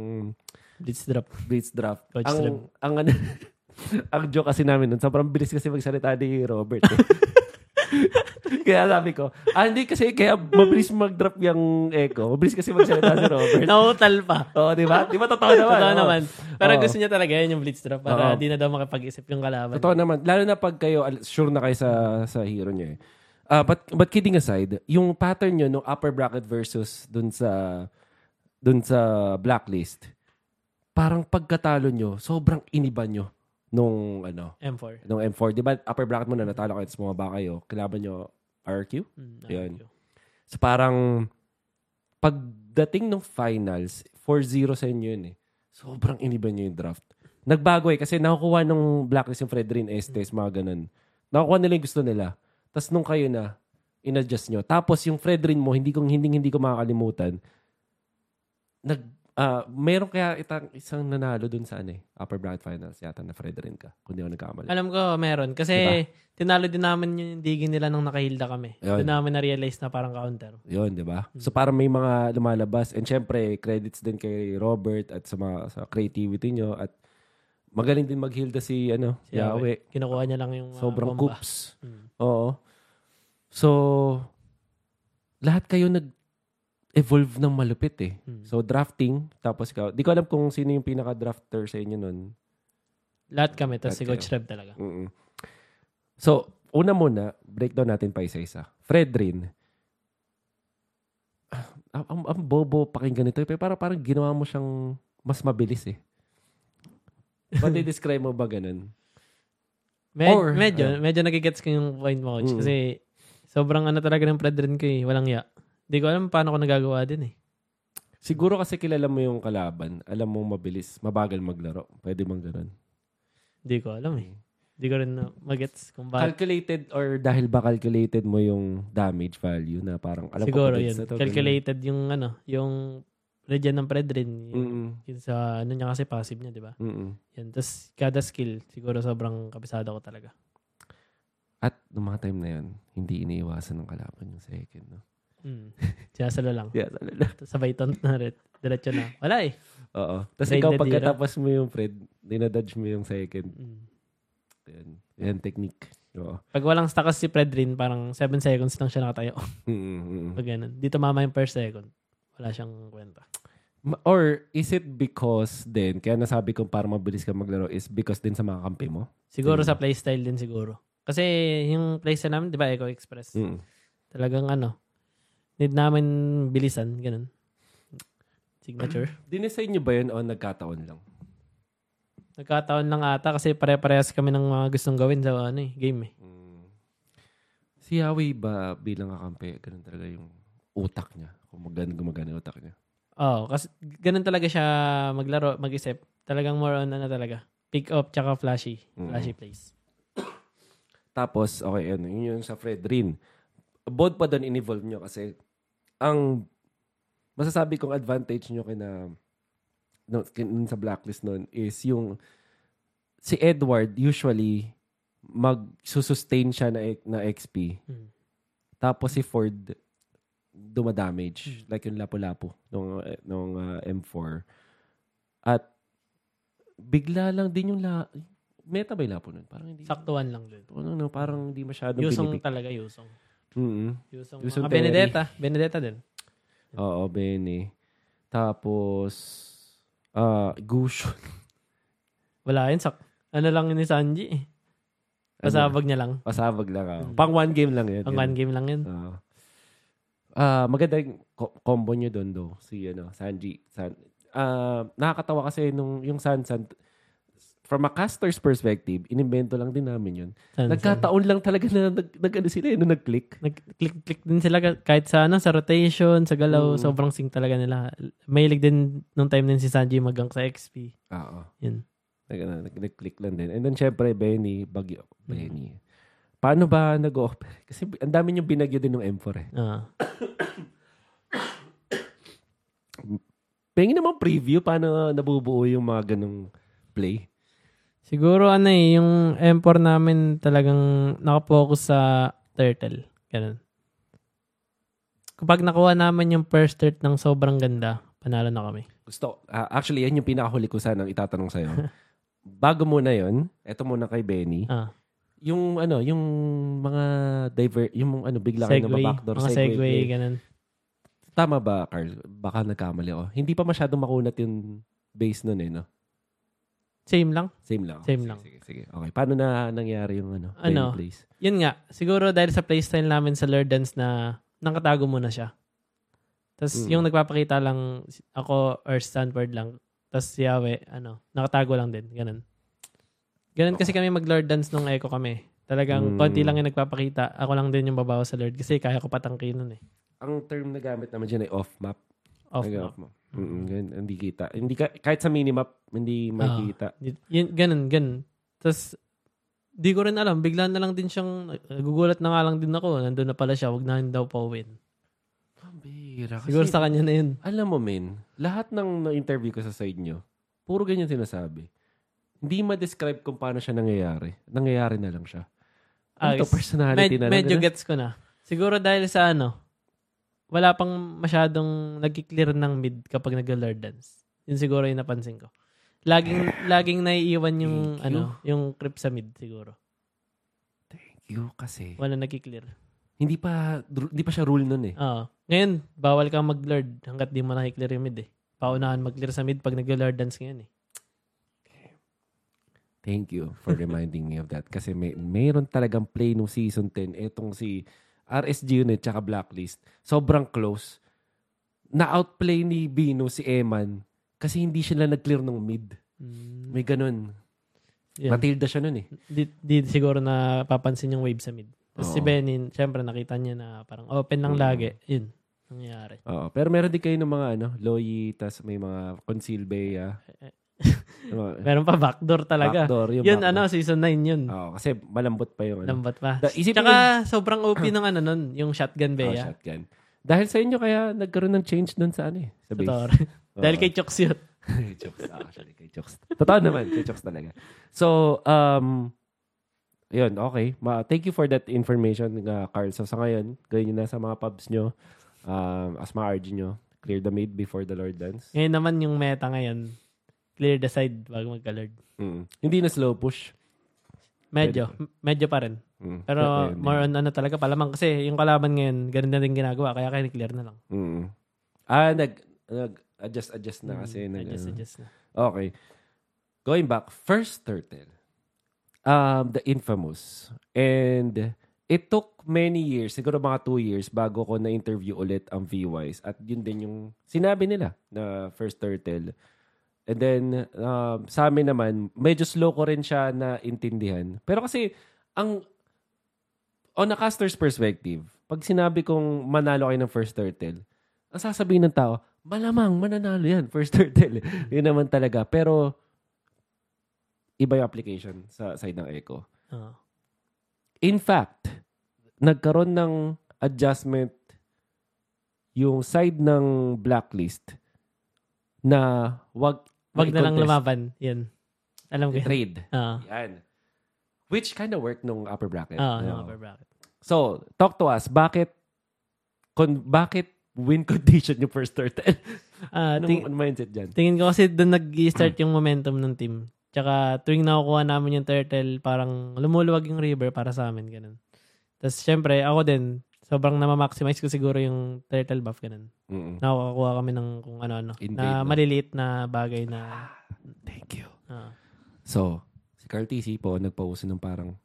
blitz drop. blitz draft. Coach ang, Trev. ang, ano, <laughs> ang joke kasi namin nun, sobrang bilis kasi magsalita ni Robert. eh. <laughs> kaya sabi ko, ah, hindi kasi, kaya mabilis mag-drop yung echo. Mabilis kasi magsalita si Robert. Nautal pa. Oo, di ba? Di ba totoo naman? Totoo Oo. naman. Pero Oo. gusto niya talaga yan yung blitz drop para Oo. di na daw makapag-isip yung kalaban. Totoo naman. Lalo na pag kayo, sure na kayo sa, sa hero niya eh. Ah, but, but kidding aside, yung pattern nyo no upper bracket versus dun sa dun sa blacklist, parang pagkatalo nyo, sobrang iniba nyo nung ano, M4. nung M4. Di ba upper bracket mo na natalo kayo, tapos bumaba kayo, kilaban nyo RQ? Mm, Yun. So parang pagdating ng finals, 4-0 sa inyo yun eh. Sobrang iniba nyo yung draft. Nagbago eh kasi nakukuha ng blacklist yung Fredrin Estes, mga ganun. Nakukuha nila yung gusto nila. Tapos nung kayo na, inadjust nyo. Tapos yung Fredrin mo, hindi ko, hindi, hindi ko makakalimutan, nag, ah meron kaya itang, isang nanalo dun sa ano eh, upper bracket finals yata na Fredrin ka, kung di ako nagkamali. Alam ko, meron. Kasi tinalo din namin yung digin nila nung nakahilda kami. Yun. Doon namin na-realize na parang counter. Yun, di ba? So parang may mga lumalabas. And syempre, credits din kay Robert at sa, mga, sa creativity nyo. At magaling din maghilda si, ano, Si Yahweh. Kinukuha niya lang yung mga Sobrang bomba. coops. Mm. Oo. So, lahat kayo nag-evolve ng malupit eh. Mm. So, drafting. Tapos ikaw, di ko alam kung sino yung pinaka-drafter sa inyo nun. Lahat kami. Tapos si Coach Rev talaga. Mm-mm. So, una muna, breakdown natin pa isa-isa. Fredrin, ah, ang, ang, ang bobo pakinggan nito, eh, pero parang, parang ginawa mo siyang mas mabilis eh. Ba't <laughs> i-describe mo ba ganun? Med- Or, medyo, uh, medyo nagigets ko yung point mo, Coach. Mm. Kasi sobrang ano talaga ng Fredrin ko eh. Walang ya. Hindi ko alam paano ko nagagawa din eh. Siguro kasi kilala mo yung kalaban. Alam mo mabilis, mabagal maglaro. Pwede mang ganun. Hindi ko alam eh. Hindi ko rin na magets kung bakit. Calculated or dahil ba calculated mo yung damage value na parang alam Siguro ko yun. na to, Calculated yung ano, yung regen ng Fredrin. ganun. Yung, sa ano niya kasi passive niya, di ba? Mm-mm. Yan. Tapos kada skill, siguro sobrang kabisado ko talaga. At noong mga time na yun, hindi iniiwasan ng kalaban yung second. No? Mm. Sinasalo lang. Talaga. Tapos sabay taunt <laughs> na rin. Diretso na. Wala eh. Oo. Tapos ikaw, pagkatapos mo yung Fred, dinadodge mo yung second. Mm. Yan, yan technique. Oo. Pag walang stacks si Fredrin, parang 7 seconds lang siya nakatayo. <laughs> Mm-mm. Pag ganun. Dito mama yung per second. Wala siyang kwenta. Or is it because din, kaya nasabi kong para mabilis ka maglaro is because din sa mga kampi mo? Siguro Mm. sa playstyle din siguro. Kasi yung playstyle namin, di ba, Eco Express. Mm. Talagang ano, need namin bilisan, ganun. Signature. <clears throat> Dinesign nyo ba yun o nagkataon lang? Nagkataon lang ata kasi pare-parehas kami ng mga gustong gawin sa ano eh, game eh. Mm. Si Yahweh ba bilang kakampi, ganun talaga yung utak niya? Kung magana gumagana yung utak niya. Oo, kasi ganun talaga siya maglaro, mag-isip. Talagang more on ano talaga. Pick up tsaka flashy. Mm. Flashy plays. Tapos, okay, ano, yun yung sa Fred Rin. Both pa doon in-evolve nyo kasi ang masasabi kong advantage nyo kina no, kin- sa blacklist noon is yung si Edward usually mag-sustain siya na, na XP. Mm. Tapos si Ford dumadamage. Like yung lapu-lapu nung, nung ah, M4. At bigla lang din yung la... Meta ba yung nun? Parang hindi. Saktuan lang dun. Ano, no, parang hindi masyadong Yusong binibig. talaga, Yusong. Mm-mm. Yusong, Yusong mga. Benedetta. Benedetta din. Oo, Benny. Tapos, ah, Gush. <laughs> Wala yun. Sak ano lang yun ni Sanji eh. Pasabag niya lang. Pasabag lang. Mm. Pang one game lang yun. Ang one game lang yun. Oo. Ah, maganda yung co- combo nyo doon do. Si ano, Sanji. San, ah, nakakatawa kasi nung yung San San from a caster's perspective, inimbento lang din namin yun. San- Nagkataon lang talaga na nag, nag ano sila, eh, no, nag-click. Nag-click-click din sila ka- kahit sa ano, sa rotation, sa galaw, Mm. sobrang sync talaga nila. Mahilig din nung time din si Sanji magang sa XP. Oo. Yun. Nag, ano, nag, nag-click lang din. And then, syempre, Benny, Bagyo. Mm. Benny. Paano ba nag-offer? Kasi ang dami yung binagyo din ng M4 eh. Ah. <coughs> Pengi naman preview paano nabubuo yung mga ganong play? Siguro ano eh, yung M4 namin talagang nakapokus sa turtle. Ganun. Kapag nakuha namin yung first dirt ng sobrang ganda, panalo na kami. Gusto, ah, actually, yan yung pinakahuli ko sanang itatanong sa'yo. <laughs> Bago muna yon eto muna kay Benny. Ah, Yung ano, yung mga diver, yung ano, bigla kayo na backdoor Mga segue. segway, ganun. Tama ba, Carl? Baka nagkamali ako. Hindi pa masyadong makunat yung base nun eh, no? Same lang. Same lang. Same sige, lang. Sige, sige. Okay. Paano na nangyari yung ano? Ano? Place? Yun nga, siguro dahil sa playstyle namin sa Lord Dance na nakatago muna siya. Tapos Mm. yung nagpapakita lang ako or Stanford lang. Tapos si Yawe, ano, nakatago lang din. Ganun. Ganun kasi kami mag-Lord Dance nung Echo kami. Talagang Mm. konti lang yung nagpapakita. Ako lang din yung babaw sa Lord kasi kaya ko patangkin nun eh. Ang term na gamit naman dyan ay off-map. Off Nag- map. off-map. Mm-mm, ganun, hindi kita. Hindi ka, kahit sa minimap, hindi makikita. Y- Yun, ganun, ganun. Tapos, di ko rin alam. Bigla na lang din siyang, nagugulat na nga lang din ako. Nandun na pala siya. Huwag na daw pa win. Pambira. Siguro sa kanya na yun. alam mo, men, lahat ng na-interview ko sa side nyo, puro ganyan sinasabi. Hindi ma-describe kung paano siya nangyayari. Nangyayari na lang siya. Ano Ayos. personality Med- na lang. medyo gets ko na. Siguro dahil sa ano, wala pang masyadong nagki-clear ng mid kapag nag-lord dance. Yun siguro yung napansin ko. Laging laging naiiwan yung Thank you. ano, yung creep sa mid siguro. Thank you kasi. Wala nagki-clear. Hindi pa, hindi pa siya rule nun eh. Oo. Ngayon, bawal kang mag-lord hanggat di mo nakiklear yung mid eh. Paunahan mag-clear sa mid pag nag-lord dance ngayon eh. Thank you for reminding me of that. Kasi may, mayroon talagang play nung season 10. Etong si RSG Unit tsaka Blacklist. Sobrang close. Na-outplay ni Bino si Eman kasi hindi sila nag-clear ng mid. Mm, May ganun. yun. Matilda siya nun eh. Di, di siguro na papansin yung wave sa mid. Tapos si. Benin, syempre nakita niya na parang open lang Mm. lagi. Yun. Nangyari. Oo. Pero meron din kayo ng mga ano, Loyi, tas may mga Conceal Bea. <laughs> Meron pa backdoor talaga. Backdoor, yung yun backdoor. ano, season 9 yun. Oo, kasi malambot pa yung ano. Lambat pa. Da- isipin Tsaka sobrang OP ng ano nun, yung shotgun Oh, beya. shotgun. Dahil sa inyo kaya nagkaroon ng change dun sa ano eh. Sa base. Totoo. <laughs> Oo. Dahil kay Chokes yun. <laughs> Chokes. Actually, kay Chokes. Totoo naman, kay Chokes talaga. So, um, yun, okay. Ma thank you for that information, uh, Carl. So, sa ngayon, gawin nyo na sa mga pubs nyo, um, as mga RG nyo, clear the mid before the Lord dance. Ngayon naman yung meta ngayon, clear the side bago magka-lord. Mm. Hindi na slow push. Medyo. m- Medyo pa rin. Mm. Pero Pwede. more on ano talaga palamang kasi yung kalaban ngayon, ganun na din ginagawa. Kaya kaya clear na lang. Mm. Ah, nag, nag adjust adjust na kasi. Mm, nag, adjust, ano. adjust na. Okay. Going back, first turtle. Um, the infamous. And it took many years, siguro mga two years, bago ko na-interview ulit ang V-Wise. At yun din yung sinabi nila na first turtle. And then, um, sa amin naman, medyo slow ko rin siya na intindihan. Pero kasi, ang on a caster's perspective, pag sinabi kong manalo kayo ng first turtle, ang sasabihin ng tao, malamang mananalo yan, first <laughs> turtle. Yun naman talaga. Pero, iba yung application sa side ng Echo. Oo. In fact, nagkaroon ng adjustment yung side ng blacklist na wag Wag na lang lumaban. Yan. Alam ko yun. Trade. Oo. Yan. Which kind of work nung upper bracket. Oo, Ano? yung upper bracket. So, talk to us. Bakit kon bakit win condition yung first turtle? <laughs> Ah, Anong ting- mindset dyan? tingin ko kasi doon nag-start yung momentum ng team. Tsaka tuwing nakukuha namin yung turtle, parang lumuluwag yung river para sa amin. Ganun. Tapos syempre, ako din, sobrang na-maximize ko siguro yung turtle buff. Ganun. Mm-mm. Nakukuha kami ng kung ano-ano. Invade, na maliliit na bagay na... Thank you. ah. So, si Carl TC po, nagpauso ng parang,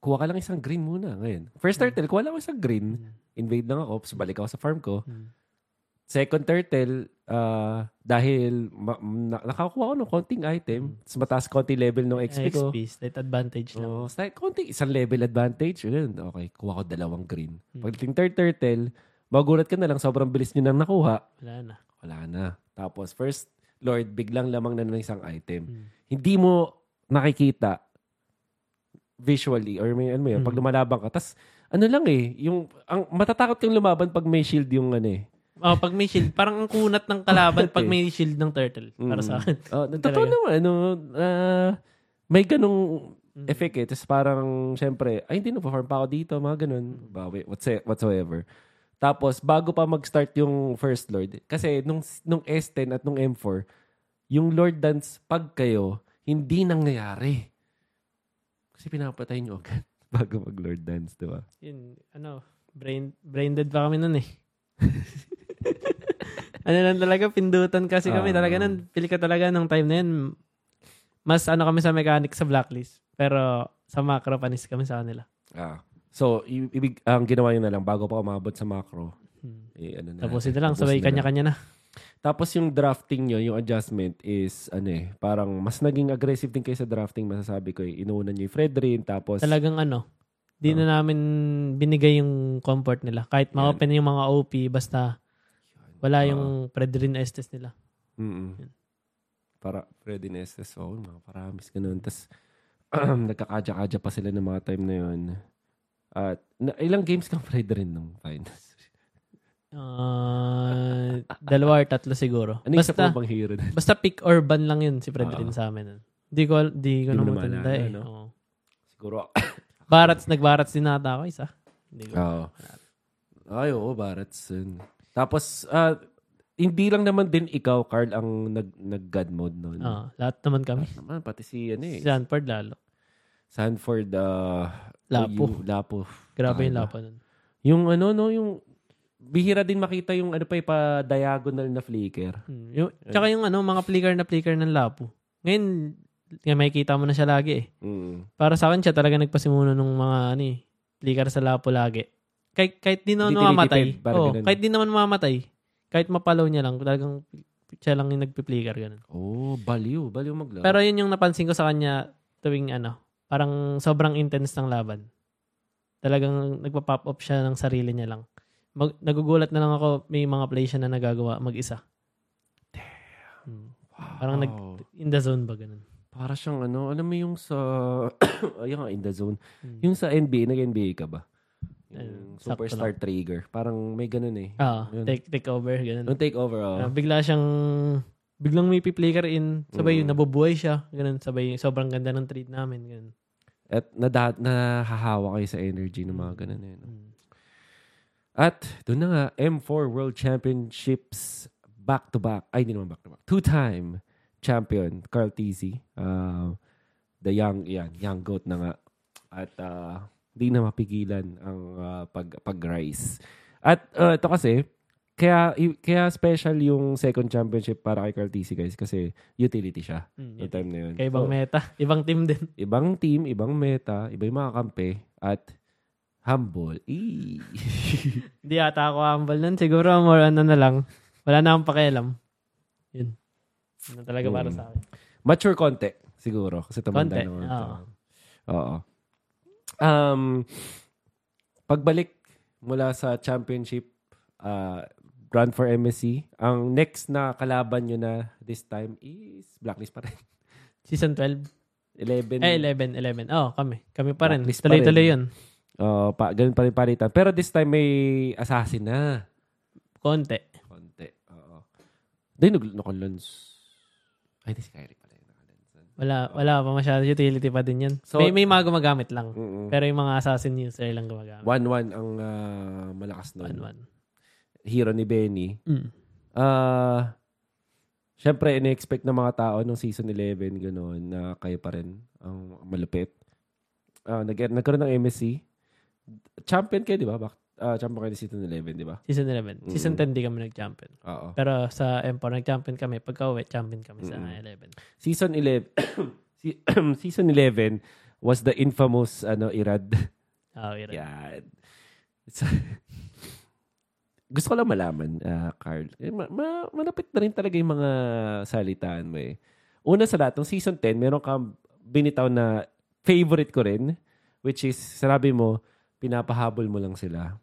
kuha ka lang isang green muna ngayon. First turtle, kuha lang isang green. Invade lang ako, tapos balik ako sa farm ko. Hmm. Second turtle, ah, dahil ma- na- nakakuha ko ng konting item, tapos mataas konti level ng XP ko. XP, slight advantage lang. Oh, slight, konti, isang level advantage. Yun, okay, kuha ko dalawang green. Hmm. Pagdating third turtle, magulat ka na lang, sobrang bilis nyo nang nakuha. Wala na. Wala na. Tapos, first Lord, biglang lamang na ng isang item. Hmm. Hindi mo nakikita visually or may ano mo yun, pag Mm. lumalaban ka. tas ano lang eh, yung ang matatakot kang lumaban pag may shield yung ano eh. Oh, pag may shield, parang ang kunat ng kalaban pag may shield ng turtle. Para sa akin. Oh, totoo naman, ano, ah, may ganung Mm. effect eh. Tapos parang, syempre, ay, hindi, nagpa-farm pa ako dito, mga ganun. Mm. Bawi, whatsoever. Tapos, bago pa mag-start yung First Lord, kasi nung, nung S10 at nung M4, yung Lord Dance, pag kayo, hindi nangyayari. Kasi pinapatay nyo agad <laughs> bago mag-Lord Dance, di ba? Yun, ano, brain, brain dead pa kami nun eh. <laughs> ano lang talaga, pindutan kasi kami. Ah. talaga nun, pili ka talaga ng time na yun. Mas ano kami sa mechanic sa blacklist. Pero sa macro, panis kami sa kanila. Ah. So, i- ibig, ang ginawa nyo na lang, bago pa umabot sa macro, Hmm. eh, ano na. Tapos ito lang, tapusin sabay na lang. kanya-kanya na. Tapos yung drafting nyo, yung adjustment is, ano eh, parang mas naging aggressive din kayo sa drafting, masasabi ko eh. Inuuna nyo yung Fredrin, tapos... Talagang ano, di na namin binigay yung comfort nila. Kahit ma-open yung mga OP, basta wala yung Predrin Estes nila. Mm-mm. Para Freddy Nestes, oh, mga paramis, ganun. Tapos, <clears throat> nagkakadya-kadya pa sila ng mga time na yun. At, na, ilang games kang Fredrin nung finals? <laughs> Ah, dalawa or tatlo siguro. Ano yung isa Basta, po bang hero na? basta pick or ban lang yun si Predrin Ah. sa amin. Di ko, di ko Di mo na na matanda maalala, eh. no? Oo. Siguro, <coughs> Barats, nagbarats din nata ako isa. Hindi ko. Oo. Ay, oo, Barats. yun. Tapos, ah, hindi lang naman din ikaw, Carl, ang nag, nag-God mode noon. Ah, lahat naman kami. Naman, pati si, ano eh, Sanford lalo. Sanford, uh, Lapo. Yung, Lapo. Grabe yung lapo nun. Yung ano, no, yung, bihira din makita yung ano pa, yung pa-diagonal na flicker. Hmm. Yung, tsaka yung ano, mga flicker na flicker ng lapo. Ngayon, kaya makikita mo na siya lagi eh. Mm. Para sa akin siya talaga nagpasimuno ng mga ano eh, flicker sa lapo lagi. Kahit, kahit di naman mamamatay. Oh, ganun. kahit di naman mamamatay. Kahit mapalaw niya lang, talagang siya lang yung nagpi-flicker ganun. Oh, baliw. Baliw maglaro. Pero yun yung napansin ko sa kanya tuwing ano, parang sobrang intense ng laban. Talagang nagpa-pop up siya ng sarili niya lang. Mag, nagugulat na lang ako may mga play siya na nagagawa mag-isa. Hmm. Parang nag, Wow. in the zone ba ganun? Para siyang ano, alam mo yung sa, <coughs> ayun in the zone. Hmm. Yung sa NBA, nag-NBA ka ba? Yung Superstar Trigger. Parang may ganun eh. Ah, Yun. take, take over, ganun. Yung takeover, oh. Ah, bigla siyang, biglang may flicker in, sabay Mm. nabubuhay siya, ganun, sabay, sobrang ganda ng trade namin, ganun. At nada, nahahawa kayo sa energy ng mga ganun eh. no? Mm. At doon na nga, M4 World Championships back-to-back. Ay, hindi naman back-to-back. Two-time champion, Carl Tizzy. Uh, the young, yan, young goat na nga. At uh, di na mapigilan ang uh, pag, pag-rise. At uh, ito kasi, kaya, kaya special yung second championship para kay Carl Tizzy, guys. Kasi utility siya. Mm, Yung time na yun. Kaya ibang So, meta, <laughs> ibang team din. ibang team, ibang meta, iba yung mga kampe, at humble. <laughs> Hindi ata ako humble nun. Siguro more ano na lang. Wala na akong pakialam. Yun. Na talaga para Mm. sa akin. Mature konti, siguro. Kasi tumanda naman. oo. Oo. Um, pagbalik mula sa championship, uh, run for MSC, ang next na kalaban nyo na this time is Blacklist pa rin. <laughs> Season 12? 11. Eh, 11, 11. Oh, kami. Kami pa rin. Tuloy-tuloy yun. Oo, pa, ganun pa rin palitan. Pero this time may assassin na. Konti. Konti. Oo. Dahil nag nakalons. Ay, di si Kyrie pala. Wala, wala pa masyado. Utility pa din yun. So- may, may mga gumagamit lang. Mm-mm. Pero yung mga assassin user lang gumagamit. 1-1 ang ah, malakas nun. 1-1. Hero ni Benny. Mm. Ah, Siyempre, ina-expect ng mga tao nung season 11, gano'n, na kayo pa rin ang malupit. Ah, nag nagkaroon ng MSC. Champion kayo, di ba? Bak- ah, champion kayo ng season 11, di ba? Season 11. Season 10 di kami nag-champion. Oo. Pero sa M4 nag-champion kami. Pagka uwi, champion kami sa Mm. 11. Season 11, <coughs> si- <coughs> season 11 was the infamous ano Irad. Oh, Iran. Yan. It's- <laughs> gusto ko lang malaman, ah, Carl. Eh, ma- ma- malapit na rin talaga yung mga salitaan mo eh. Una sa lahat, ng season 10, meron kang binitaw na favorite ko rin, which is, sinabi mo, pinapahabol mo lang sila.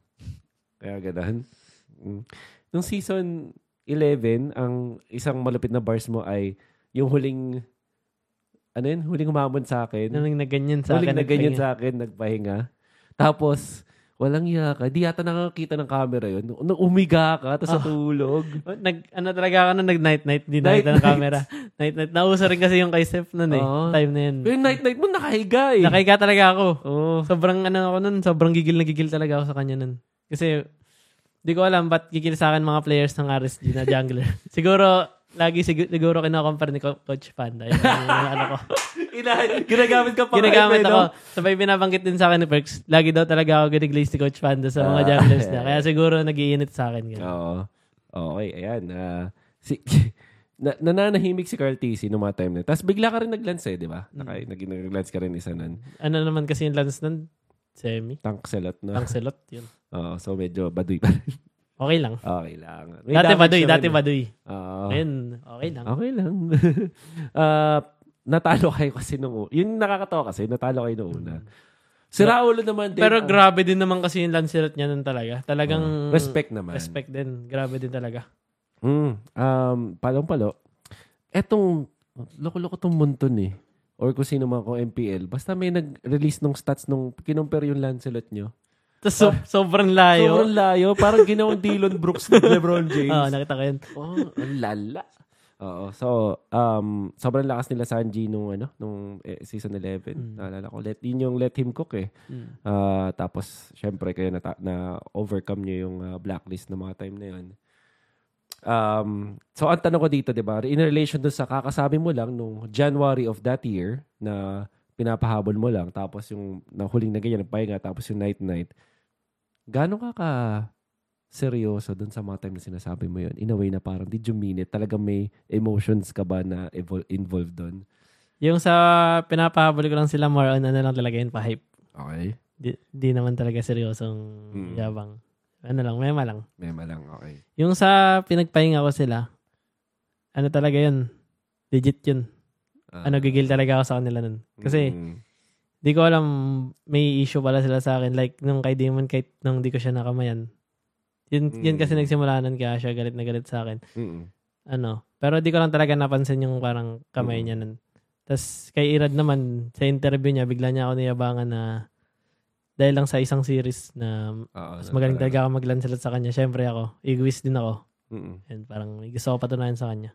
Kaya ganun. Mm. Nung season 11, ang isang malapit na bars mo ay yung huling, ano yun? Huling humamon sa akin. Nung nagganyan sa Huling akin. na ganyan nagpahinga. sa akin, nagpahinga. Tapos, Walang iya ka. Di yata nakakita ng camera yun. Nung umiga ka, tapos Ah. natulog. Nag, ano talaga ako nung nag-night-night, di Night nakita ng camera. Night-night. Nauso rin kasi yung kay Steph nun eh. Oo. Time na yun. Pero yung night-night mo, nakahiga eh. Nakahiga talaga ako. Oo. Sobrang ano ako nun, sobrang gigil na gigil talaga ako sa kanya nun. Kasi, di ko alam ba't gigil sa akin mga players ng RSG na jungler. <laughs> siguro, lagi sig- siguro kinakompare ni Co- Coach Panda. Yun yung ano ko. <laughs> Ina- ginagamit ka pa. Ginagamit kayo, ako. no? Sabay binabanggit din sa akin ni Perks. Lagi daw talaga ako giniglaze ni Coach Panda sa mga Ah. junglers niya. Kaya <laughs> siguro nagiinit sa akin. Ganun. Oo. Okay, ayan. ah, si, na, nananahimik si Carl TC noong mga time na. Tapos bigla ka rin nag-lance eh, di ba? Naka, nag, nag-lance ka rin isa nun. Ano naman kasi yung lance nun? Semi. Tank selot na. Pangselot. Yun. Oo, so medyo baduy pa rin. <laughs> Okay lang. Okay lang. May Dati damage baduy, dati baduy. Oo. Ngayon, okay lang. Okay lang. <laughs> Ah, natalo kayo kasi nung u- Yun nakakatawa kasi, natalo kayo nung una. Si Raulo naman din. Pero ah, grabe din naman kasi yung Lancelot niya nun talaga. Talagang respect naman. respect din. Grabe din talaga. Mm, um, palong-palo. Etong, loko-loko tong Monton eh. Or kung sino man kung MPL. Basta may nag-release ng stats nung kinumpare yung Lancelot nyo. Tapos so, sobrang layo. Sobrang layo. Parang ginawang Dylan Brooks ng LeBron James. Oo, nakita ko yun. Oh, ang lala. Oo. So, um, sobrang lakas nila Sanji nung, ano, nung eh, season 11. Mm. Naalala ko. Let, yun yung let him cook eh. Mm. Ah, tapos, syempre, kayo na, na overcome nyo yung ah, blacklist ng mga time na yun. Um, so, ang tanong ko dito, di ba, in relation dun sa kakasabi mo lang nung January of that year na pinapahabol mo lang, tapos yung nahuling na ganyan, nagpahinga, tapos yung night-night, gano'n ka ka seryoso dun sa mga time na sinasabi mo yun? In a way na parang, did you mean it? Talagang may emotions ka ba na evol- involved dun? Yung sa pinapahabol ko lang sila more on ano lang talaga yun, pa-hype. Okay. Di, di naman talaga seryosong Mm. yabang. Ano lang, mema lang. Mema lang, okay. Yung sa pinagpahinga ko sila, ano talaga yun? Legit yun. Ah, Ano, gigil talaga ako sa kanila nun. Kasi, mm, di ko alam, may issue pala sila sa akin. Like, nung kay Damon, kahit nung di ko siya nakamayan. Yun, yun kasi Mm. nagsimula nun kaya siya galit na galit sa akin. mm, Ano, pero di ko lang talaga napansin yung parang kamay Mm. niya nun. Tapos, kay Irad naman, sa interview niya, bigla niya ako niyabangan na dahil lang sa isang series na Oo, mas na- magaling parang- talaga ako maglansalat sa kanya. Siyempre ako, egoist din ako. Mm-mm. And parang gusto ko patunayan sa kanya.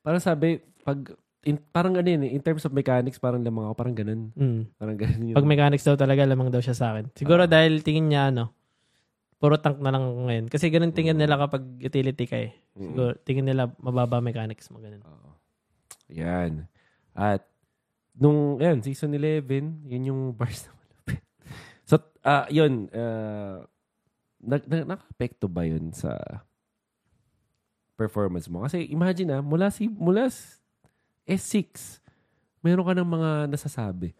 Parang sabi, pag, in, parang ano yun, eh, in terms of mechanics, parang lamang ako, parang ganun. Mm. Parang ganun yun. Pag mechanics daw talaga, lamang daw siya sa akin. Siguro Ah. dahil tingin niya, ano, puro tank na lang ngayon. Kasi ganun tingin nila kapag utility ka eh. Mm. Siguro, tingin nila mababa mechanics mo, ganun. Oo. Yan. At, nung, yan, season 11, yun yung <laughs> bars na malapit. So, ah yun, uh, nag, nag, nakapekto ba yun sa performance mo? Kasi imagine ah, mula si mula s- S6, meron ka ng mga nasasabi.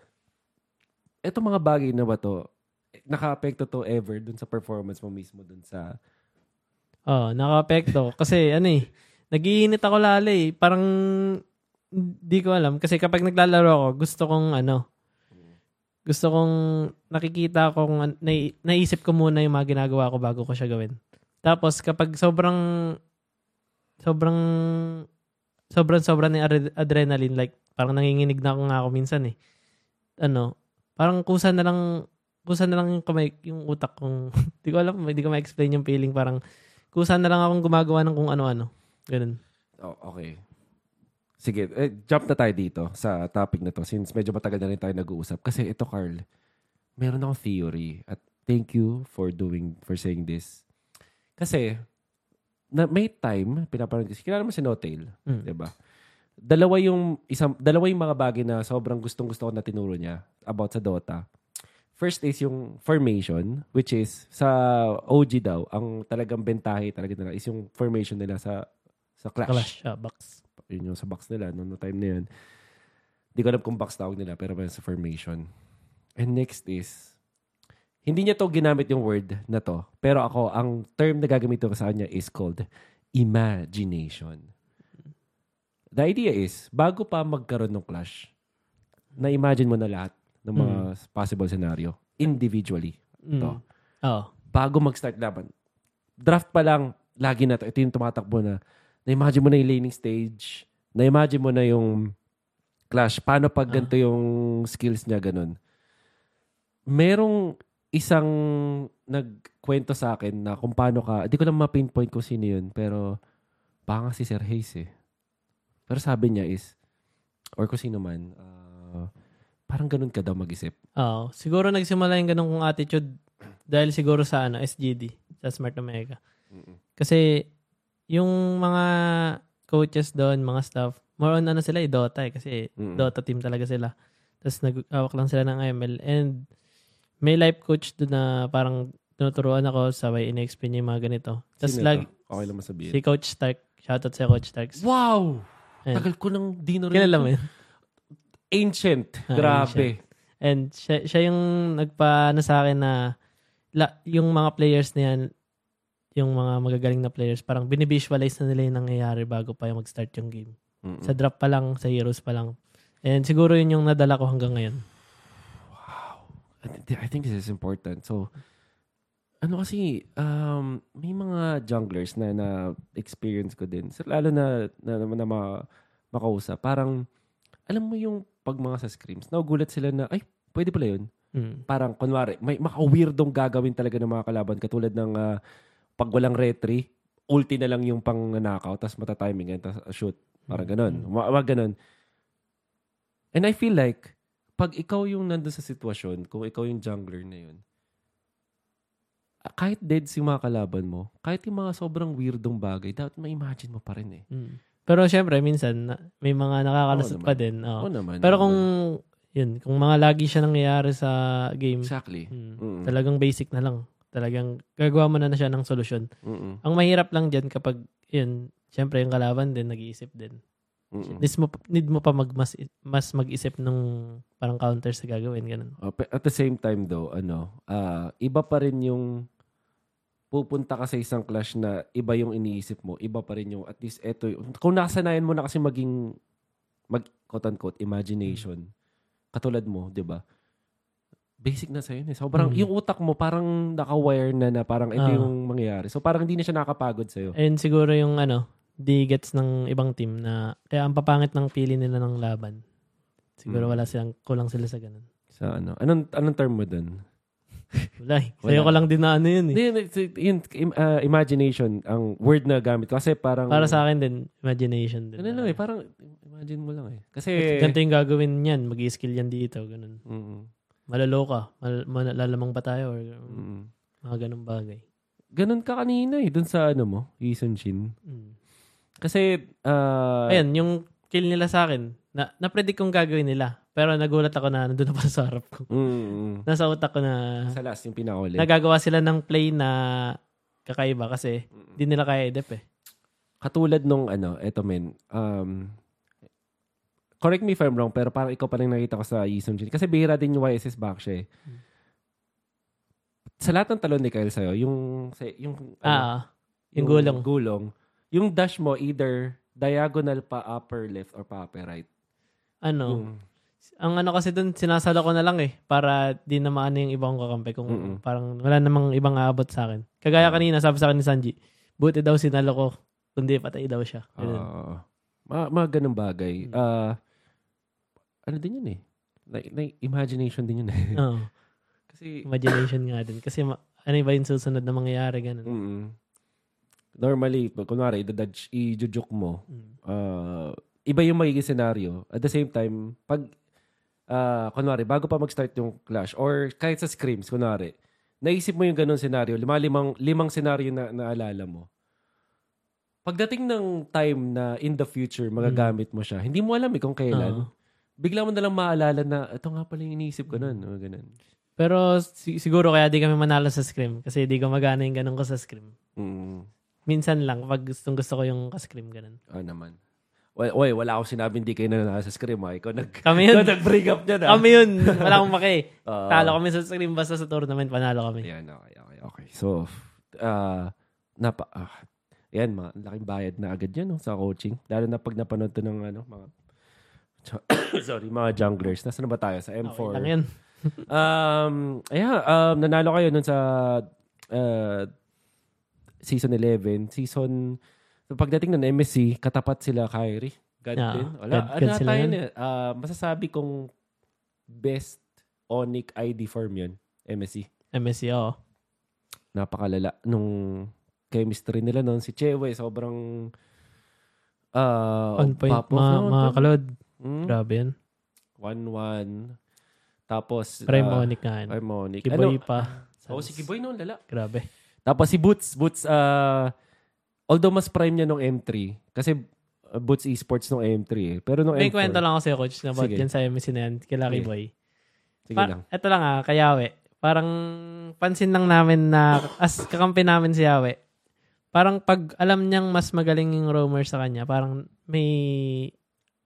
Ito mga bagay na ba to, naka-apekto to ever dun sa performance mo mismo dun sa Oo, oh, naka-apekto. Kasi ano eh, nagiinit ako lalo eh. Parang, di ko alam. Kasi kapag naglalaro ako, gusto kong ano, gusto kong nakikita kong, nai- naisip ko muna yung mga ginagawa ko bago ko siya gawin. Tapos kapag sobrang, sobrang, sobrang na adre- adrenaline, like parang nanginginig na ako nga ako minsan eh. Ano, parang kusa na lang, kusa na lang yung kamay, yung utak kong, <laughs> di ko alam, hindi ko ma-explain yung feeling, parang kusa na lang akong gumagawa ng kung ano-ano. Ganun. Oh, okay. Sige, eh, jump na tayo dito sa topic na to since medyo matagal na rin tayo nag-uusap. Kasi ito, Carl, meron akong theory at thank you for doing, for saying this. Kasi, na, may time, pinaparang, kilala mo si No-Tail, Mm. di ba? Dalawa yung, isang, dalawa yung mga bagay na sobrang gustong-gusto ko na tinuro niya about sa Dota. First is yung formation, which is sa OG daw, ang talagang bentahe talaga nila is yung formation nila sa sa Clash. Clash, ah, box. Yun yung sa box nila noong time na yun. Hindi ko alam kung box tawag nila, pero sa formation. And next is, hindi niya to ginamit yung word na to, pero ako, ang term na gagamit ko sa kanya is called imagination. The idea is, bago pa magkaroon ng clash, na-imagine mo na lahat ng mga possible scenario individually. Mm. To. Oo. Bago mag-start laban. Draft pa lang, lagi na to. Ito yung tumatakbo na. Na-imagine mo na yung laning stage. Na-imagine mo na yung clash. Paano pag ganito yung skills niya, ganun. Merong isang nagkwento sa akin na kung paano ka, di ko lang ma-pinpoint kung sino yun, pero baka nga si Sir Hayes eh. Pero sabi niya is, or kung sino man, ah, parang ganun ka daw mag-isip. Oo. Siguro nagsimula yung ganun kong attitude dahil siguro sa ano, SGD, sa Smart Omega. Kasi yung mga coaches doon, mga staff, more on ano sila, eh, Dota eh. Kasi Mm-mm. Dota team talaga sila. Tapos nag-awak lang sila ng ML. And may life coach doon na parang tinuturuan ako, sabay in-explain niya yung mga ganito. Tapos Sino lag, to? Okay lang masabihin. si Coach Stark, shoutout sa Coach Stark. Wow! Ayan. Tagal ko nang di na Kilala mo yun? Ancient. Ah, Grabe. And siya, siya yung nagpaano sa akin na la, yung mga players na yan, yung mga magagaling na players, parang binivisualize na nila yung nangyayari bago pa yung mag-start yung game. Mm-mm. Sa drop pa lang, sa heroes pa lang. And siguro yun yung nadala ko hanggang ngayon. I thi- I think this is important. So, ano kasi, um, may mga junglers na na-experience ko din. So, lalo na, na, na, na ma- makausap. Parang, alam mo yung pag mga sa scrims, nagugulat sila na, ay, pwede pala yun. Mm. Parang, kunwari, may maka-weirdong gagawin talaga ng mga kalaban. Katulad ng ah, pag walang retry, ulti na lang yung pang knockout, tapos matatiming, tapos shoot. Parang ganun. Wa- Wag ganun. And I feel like, pag ikaw yung nandun sa sitwasyon, kung ikaw yung jungler na yun, ah, kahit dead si mga kalaban mo, kahit yung mga sobrang weirdong bagay, dapat ma-imagine mo pa rin eh. Mm. Pero syempre, minsan, may mga nakakalasot pa din. oo. Oo naman. Pero kung, naman. yun, kung mga lagi siya nangyayari sa game, Exactly. mm, talagang basic na lang. Talagang gagawa mo na na siya ng solusyon. Mm-mm. Ang mahirap lang dyan kapag, yun, syempre yung kalaban din, nag-iisip din. Mm-mm. Need mo, need mo pa mag, mas, mas mag-isip ng parang counters na gagawin, ganun. Uh, at the same time though, ano, ah, iba pa rin yung pupunta ka sa isang clash na iba yung iniisip mo, iba pa rin yung at least eto kung nakasanayan mo na kasi maging mag quote unquote imagination katulad mo, 'di ba? Basic na sa yun eh. Sobrang Mm. yung utak mo parang naka-wire na na parang ito Ah. yung mangyayari. So parang hindi na siya nakakapagod sa iyo. And siguro yung ano, di gets ng ibang team na kaya ang papangit ng pili nila ng laban. Siguro Mm. wala silang, kulang sila sa ganun. Sa ano? Anong anong term mo doon? Wala eh. Wala. Sa'yo ko lang din na ano yun eh. Yun, yun, im- ah, imagination ang word na gamit kasi parang Para sa akin din, imagination din. Ano lang eh, parang imagine mo lang eh. Kasi Ganito yung gagawin niyan, mag skill yan dito, ganun. Mm, Malalo ka, mal- malalamang ba tayo or mm. mga ganung bagay. Ganun ka kanina eh, dun sa ano mo, Isun Shin. Mm. Kasi, ah, Ayan, yung kill nila sa akin, na, na-predict kong gagawin nila. Pero nagulat ako na nandun na pala sa harap ko. mm, mm. Nasa utak ko na sa last yung pinakauli. nagagawa sila ng play na kakaiba kasi di nila kaya edep eh. Katulad nung ano, eto men, um, correct me if I'm wrong, pero parang ikaw pa lang nakita ko sa Isun Shin. Kasi bihira din yung YSS back siya eh. Sa lahat ng talon ni Kyle sa'yo, yung, sa- yung, ano, Ah, yung gulong. gulong, yung dash mo either diagonal pa upper left or pa upper right. Ano, Yung, ang ano kasi dun, sinasala ko na lang eh para di na maano yung ibang kakampi kung Mm-mm. parang wala namang ibang aabot sa akin. Kagaya kanina, sabi sa akin ni Sanji, buti daw sinalo ko, kundi patay daw siya. Ganun. Ah, mga, mga ganun bagay. Hmm. Ah, ano din yun eh. Like, like, imagination din yun eh. Oo. <laughs> Kasi, imagination nga din. Kasi ma- ano ba yung susunod na mangyayari, ganun. mm, normally, kunwari, i-dodge, i-jujuk mo, Mm. ah, iba yung magiging scenario. At the same time, pag, ah, kunwari, bago pa mag-start yung clash, or kahit sa scrims, kunwari, naisip mo yung ganun scenario, lima, limang, limang scenario na naalala mo. Pagdating ng time na in the future, magagamit mo siya, hindi mo alam eh kung kailan. Oo. Bigla mo na lang maalala na, ito nga pala yung iniisip ko nun. O, ganun. Pero si- siguro kaya di kami manalo sa scrim kasi di gumagana yung ganun ko sa scrim. Mm. Minsan lang pag gustong gusto ko yung ka-scrim ganun. Ah, naman. Well, oy, wala akong sinabi hindi kayo na nasa scrim. Ha? Ikaw, nag, <laughs> Kami yun. nag-bring up niya na. Kami yun. Wala akong maki. Ah. <laughs> Talo kami sa scrim basta sa tournament panalo kami. Yan, okay, okay, okay. So, uh, napa, ah, yan, mga laking bayad na agad yan no, sa coaching. Lalo na pag napanood to ng ano, mga, <coughs> sorry, mga junglers. Nasaan na ba tayo? Sa M4. Okay lang yun. um, ayan, um, nanalo kayo nun sa uh, season 11. Season, so pagdating ng MSC, katapat sila Kyrie. God Ah, din. Wala, God- ano God tayo na, ah, masasabi kong best Onic ID form yun. MSC. MSC, oo. napakalala nung chemistry nila noon. Si Chewe, sobrang uh, On point, mga, noon. mga kalod. Mm, Grabe yan. 1-1. Tapos, Primonic nga yan. Primonic. Kiboy Ano? pa. Oo, si Kiboy noon, lala. Grabe. Tapos si Boots, Boots, uh, although mas prime niya nung M3, kasi uh, Boots Esports nung M3 eh. Pero nung May M4, kwento lang ako sa'yo, coach, na about yan sa MSC na yan, kay Lucky. Boy. Sige Pa- lang. Ito lang ah, kay Yawe. Parang pansin lang namin na, as kakampi namin si Yawe, parang pag alam niyang mas magaling yung roamer sa kanya, parang may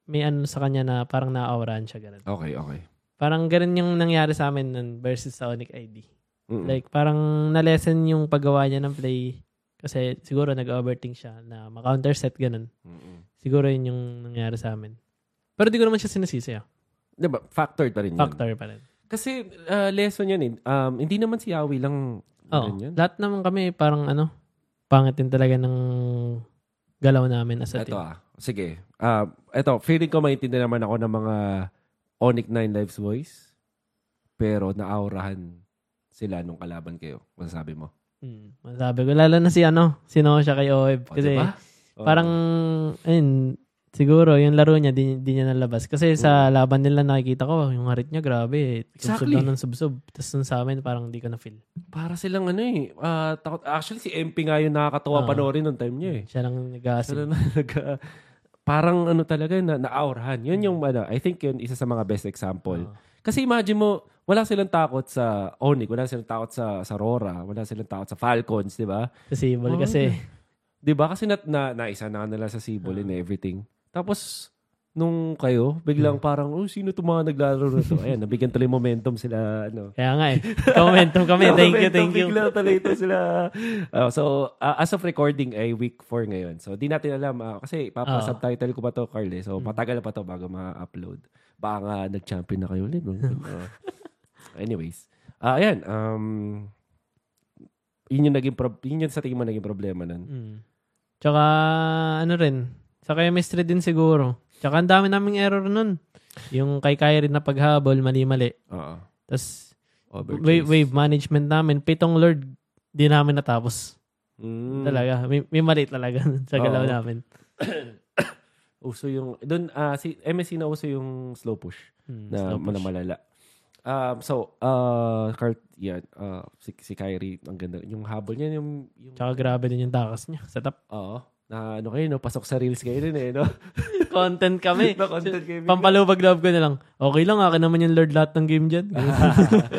may ano sa kanya na parang na-aurahan siya ganun. Okay, okay. Parang ganun yung nangyari sa amin nun versus sa Onyx ID. Mm-mm. Like, parang na-lesson yung paggawa niya ng play kasi siguro nag-overthink siya na ma-counter set ganun. Mm-mm. Siguro yun yung nangyari sa amin. Pero di ko naman siya sinisisi ah. Diba, factor pa rin yun. Factor pa rin. Kasi uh, lesson yan eh. Um, hindi naman si Yawi lang Oo. ganyan. Lahat naman kami parang ano, pangit din talaga ng galaw namin as a Ito team. ah. Sige. Uh, ito, feeling ko maintindihan naman ako ng mga Onyx 9 Lives Voice. Pero naaurahan sila nung kalaban kayo. Masasabi mo. Hmm, masabi ko. Lalo na si ano, si siya kay Oeb. O, Kasi diba? Oo. parang, ayun, siguro yung laro niya, di, di niya nalabas. Kasi sa laban nila nakikita ko, yung harit niya, grabe. eh. Subsob Exactly. lang ng subsob. Tapos nung sa amin, parang di ko na-feel. para silang ano eh. ah, takot. Actually, si MP nga yung nakakatawa Oo. panoorin nung time niya eh. Siya lang <laughs> nag parang ano talaga na naaurahan. Yun yung ano, I think yun isa sa mga best example. Oo. Kasi imagine mo, wala silang takot sa Onyx, wala silang takot sa sa Rora, wala silang takot sa Falcons, 'di ba? Sa Sibol Oo. kasi, <laughs> 'Di ba? Kasi na, na naisa na nila sa Cebol and everything. Tapos nung kayo, biglang parang, oh, sino to mga naglalaro na to? <laughs> Ayan, nabigyan tuloy momentum sila, ano. kaya nga eh. Momentum kami. <laughs> Thank you, thank you. Bigla tuloy ito sila. Ah, so, ah, as of recording ay week 4 ngayon. So, di natin alam. ah, kasi, papa-subtitle ko pa to, Carl. eh. So, matagal pa to bago ma-upload. Baka nag-champion na kayo ulit. Ah. anyways. Ah, ayan. Um, yun yung naging pro- yun yung sa tingin mo naging problema nun. Mm. Tsaka, ano rin, sa chemistry din siguro. Tsaka ang dami naming error nun. Yung kay Kyrie na paghabol, mali-mali. Oo. Tapos, wave, wave management namin, pitong Lord, di namin natapos. Mm. Talaga. May, may mali talaga <laughs> sa galaw Oo. namin. <coughs> Uso yung, doon, ah, si MSC na uso yung slow push. Hmm, na, slow push. na malala. Um, so, uh, Carl, yan, uh, si, si Kyrie, ang ganda. Yung habol niya, yung, yung Tsaka grabe din yung takas niya. <laughs> Sa top. Oo. Na ano kayo, no? Pasok sa reels kayo din eh, no? <laughs> Content kami. <laughs> Na-content kayo. Pampalubag love ko na lang. Okay lang, akin naman yung Lord lahat ng game dyan.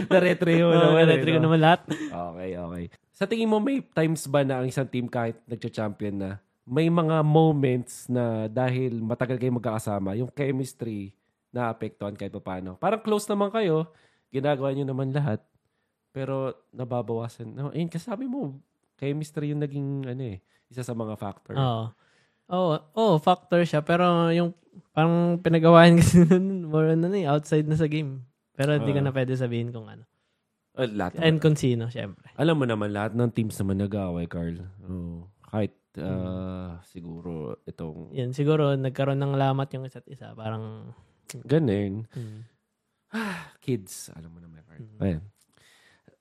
Na-retro yun. Oo, naman, electric ko no? naman lahat. Okay, okay. Sa tingin mo, may times ba na ang isang team kahit nagcha-champion na, may mga moments na dahil matagal kayo magkakasama, yung chemistry na apektuhan kahit pa paano. Parang close naman kayo, ginagawa nyo naman lahat, pero nababawasan. No, ayun, kasi sabi mo, chemistry yung naging, ano eh, isa sa mga factor. Oo. Oo, oh, factor siya. Pero yung parang pinagawain <laughs> kasi nun, more on ano eh, outside na sa game. Pero hindi ko Ah. na pwede sabihin kung ano. Uh, lahat And naman. kung sino, syempre. Alam mo naman, lahat ng teams naman nag-away, Carl. Oh, kahit ah, siguro itong Yan, siguro nagkaroon ng lamat yung isa't isa. Parang, ganun. hmm, Kids, alam mo naman, Carl. Mm. Ayan.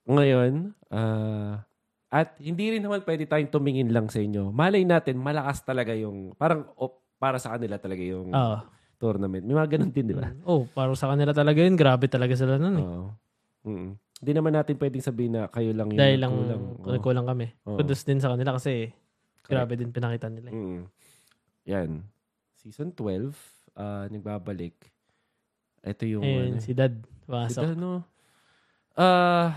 Ngayon, ah, at hindi rin naman pwede tayong tumingin lang sa inyo. Malay natin, malakas talaga yung, parang op, para sa kanila talaga yung oo. tournament. May mga ganun din, di ba? Oh, para sa kanila talaga yun. Grabe talaga sila nun eh. Oo. Mm. Hindi naman natin pwedeng sabihin na kayo lang yung Dahil lang kulang. kulang, kulang kami. Oo. Kudos din sa kanila kasi grabe din pinakita nila. eh. Mm. Yan. Season 12, ah, nagbabalik. Ito yung Ayun, ano, si Dad. si Pasok. ano, ah,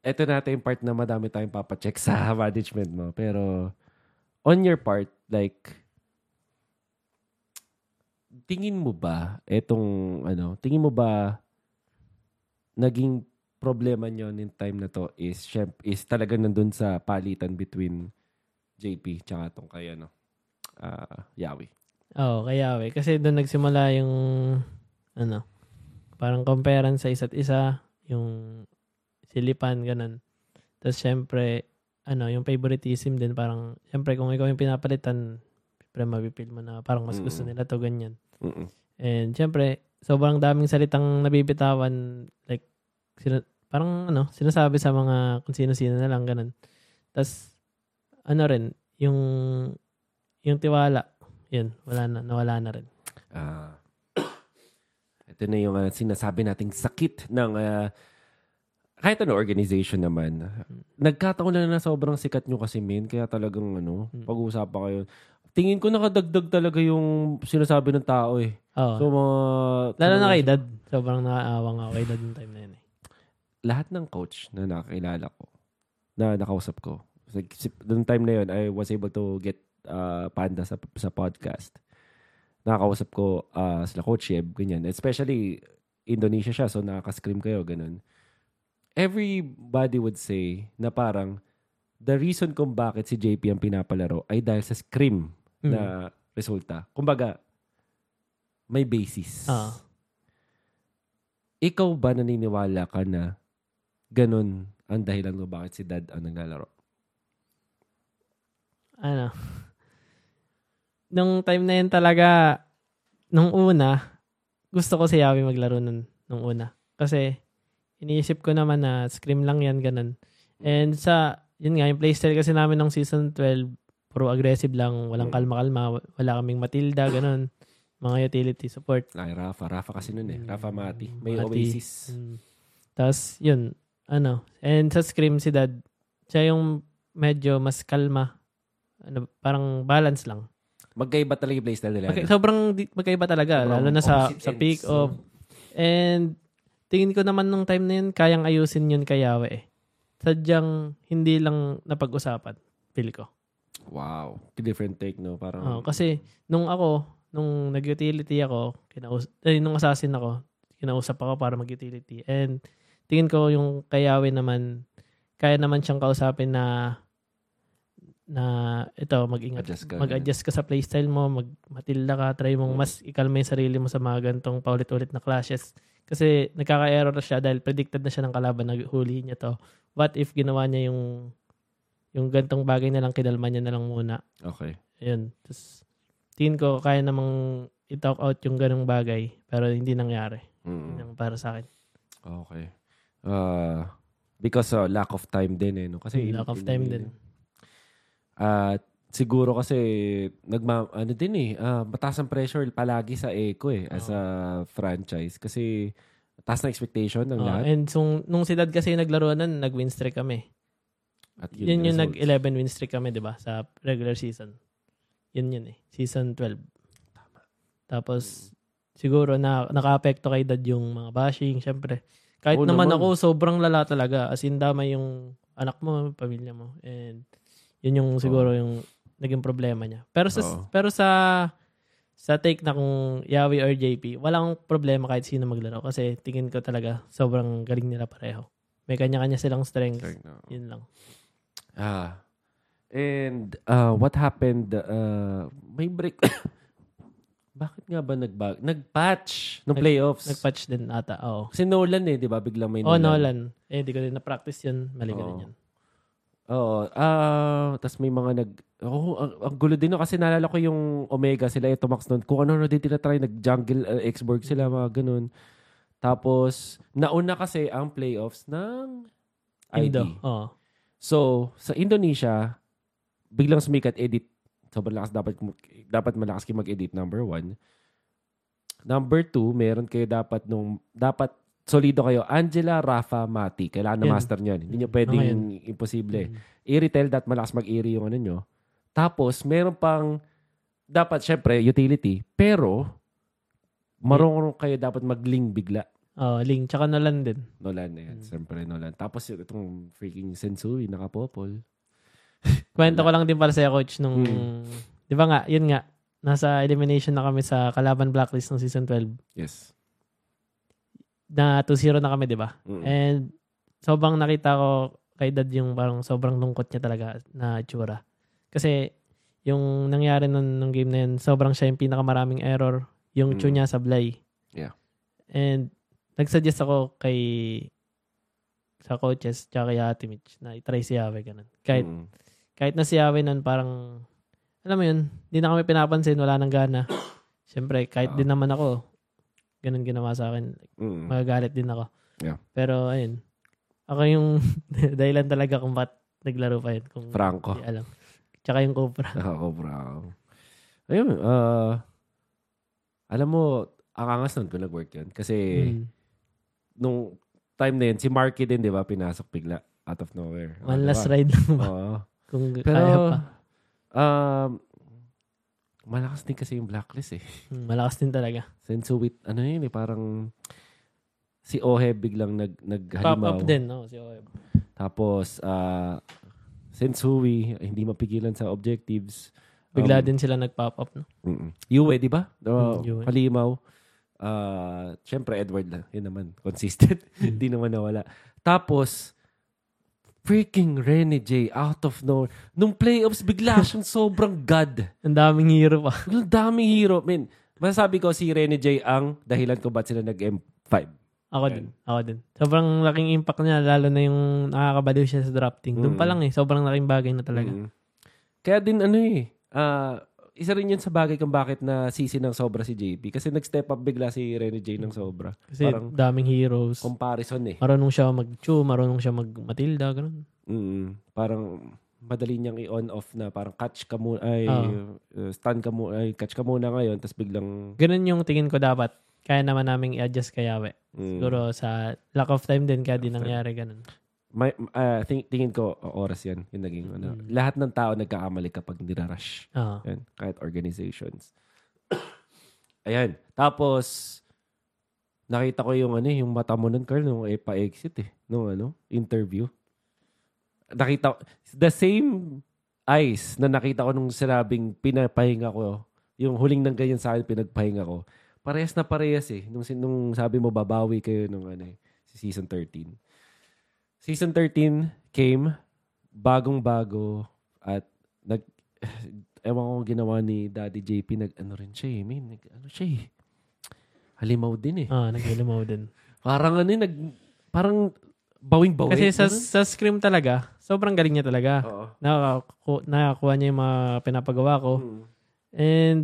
ito natin yung part na madami tayong papacheck sa <laughs> management mo. Pero, on your part, like, tingin mo ba, etong, ano, tingin mo ba, naging problema nyo in time na to is, is talaga nandun sa palitan between JP tsaka tong kay, ano, ah, Yawi. Oo, kaya we. Kasi doon nagsimula yung, ano, parang comparean sa isa't isa, yung silipan, ganun. Tapos syempre, ano, yung favoritism din, parang, syempre kung ikaw yung pinapalitan, syempre mapipil mo na parang mas gusto nila to ganyan. Mm-mm. And syempre, sobrang daming salitang nabibitawan, like, sila, Parang ano, sinasabi sa mga kung sino-sino na lang, ganun. Tapos, ano rin, yung, yung tiwala, yun, wala na, nawala na rin. Ah. <coughs> ito na yung ah, sinasabi nating sakit ng ah, kahit ano organization naman. Nagkataon na na sobrang sikat nyo kasi men, kaya talagang ano, Hmm. pag-uusapan kayo. Tingin ko nakadagdag talaga yung sinasabi ng tao eh. Oo. So mga... Lalo na kay dad. Sobrang naaawa nga ako kay dad yung time na yun eh. lahat ng coach na nakakilala ko, na nakausap ko, like, noong time na yun, I was able to get uh, Panda sa, sa podcast. Nakakausap ko uh, sila Coach Yeb, ganyan. Especially, Indonesia siya, so nakaka-scream kayo, ganun. Everybody would say na parang, the reason kung bakit si JP ang pinapalaro ay dahil sa scream Mm. na resulta. Kumbaga, may basis Oo. ikaw ba naniniwala ka na ganun ang dahilan mo bakit si dad ang naglalaro? Ano, nung time na yun talaga, nung una, gusto ko si Yawi maglaro nun, nung una. Kasi, iniisip ko naman na scream lang yan, ganun. And sa, yun nga, yung playstyle kasi namin ng season 12, puro aggressive lang, walang kalma-kalma, wala kaming Matilda, ganun. Mga utility support. Ay, Rafa. Rafa kasi nun eh. Rafa Mati. May Mati. Oasis. Mm. Tapos, yun, ano, and sa scream si dad, siya yung medyo mas kalma. Ano, parang balance lang. Magkaiba talaga yung playstyle nila. Magka- ano? sobrang di- magkaiba talaga, Sobrang lalo na sa sa ends. peak of and tingin ko naman nung time na yun kayang ayusin yun kay Yawe eh. Sadyang hindi lang napag-usapan, feel ko. Wow. Different take, no? Parang, Oo, kasi nung ako, nung nag-utility ako, kinaus eh, nung assassin ako, kinausap ako para mag-utility. And tingin ko yung kay Yawe naman, kaya naman siyang kausapin na na ito, mag-ingat. Adjust ka. Mag-adjust ka sa playstyle mo, mag matilda ka, try mong mas ikalma yung sarili mo sa mga gantong paulit-ulit na clashes. Kasi nagkaka-error na siya dahil predicted na siya ng kalaban na huli niya to. What if ginawa niya yung yung gantong bagay na lang kinalma niya na lang muna. Okay. Ayun. Tapos, tingin ko, kaya namang i-talk out yung ganong bagay, pero hindi nangyari. Mm. Yun ang para sa akin. Okay. Uh, because uh, lack of time din eh. No? Kasi Lack of time din. At siguro kasi nagma ano din eh ah, mataas ang pressure palagi sa Eco eh as a franchise kasi taas na expectation ng Oh, lahat and so, nung si Dad kasi naglaro nun, nag-win streak kami. at Yun yung results. nag-11 win streak kami, di ba? Sa regular season. Yun yun eh. Season 12. Tapos, siguro na naka-apekto kay Dad yung mga bashing, syempre. Kahit Oo naman, naman. ako, sobrang lala talaga. As in, damay yung anak mo, pamilya mo. And yun yung siguro yung naging problema niya. Pero sa Oo. pero sa sa take na kung Yawi or JP, walang problema kahit sino maglaro kasi tingin ko talaga sobrang galing nila pareho. May kanya-kanya silang strength. Correct, no. Yun lang. ah and uh, what happened uh, may break <coughs> bakit nga ba nagbag nagpatch ng Nag- playoffs Nag-patch din ata. Oo. kasi Nolan eh di ba biglang may Oh, Nolan. Eh, di ko din na-practice yun. Mali ko din yun. Oo. Ah, tas may mga nag Oh, ang, ang gulo din no kasi naalala ko yung Omega sila ito Max noon. Kung ano-ano din tinatry nag-jungle uh, Xborg sila mga ganun. Tapos nauna kasi ang playoffs ng ID. Indo. Oo. So, sa Indonesia, biglang sumikat edit. Sobrang lakas dapat dapat malakas kayo mag-edit number one. Number two, meron kayo dapat nung dapat solido kayo. Angela, Rafa, Mati. Kailangan na Yan. master nyo. Hindi nyo pwedeng Okay. imposible. Mm. I-retail that malakas mag-iri yung ano nyo. Tapos, meron pang dapat, syempre, utility. Pero, marunong kayo dapat mag-link bigla. Oh, Ling. Tsaka Nolan din. Nolan na yan. Mm. Siyempre, Nolan. Tapos, itong freaking Sensui, nakapopol. <laughs> Kwento ko lang din para sa coach nung... Hmm. Di ba nga, yun nga. Nasa elimination na kami sa Kalaban Blacklist ng season 12. Yes. Na 2-0 na kami, di ba? Mm. And sobrang nakita ko kay dad yung parang sobrang lungkot niya talaga na itsura. Kasi yung nangyari nun, nung game na yun, sobrang siya yung pinakamaraming error. Yung Mm. mm. niya sablay. Yeah. And nagsuggest ako kay sa coaches tsaka kay Ate Mitch na itry si Yahweh ganun. Kahit, Mm. kahit na si Yahweh nun parang alam mo yun, hindi na kami pinapansin, wala nang gana. Siyempre, kahit Ah. din naman ako, ganun ginawa sa akin Mm. magagalit din ako. Yeah. Pero ayun, Ako yung <laughs> dahilan talaga kung ba't naglaro pa yun. Kung Franco. Hindi alam. Tsaka yung Cobra. <laughs> Ako, bro. Ayun, ah, alam mo, ang angas nun kung nag-work yun. Kasi, Mm. nung time na yun, si Marky din, di ba, pinasok bigla out of nowhere. One Ah, last diba? ride lang ba? Oo. Kung Pero, kaya pa. um, malakas din kasi yung blacklist eh. <laughs> Hmm, malakas din talaga. Sensuit, ano yun eh, parang si Ohe biglang nag, Pop naghalimaw. up din, no? Si Oeb. Tapos, ah, Sensui, hindi mapigilan sa objectives. Bigla Um, din sila nag-pop up, no? Mm-mm. Yue, di ba? Uh, Mm. Halimaw. Ah, Siyempre, Edward lang. Yun naman. Consistent. <laughs> Hindi naman nawala. Tapos, freaking Rene J out of nowhere. Nung playoffs, bigla <laughs> siyang sobrang god. Ang daming hero pa. Ang daming hero. Man, masasabi ko si Rene J ang dahilan ko ba't sila nag-M5. Ako din. Ako din. Sobrang laking impact niya, lalo na yung nakakabaliw siya sa drafting. Doon pa Mm. lang eh. Sobrang laking bagay na talaga. Mm. Kaya din ano eh, ah, isa rin yun sa bagay kung bakit na sisi ng sobra si JP. Kasi nag-step up bigla si Rene J ng sobra. Kasi Parang daming heroes. comparison eh. Marunong siya mag-chew, marunong siya mag-matilda, ganun. Mm, parang madali niyang i-on off na parang catch ka muna ay Oo. uh, stun ka muna ay catch ka muna ngayon tapos biglang Ganun yung tingin ko dapat. Kaya naman namin i-adjust kay Yawe. mm, Siguro sa lack of time din, kaya di nangyari ganun. May, ah, think, tingin ko uh, oras yan yung naging ano Mm. lahat ng tao nagkakamali kapag nirarush Oo. yan kahit organizations <coughs> ayan tapos nakita ko yung ano yung mata mo nun Carl nung eh, pa-exit eh nung ano interview nakita ko- the same eyes na nakita ko nung sinabing pinapahinga ko yung huling ng ganyan sa akin pinagpahinga ko parehas na parehas eh nung, nung sabi mo babawi kayo nung ano eh, si season 13 season 13 came bagong bago at nag <sighs> ewan ko ginawa ni Daddy JP nag ano rin siya eh man, nag, ano siya eh halimaw din eh Ah, naglimaw din. <laughs> parang ano eh, nag parang bawing bawing Kasi sa, sa scrim talaga, sobrang galing niya talaga. Oo. Nakaku- nakakuha niya yung mga pinapagawa ko. Hmm. And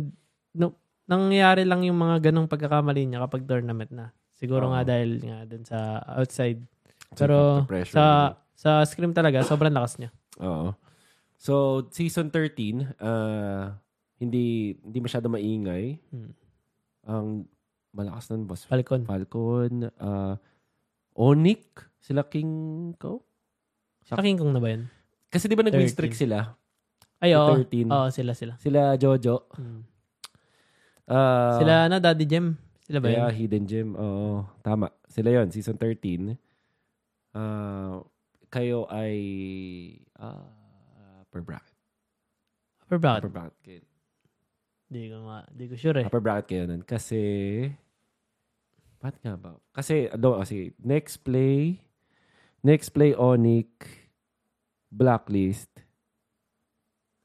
no, nangyayari lang yung mga ganong pagkakamali niya kapag tournament na. Siguro Oo. nga dahil nga dun sa outside. Pero sa sa scrim talaga, sobrang lakas niya. Oo. So, season 13, ah hindi hindi masyado maingay. Hmm. Ang malakas nun, boss. Falcon. Falcon, ah Onic, sila King ko. Sa King Kong na ba yun? Kasi di ba nag-win streak 13. sila? Ay, oo. 13. Oo, sila, sila. Sila Jojo. Hmm. ah sila, ano, Daddy Gem. Sila ba yun? Hidden Gem. Oo, tama. Sila yon season 13. Ah kayo ay ah upper bracket. Upper bracket. Upper bracket kayo. Di ko, ma, di ko sure eh. Upper bracket kayo nun. Kasi, ba't nga ba? Kasi, ano, kasi, next play, next play, Onic, Blacklist.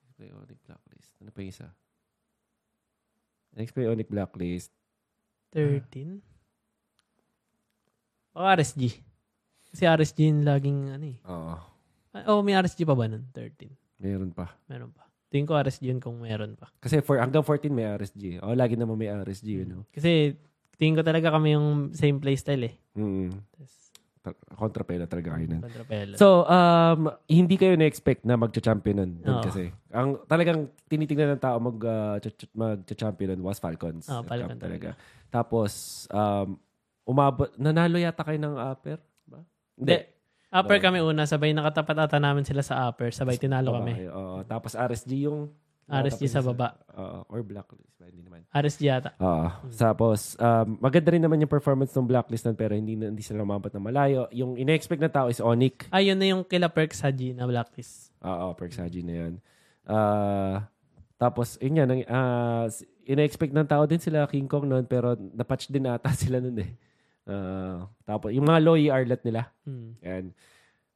Next play, Onic, Blacklist. Ano pa yung isa? Next play, Onic, Blacklist. 13? Baka RSG. Kasi RSG yung laging, ano eh. Oo. Ah, Oh, may RSG pa ba nun? 13. Meron pa. Meron pa. Tingin ko RSG yun kung meron pa. Kasi for, hanggang 14 may RSG. O, lagi naman may RSG, you know. Kasi tingin ko talaga kami yung same playstyle eh. Mm. Tapos, Ta- Kontrapela talaga kayo nun. So, um, hindi kayo na-expect na magcha-championan doon Oo. kasi. Ang talagang tinitingnan ng tao mag, uh, ch- ch- magcha-championan was Falcons. Oo, Cup Falcon talaga. Tapos, um, umabot, nanalo yata kayo ng upper? Hindi. Upper kami una, sabay nakatapat ata namin sila sa upper, sabay tinalo kami. kayo. Oo. Tapos RSG yung... RSG sa baba. Oo, or Blacklist. ba? Hindi naman. RSG yata. Oo. Tapos, um, maganda rin naman yung performance ng Blacklist nun, pero hindi, na- hindi sila umabot ng malayo. Yung ina-expect na tao is Onic. Ah, yun na yung kila Perks Haji na blacklist. Oo, Perksaji na yun. Ah, tapos, yun nga, nang, ah, s- ng tao din sila King Kong noon, pero napatch din ata <laughs> sila noon eh. Ah, tapos, yung mga low lot nila. Hmm. Yan.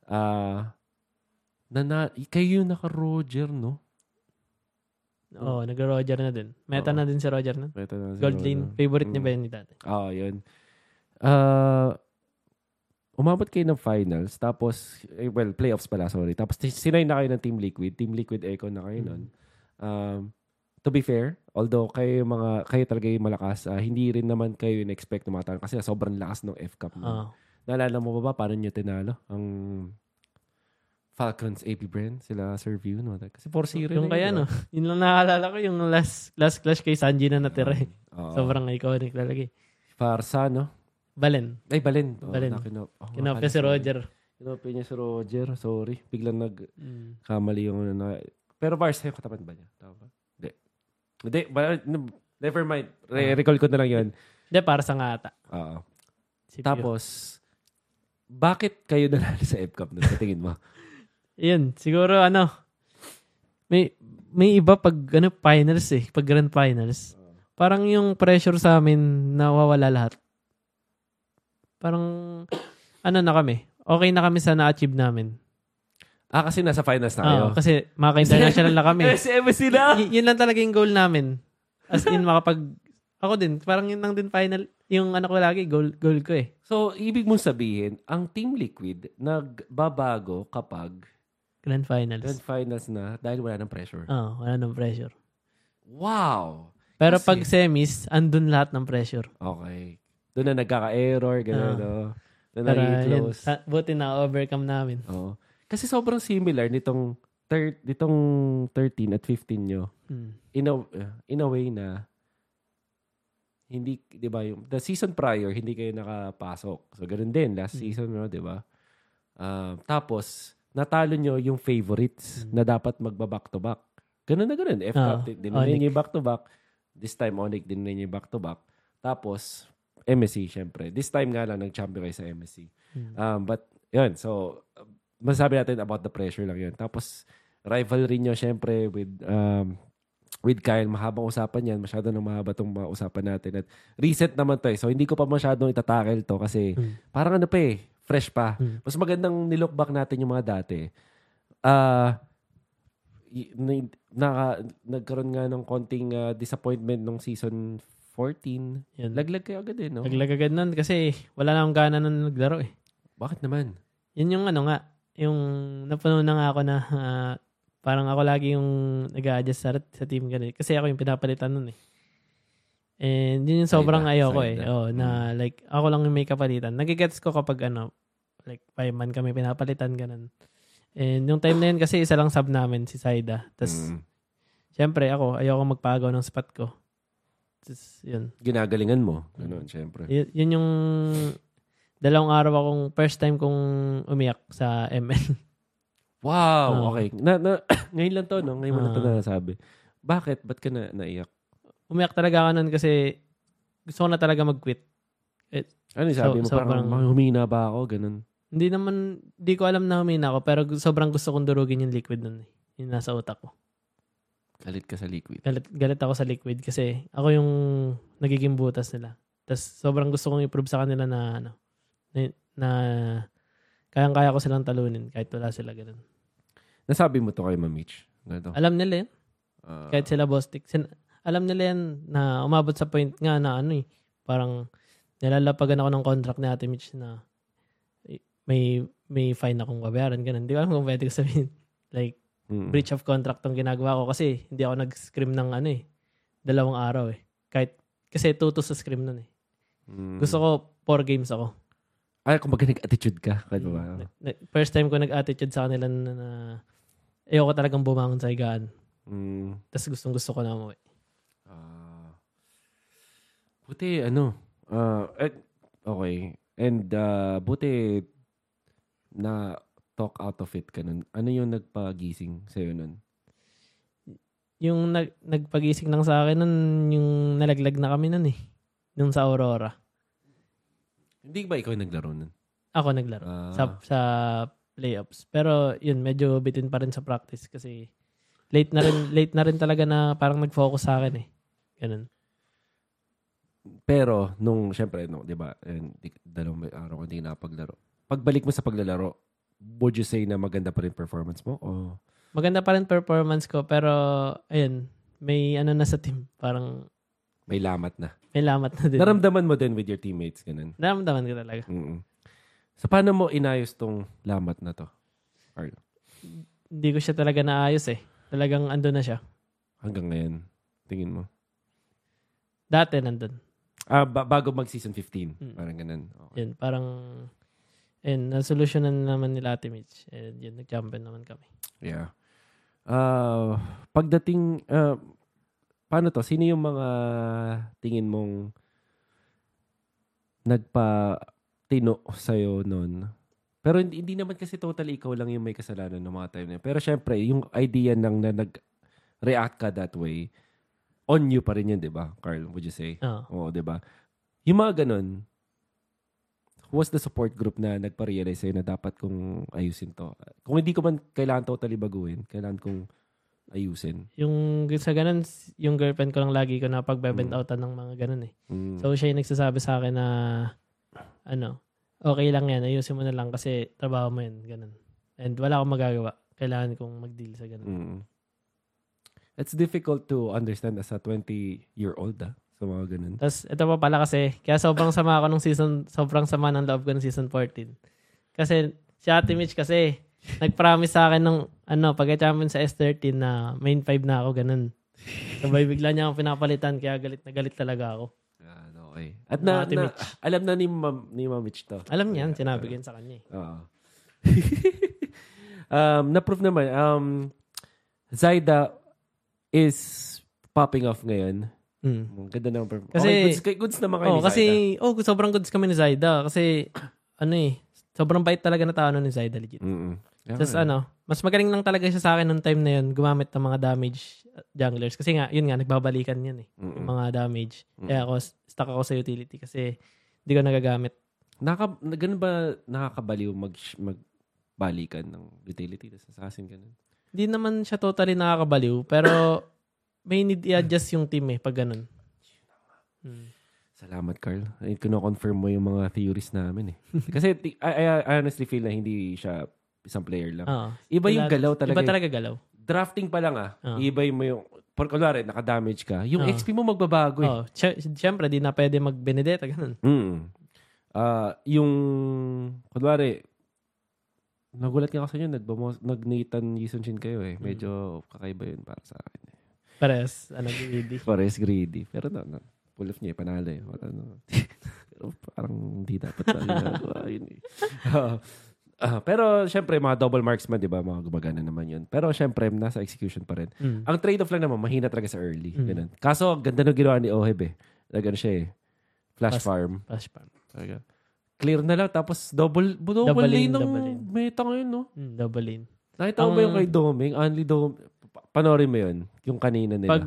Ah, na, na, kayo yung naka-Roger, no? Oo, nag-Roger na din. Meta Oo. na din si Roger na. Ito na si Gold Roger. lane. Favorite niya Mm. ba yun ni dati? Oo, yun. Ah, umabot kayo ng finals, tapos, eh, well, playoffs pala, sorry. Tapos, sinay na kayo ng Team Liquid. Team Liquid Echo na kayo nun. Um, to be fair, although kayo yung mga, kayo talaga yung malakas, ah, hindi rin naman kayo in-expect ng mga tao kasi sobrang lakas ng F-Cup. nun. Oo. naalala mo ba ba paano nyo tinalo? Ang Falcons AP Brand, sila Sir View, no? Kasi 4-0 Yung na kaya, no? <laughs> Yun lang nakaalala ko, yung last last clash kay Sanji na natira. eh. Oo. Sobrang iconic talaga. eh. Farsa, no? Balen. Ay, Balen. Oh, Balen. Oh, Kinopya akala si Roger. Kinopya niya si Roger. Sorry. Biglang Mm. nagkamali yung ano na. Pero Vars, yung katapat ba niya? Tama ba? Hindi. Never mind. Re- recall ko na lang yun. Hindi, para sa ngata. Oo. CPU. Tapos, bakit kayo nanalo sa FCAP nun? Sa tingin mo? <laughs> Yun, siguro ano, may may iba pag ano finals eh, pag grand finals. Parang yung pressure sa amin nawawala lahat. Parang ano na kami. Okay na kami sa na-achieve namin. Ah, kasi nasa finals na kayo. Ah, kasi maka-international na kami. <laughs> SM sila! Y- yun lang talaga yung goal namin. As in makapag ako din, parang yun lang din final. Yung ano ko lagi, goal, goal ko eh. So, ibig mong sabihin, ang Team Liquid nagbabago kapag Grand finals. grand finals na dahil wala ng pressure. Oo, wala nang pressure. Wow! Pero Kasi- pag semis, andun lahat ng pressure. Okay. Doon na nagkaka-error, gano'n, Ah. no? Doon Pero na yun, close. sa- buti na overcome namin. Oo. Kasi sobrang similar nitong thir- nitong 13 at 15 nyo. Hmm. In a, in a way na hindi, di ba, yung, the season prior, hindi kayo nakapasok. So, ganun din, last Hmm. season, no, di ba? Um, tapos, natalo nyo yung favorites Hmm. na dapat magba-back to back. Ganun na ganun. F Ah, din din Onic. ninyo yung back to back. This time, Onic din ninyo yung back to back. Tapos, MSC, syempre. This time nga lang, nag-champion kayo sa MSC. Hmm. Um, but, yun. So, uh, masabi natin about the pressure lang yun. Tapos, rivalry nyo, syempre, with, um, with Kyle. Mahabang usapan yan. Masyado nang mahaba itong mga usapan natin. At recent naman to eh. So, hindi ko pa masyadong itatakel to kasi Hmm. parang ano pa eh, fresh pa. Hmm. Mas magandang nilook back natin yung mga dati. Ah, y- na, naka- nagkaroon nga ng konting ah, disappointment nung season 14. Yun. Laglag kayo agad eh, no? Naglag agad nun kasi wala na akong gana nun naglaro eh. Bakit naman? Yun yung ano nga, yung napuno na nga ako na ah, <laughs> parang ako lagi yung nag-a-adjust sa, sa team ganun. Kasi ako yung pinapalitan nun eh. And yun yung sobrang Saida, ayoko eh. Oh, na like, ako lang yung may kapalitan. Nagigets ko kapag ano, like, five man kami pinapalitan ganun. And yung time na yun kasi isa lang sub namin, si Saida. Tapos, Mm. syempre ako, ayoko magpagaw ng spot ko. Tapos, yun. Ginagalingan mo. Ganun, syempre. Y- yun yung dalawang araw akong first time kong umiyak sa ML. Wow, Oo. okay. Na, na, <coughs> ngayon lang to, no? Ngayon mo lang to Ah. nasabi. Bakit? Ba't ka na naiyak? umiyak talaga ako nun kasi gusto ko na talaga mag-quit. Ano yung sabi So- mo? Parang sobrang- humina ba ako? Ganun. Hindi naman, di ko alam na humina ako, pero sobrang gusto kong durugin yung liquid nun. Eh. Yung nasa utak ko. Galit ka sa liquid. Galit, galit ako sa liquid kasi ako yung nagiging butas nila. Tapos sobrang gusto kong i-prove sa kanila na, ano, na, kayang-kaya ko silang talunin kahit wala sila ganun. Nasabi mo to kay Ma'am Mitch. Ganito. Alam nila yan. Ah, Kahit sila Bostik. Sin- alam nila yan na umabot sa point nga na ano eh. Parang nilalapagan ako ng contract ni Ate Mitch na may may fine akong babayaran. Ganun. Di ko alam kung pwede ko sabihin. <laughs> Like, mm. breach of contract tong ginagawa ko kasi hindi ako nag-scrim ng ano eh. Dalawang araw eh. Kahit, kasi tuto sa scrim nun eh. Mm. Gusto ko, four games ako. Ay, kumbaga nag-attitude ka. Kahit ba? Na- First time ko nag-attitude sa kanila na, na ayoko talagang bumangon sa higaan. Mm. Tapos gustong gusto ko na umuwi. Ah. buti, ano, ah, eh, okay. And, ah, buti, na talk out of it ka nun. Ano yung nagpagising sa'yo nun? Yung nag, nagpagising lang sa akin nun, yung nalaglag na kami nun eh. Nung sa Aurora. Hindi ba ikaw yung naglaro nun? Ako naglaro. Ah. Sa, sa playoffs. Pero yun, medyo bitin pa rin sa practice kasi late na rin, <sighs> late na rin talaga na parang nag-focus sa akin eh. Ganun. Pero, nung, syempre, no, di ba, dalawang araw ko hindi napaglaro. Pagbalik mo sa paglalaro, would you say na maganda pa rin performance mo? O, Maganda pa rin performance ko pero ayun, may ano na sa team. Parang may lamat na. may lamat na din. Naramdaman mo din with your teammates, ganun. Naramdaman ko talaga. mm So, paano mo inayos tong lamat na to? Arlo? Hindi ko siya talaga naayos eh. Talagang ando na siya. Hanggang ngayon, tingin mo? Dati nandun. Ah, ba- bago mag season 15. Mm. Parang ganun. Okay. Yun, parang And nasolusyonan naman nila Ate Mitch. And yun, nag-champion naman kami. Yeah. Uh, pagdating, uh, paano to? Sino yung mga tingin mong nagpa-tino sa'yo noon? Pero hindi, hindi naman kasi totally ikaw lang yung may kasalanan ng mga time na yun. Pero syempre, yung idea nang na nag-react ka that way, on you pa rin yun, di ba? Carl, would you say? Oo. Oo, di ba? Yung mga ganun, who was the support group na nagpa-realize sa'yo na dapat kong ayusin to? Kung hindi ko man kailangan totally baguhin, kailangan kong ayusin. Yung sa ganun, yung girlfriend ko lang lagi ko na pagbebent Mm. outan ng mga ganun eh. Mm. So, siya yung nagsasabi sa akin na, ano, okay lang yan, ayusin mo na lang kasi trabaho mo yun, ganun. And wala akong magagawa. Kailangan kong mag-deal sa ganun. Mm. It's difficult to understand as a 20-year-old ah, sa mga ganun. Tapos, ito pa pala kasi, kaya sobrang sama ako nung season, sobrang sama ng loob ko ng season 14. Kasi, si Ate Mitch kasi, nag-promise sa akin nung, ano, pagka-champion sa S13 na main 5 na ako, ganun. Sabay bigla niya akong pinapalitan, kaya galit na galit talaga ako. Ah, okay. At na, Ate na- Mitch. alam na ni Ma'am, ni Ma'am Mitch to. Alam niyan, sinabi ko yun sa kanya eh. Oo. <laughs> um, na-prove naman, um, Zaida is popping off ngayon. Mm. Ang Ganda naman. per- Kasi- okay, goods, kay- goods naman kayo Oh, ni kasi, Zaida. oh, sobrang goods kami ni Zaida. Kasi, <clears throat> ano eh, sobrang bait talaga na tao ni Zaida, legit. Mm-mm. Yeah, Tapos ano, mas magaling lang talaga siya sa akin nung time na yun, gumamit ng mga damage uh, junglers. Kasi nga, yun nga, nagbabalikan yan eh. Mm-mm. Yung mga damage. Mm. Kaya ako, stuck ako sa utility kasi hindi ko nagagamit. Naka, na- ganun ba nakakabaliw mag, magbalikan ng utility? Tapos assassin ganun. Hindi naman siya totally nakakabaliw, pero <coughs> may need i-adjust yung team eh, pag ganun. Hmm. Salamat, Carl. Ay, confirm mo yung mga theories namin eh. <laughs> Kasi I- I honestly feel na hindi siya isang player lang. Oo. Iba yung galaw talaga. Iba eh. talaga galaw. Drafting pa lang ah. Ah. Iba yung mo yung... Por kunwari, naka-damage ka. Yung Ah. XP mo magbabago eh. Oh, syempre, di na pwede mag-Benedetta, ganun. Mm. Ah, yung... Kunwari, nagulat nga ako sa inyo, nagbamos, nag-Nathan Yisunshin kayo eh. Medyo kakaiba yun para sa akin. eh. Pares, ano, greedy. <laughs> Pares greedy. Pero na pull off niya, eh, panalo eh. Wala, no. <laughs> pero parang hindi dapat ginagawa <laughs> yun eh. Ah, ah, pero syempre, mga double marksman, di ba? Mga gumagana naman yun. Pero syempre, nasa execution pa rin. Mm. Ang trade-off lang naman, mahina talaga sa early. Mm. Ganun. Kaso, ganda nung ginawa ni Oheb eh. Nagano siya eh. Flash Fast- farm. Flash farm. Talaga. Clear na lang. Tapos, double, double, Double lane, lane, ng double lane. meta ngayon, no? Mm, double lane. Nakita mo ba yung kay Doming? Only Dom... Pa- Panorin mo yun. Yung kanina nila. Pag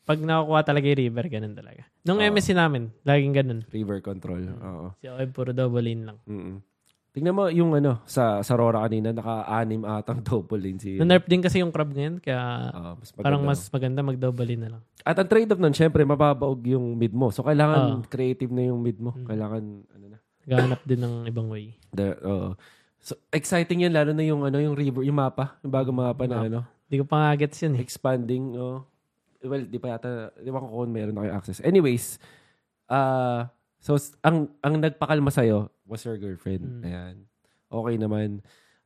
pag nakukuha talaga yung river, ganun talaga. Nung Oo. MSC namin, laging ganun. River control. Mm. Oo. Si Oeb, puro double lane lang. Mm-mm. Tingnan mo yung ano, sa sa Rora kanina, naka-anim atang <laughs> double lane si... Na-nerf din kasi yung crab ngayon, kaya Oo, mas maganda. parang mas maganda mag-double lane na lang. At ang trade-off nun, syempre, mababaog yung mid mo. So, kailangan Oo. creative na yung mid mo. Mm. Kailangan, ano na. Gahanap din ng ibang way. The, oo. So, exciting yan, lalo na yung, ano, yung river, yung mapa, yung bagong mapa na, Map. ano, Hindi ko pa nga gets yun eh. expanding, oh. Well, di pa yata, di ba kung meron na kayo access. Anyways, uh, so, ang, ang nagpakalma sa'yo was your girlfriend. Mm. Ayan. Okay naman.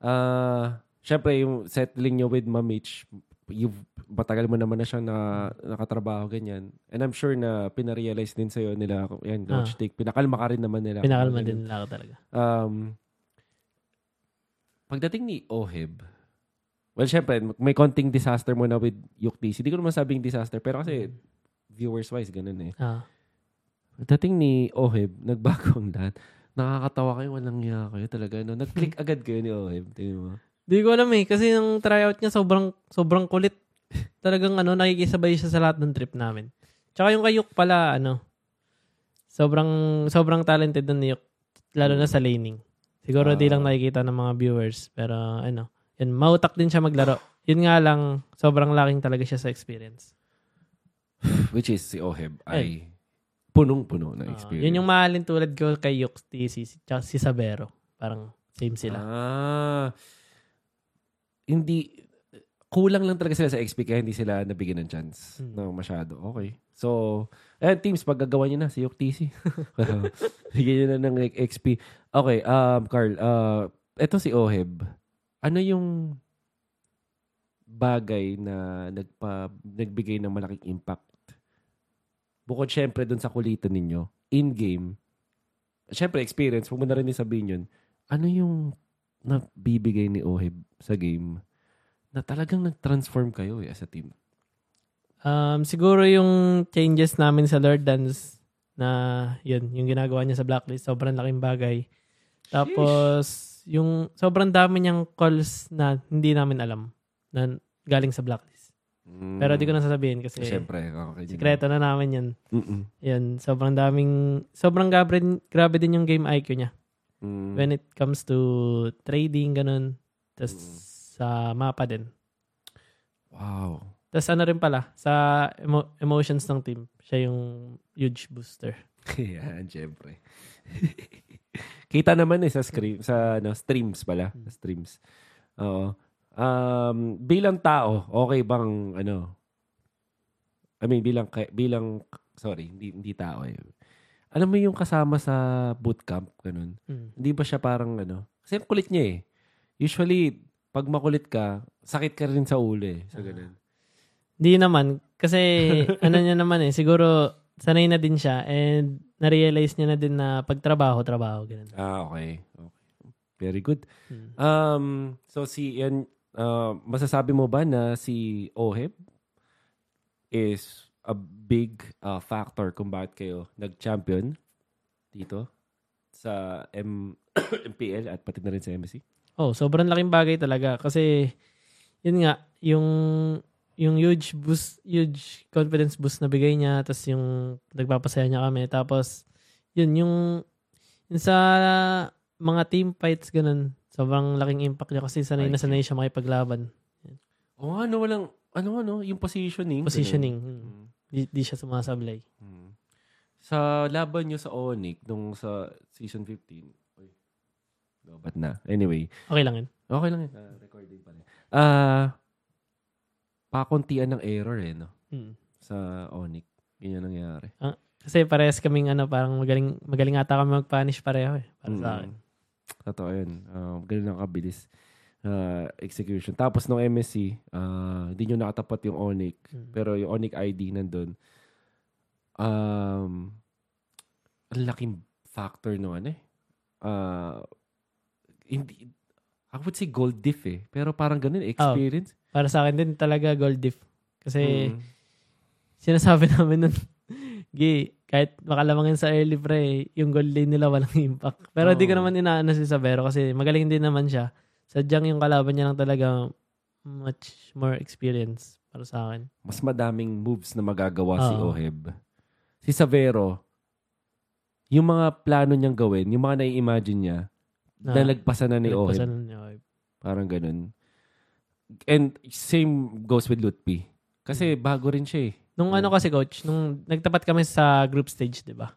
Uh, Siyempre, yung settling nyo with Ma'am Mitch, you've, matagal mo naman na siya na nakatrabaho, ganyan. And I'm sure na pinarealize din sa'yo nila, yan, Ah. Coach Tick, pinakalma ka rin naman nila. Pinakalma din nila ako talaga. Um, pagdating ni Oheb, well, syempre, may konting disaster mo na with Yuktis. Hindi ko naman sabing disaster, pero kasi viewers-wise, ganun eh. Ah. Pagdating ni Oheb, nagbago ang lahat. Nakakatawa kayo, walang iya kayo talaga. No? Nag-click <laughs> agad kayo ni Oheb. Tingnan mo. Di ko alam eh. Kasi yung tryout niya sobrang, sobrang kulit. Talagang ano, nakikisabay siya sa lahat ng trip namin. Tsaka yung kay Yuk pala, ano, sobrang, sobrang talented ni Yuk. Lalo na sa laning. Siguro di Ah. lang nakikita ng mga viewers. Pero ano, yun, mautak din siya maglaro. Yun nga lang, sobrang laking talaga siya sa experience. <sighs> Which is si Oheb ay punong-puno na Ah, experience. yun yung mahalin tulad ko kay Yuk, si, si, Sabero. Parang same sila. Ah. Hindi, kulang lang talaga sila sa XP kaya hindi sila nabigyan ng chance Hmm. na masyado. Okay. So, ayan, teams, paggagawa nyo na si TC. <laughs> Bigyan nyo na ng XP. Okay, um, Carl, uh, eto si Oheb. Ano yung bagay na nagpa, nagbigay ng malaking impact? Bukod syempre dun sa kulitan ninyo, in-game, syempre experience, huwag mo na rin sabihin yun, ano yung nabibigay ni Oheb sa game na talagang nag-transform kayo eh, as a team? Um, siguro yung changes namin sa Lord Dance na yun, yung ginagawa niya sa Blacklist, sobrang laking bagay. Tapos, yung sobrang dami niyang calls na hindi namin alam na galing sa Blacklist. Mm. Pero di ko na sasabihin kasi Siyempre, okay. sikreto na namin yan. Mm-mm. Yan, sobrang daming, sobrang grabe, grabe din yung game IQ niya. Mm. When it comes to trading, ganun. Tapos sa mapa din. Wow. Tapos ano rin pala, sa emo- emotions ng team, siya yung huge booster. <laughs> Yan, syempre. <laughs> Kita naman eh sa screen, sa ano, streams pala, sa streams. Oo. Um, bilang tao, okay bang ano? I mean, bilang bilang sorry, hindi hindi tao eh. Alam mo yung kasama sa bootcamp ganun. Mm. Hindi ba siya parang ano? Kasi ang kulit niya eh. Usually, pag makulit ka, sakit ka rin sa ulo eh. Sa ganun. Di naman. Kasi <laughs> ano niya naman eh, siguro sanay na din siya and na-realize niya na din na pagtrabaho, trabaho, ganun. Ah, okay. okay. Very good. Mm. Um, so si yan, uh, masasabi mo ba na si Oheb is a big uh, factor kung bakit kayo nag-champion dito sa M <coughs> MPL at pati na rin sa MSC? Oh, sobrang laking bagay talaga kasi yun nga, yung yung huge boost, huge confidence boost na bigay niya, tapos yung nagpapasaya niya kami, tapos yun, yung, yung sa mga team fights, ganun, sobrang laking impact niya kasi sanay na sanay siya makipaglaban. Oh, ano walang ano ano yung positioning. Positioning. Hmm. Di, di siya sumasablay. Hmm. Sa laban nyo sa Onyx nung sa season 15. Uy. Lobat na. Anyway, Okay lang yun. Okay lang yun. Ah, recording pa rin. Ah, pakuntian ng error eh, no? Hmm. Sa Onyx. Yun yung nangyari. Kasi parehas kaming ano, parang magaling, magaling ata kami mag-punish pareho eh. Para sa Mm. akin. Totoo yun. Um, ganun ang kabilis. ah, execution. Tapos nung MSC, ah, hindi nyo nakatapat yung Onyx. Mm. Pero yung Onyx ID nandun. Um, ang laking factor no ano eh. Ah, hindi, I would say gold diff eh. Pero parang ganun, experience. Para sa akin din talaga gold diff. Kasi Mm. sinasabi <laughs> namin nun, Gi, kahit makalamangin sa early pre, yung goal lane nila walang impact. Pero di ko naman inaano si Sabero kasi magaling din naman siya. Sadyang yung kalaban niya lang talaga much more experience para sa akin. mas madaming moves na magagawa si Oo. Oheb. Si Savero, yung mga plano niyang gawin, yung mga nai-imagine niya, Na- nalagpasan na ni Oheb. Nagpasan niya, Oheb. Parang ganun. And same goes with Lutpi. Kasi bago rin siya eh. Nung Mm. ano kasi coach, nung nagtapat kami sa group stage, di ba?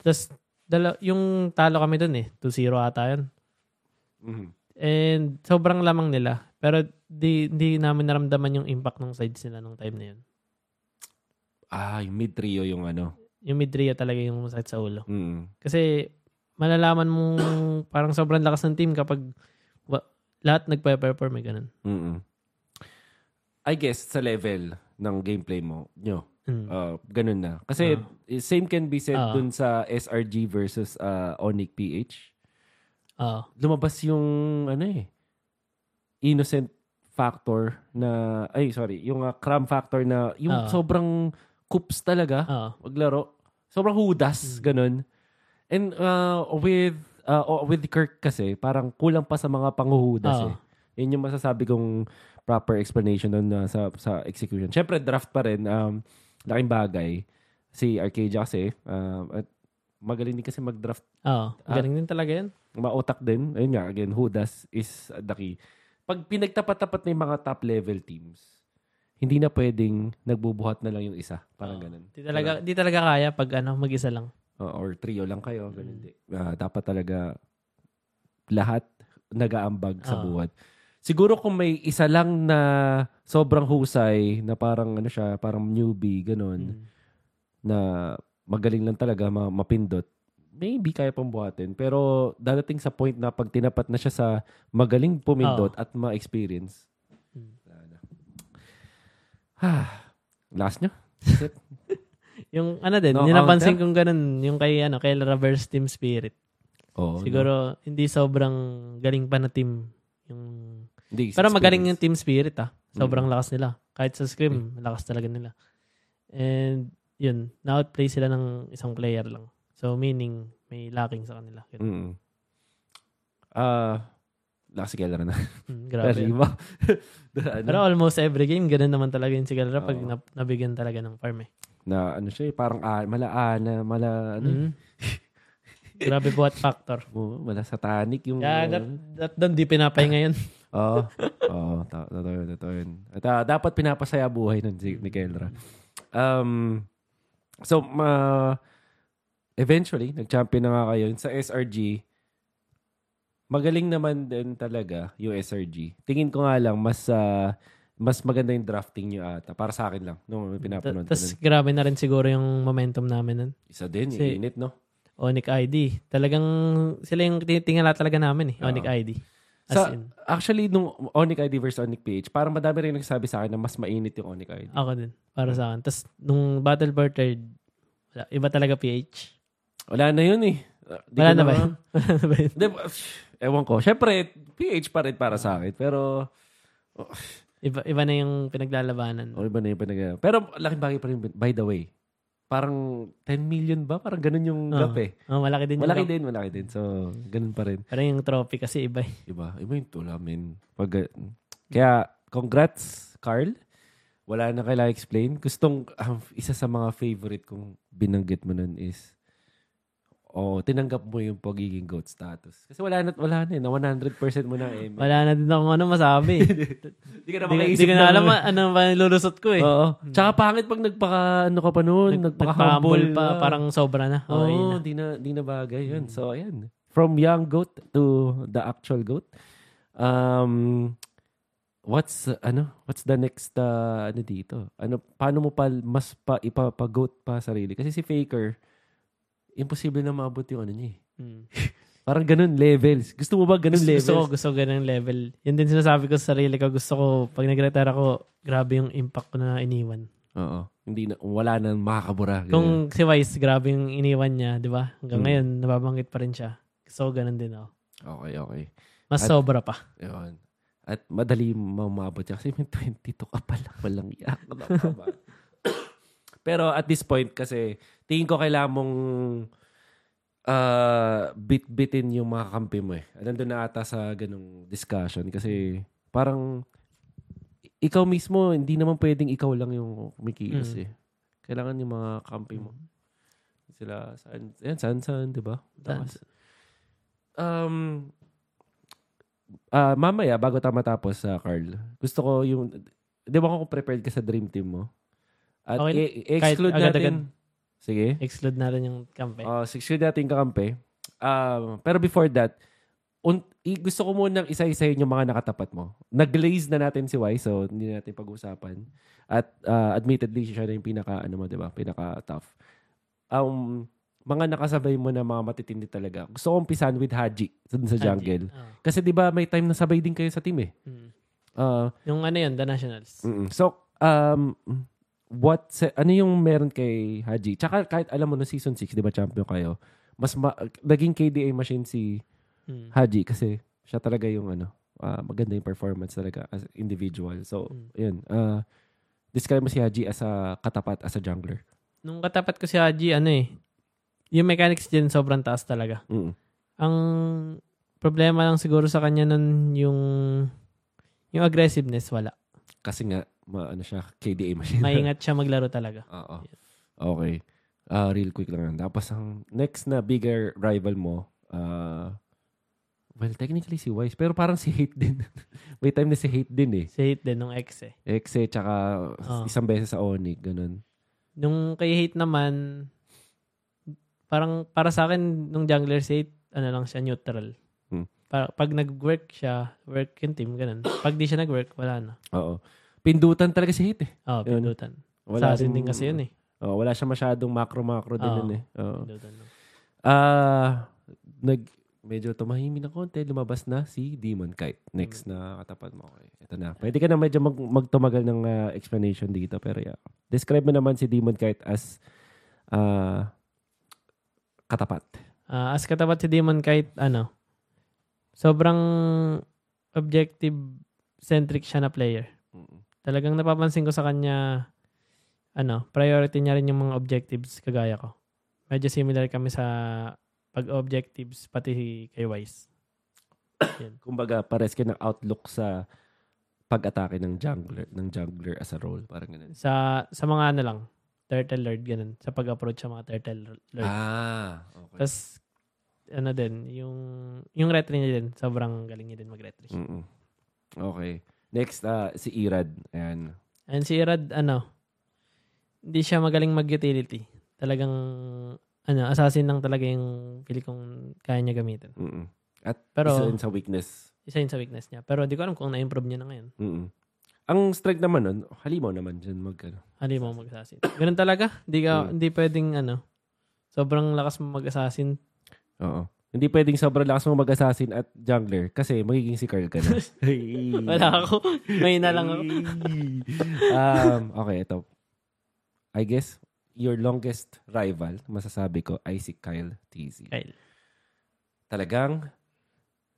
Tapos, dala, yung talo kami dun eh. 2-0 ata yun. Mhm. And sobrang lamang nila. Pero di, di namin naramdaman yung impact ng sides nila nung time na yun. Ah, yung mid-trio yung ano. Yung mid-trio talaga yung masakit sa ulo. Mm. Kasi malalaman mong parang sobrang lakas ng team kapag wa, lahat nagpe-perform eh, ganun. Mm-mm. I guess sa level ng gameplay mo, nyo, Mm. uh, ganun na. Kasi eh, same can be said Ah. dun sa SRG versus uh, Onyx PH. Oo. lumabas yung ano eh innocent factor na ay sorry yung uh, cram factor na yung Ah. sobrang coops talaga Oo. maglaro sobrang hudas ganun and uh, with uh, with Kirk kasi parang kulang pa sa mga panghuhudas Oo. eh yun yung masasabi kong proper explanation doon uh, sa sa execution syempre draft pa rin um laking bagay si Arcadia kasi um, at magaling din kasi mag-draft Oo. Ah. Galing din talaga yan. mautak din. Ayun nga, again, Hudas is the key. Pag pinagtapat-tapat na yung mga top level teams, hindi na pwedeng nagbubuhat na lang yung isa. Parang ganun. Di talaga, di talaga kaya pag ano, mag-isa lang. Uh, or trio lang kayo. Ganun. di. Ah, dapat talaga lahat nagaambag sa Oo. buhat. Siguro kung may isa lang na sobrang husay, na parang ano siya, parang newbie, ganun, Mm. na magaling lang talaga, ma- mapindot, maybe kaya pang buhatin. Pero dadating sa point na pag tinapat na siya sa magaling pumindot at ma-experience. Na. Ah, last nyo? <laughs> Yung ano din, No napansin kong ganun, yung kay ano, kay Reverse Team Spirit. Oo, Siguro, hindi sobrang galing pa na team. Yung... Hindi, Pero magaling yung team spirit ah. Sobrang Mm. lakas nila. Kahit sa scrim, lakas talaga nila. And yun, na-outplay sila ng isang player lang. So meaning, may lacking sa kanila. Ganun. Mm. Ah, lakas si Keller na. Mm, Pero grabe. iba. <laughs> ano, Pero almost every game, ganun naman talaga yung si Galera pag Oo. nab- nabigyan talaga ng farm eh. na ano siya, eh, parang ah, mala ana, mala ano, Mm. <laughs> grabe buhat factor. oh, mala satanic yung Kaya that, ano. that doon di pinapay ngayon. <laughs> Oo. Oo, totoo yun, totoo yun. At ah, dapat pinapasaya buhay nun si ni Kelra. Um, so, ma eventually, nag-champion na nga kayo. Sa SRG, magaling naman din talaga yung SRG. Tingin ko nga lang, mas ah, mas maganda yung drafting nyo ata. Para sa akin lang. Nung pinapanood ko Tapos grabe na rin siguro yung momentum namin nun. Isa din, si- yung init, no? Onic ID. Talagang sila yung tinitingala talaga namin eh. Onic Oo. ID. Sa, in. actually, nung Onic ID versus Onic PH, parang madami rin nagsabi sa akin na mas mainit yung Onic ID. Ako din. Para sa akin. Tapos nung Battle wala, iba talaga PH. Wala na yun eh. Di Wala na ba yun? <laughs> Wala na ba yun? Ba, <sighs> ewan ko. Siyempre, PH pa rin para sa akin. Pero, <sighs> Iba, iba na yung pinaglalabanan. o iba na yung pinag Pero, laking bagay pa rin. By the way, parang 10 million ba? Parang ganun yung Oo. gap eh. Oh, malaki din yung Malaki gap. din, malaki din. So, ganun pa rin. Pero yung trophy kasi iba eh. Iba. Iba yung tula, men. Pag, kaya, congrats, Carl. Wala na kailangan explain. Gustong, um, isa sa mga favorite kong binanggit mo nun is, oh, tinanggap mo yung pagiging GOAT status. Kasi wala na, wala na eh. Na 100% mo na eh. Wala na din akong ano masabi. <laughs> Di ka na Hindi makaisip ko na ng- alam ma- ano ba yung lulusot ko eh. Oo. Tsaka pangit pag nagpaka, ano ka pa noon, Nag- nagpaka-humble pa, ka. parang sobra na. Oo, Okay na. di na, di na bagay yun. So, ayan. From young goat to the actual goat. Um, what's, uh, ano, what's the next, uh, ano dito? Ano, paano mo pa, mas pa, ipapag-goat pa sarili? Kasi si Faker, imposible na maabot yung ano niya eh. Hmm. <laughs> Parang ganun levels. Gusto mo ba ganun Gusto, levels? gusto ko, gusto ko ganun level. Yun din sinasabi ko sa sarili ko. Gusto ko, pag nag-retire ako, grabe yung impact ko na iniwan. Oo. Hindi na, wala na makakabura. Ganun. Kung si Wise, grabe yung iniwan niya, di ba? Hanggang Hmm. ngayon, nababanggit pa rin siya. Gusto ko ganun din ako. Okay, okay. Mas At- sobra pa. Yun. At madali mamabot siya kasi may 22 ka pa lang. Walang iyak. <laughs> Pero at this point kasi tingin ko kailangan mong uh, bit-bitin yung mga kampi mo eh. Nandun na ata sa ganung discussion kasi parang ikaw mismo, hindi naman pwedeng ikaw lang yung kumikilos Mm. eh. Kailangan yung mga kampi mo. Sila, saan, yan, saan, saan, di ba? Tapos, um, ah mamaya, bago tayo matapos sa Carl, gusto ko yung, di ba kung prepared ka sa dream team mo? At Okay. i- i-exclude Kahit agad-agad. natin. Sige. Exclude na rin yung kampe. Oh, exclude natin kakampi. Um, pero before that, un- i- gusto ko munang isa-isahin yung mga nakatapat mo. Nag-glaze na natin si Y, so hindi natin pag-usapan. At uh, admittedly, siya na yung pinaka, ano mo, di ba? Pinaka-tough. Um, mga nakasabay mo na mga matitindi talaga. Gusto ko umpisan with Haji dun sa jungle. Oh. Kasi di ba may time na sabay din kayo sa team eh. Mm. Uh, Yung ano yun, The Nationals. mm-mm. so, um, what, ano yung meron kay Haji? Tsaka kahit alam mo no season 6, di ba champion kayo, mas ma- naging KDA machine si Mm. Haji kasi siya talaga yung ano, ah, maganda yung performance talaga as individual. So, Mm. yun. Uh, describe mo si Haji as a katapat, as a jungler. Nung katapat ko si Haji, ano eh, yung mechanics din sobrang taas talaga. Mm. Ang problema lang siguro sa kanya nun yung yung aggressiveness wala. Kasi nga, ma, ano siya, KDA machine. Maingat siya maglaro talaga. <laughs> Oo. Okay. Ah, real quick lang. Tapos ang next na bigger rival mo, ah, well, technically si Wise, pero parang si Hate din. <laughs> May time na si Hate din eh. Si hate din nung ex eh. Exe, tsaka Ah. isang beses sa Onyx, ganun. Nung kay hate naman, parang para sa akin, nung jungler si hate, ano lang siya, neutral. Hmm. Pa- pag nag-work siya, work yung team, ganun. Pag di siya nag-work, wala na. Oo. Pindutan talaga si Hate eh. Oo, Yun. pindutan. Wala Assassin din kasi yun eh. Oo, wala siya masyadong macro-macro din Oo. yun eh. Oo. Pindutan lang. Ah, nag medyo tumahimik na konti, lumabas na si Demon Kite. Next Hmm. na katapat mo. Okay, ito na. Pwede ka na medyo mag, magtumagal ng ah, explanation dito pero yeah. Describe mo naman si Demon Kite as ah, katapat. Ah, as katapat si Demon kahit ano, sobrang objective-centric siya na player. Mm. Talagang napapansin ko sa kanya, ano, priority niya rin yung mga objectives kagaya ko. Medyo similar kami sa pag-objectives pati kay Wise. <coughs> Kumbaga, pares ka ng outlook sa pag-atake ng jungler, ng jungler as a role. Parang ganun. Sa sa mga ano lang, turtle lord ganun, sa pag-approach sa mga turtle lord. Ah, okay. Tapos ano din, yung yung retry niya din, sobrang galing niya din mag-retry. Mm-mm. Okay. Next, ah, si Irad. Ayan. And si Irad, ano, hindi siya magaling mag-utility. Talagang, ano, assassin lang talaga yung pili kong kaya niya gamitin. Mm-mm. At Pero- isa yun sa weakness. Isa yun sa weakness niya. Pero di ko alam kung na-improve niya na ngayon. Mm-mm. Ang strength naman nun, halimaw naman dyan mag, ano. Hindi mo mag-assassin. Ganun talaga. Hindi ka, Mm. hindi pwedeng, ano, sobrang lakas mo mag-assassin. Oo. Hindi pwedeng sobrang lakas mo mag-assassin at jungler kasi magiging si Carl ka na. <laughs> Wala ako. May na lang ako. um, okay, ito. I guess, your longest rival, masasabi ko, ay si Kyle TZ. Kyle. Talagang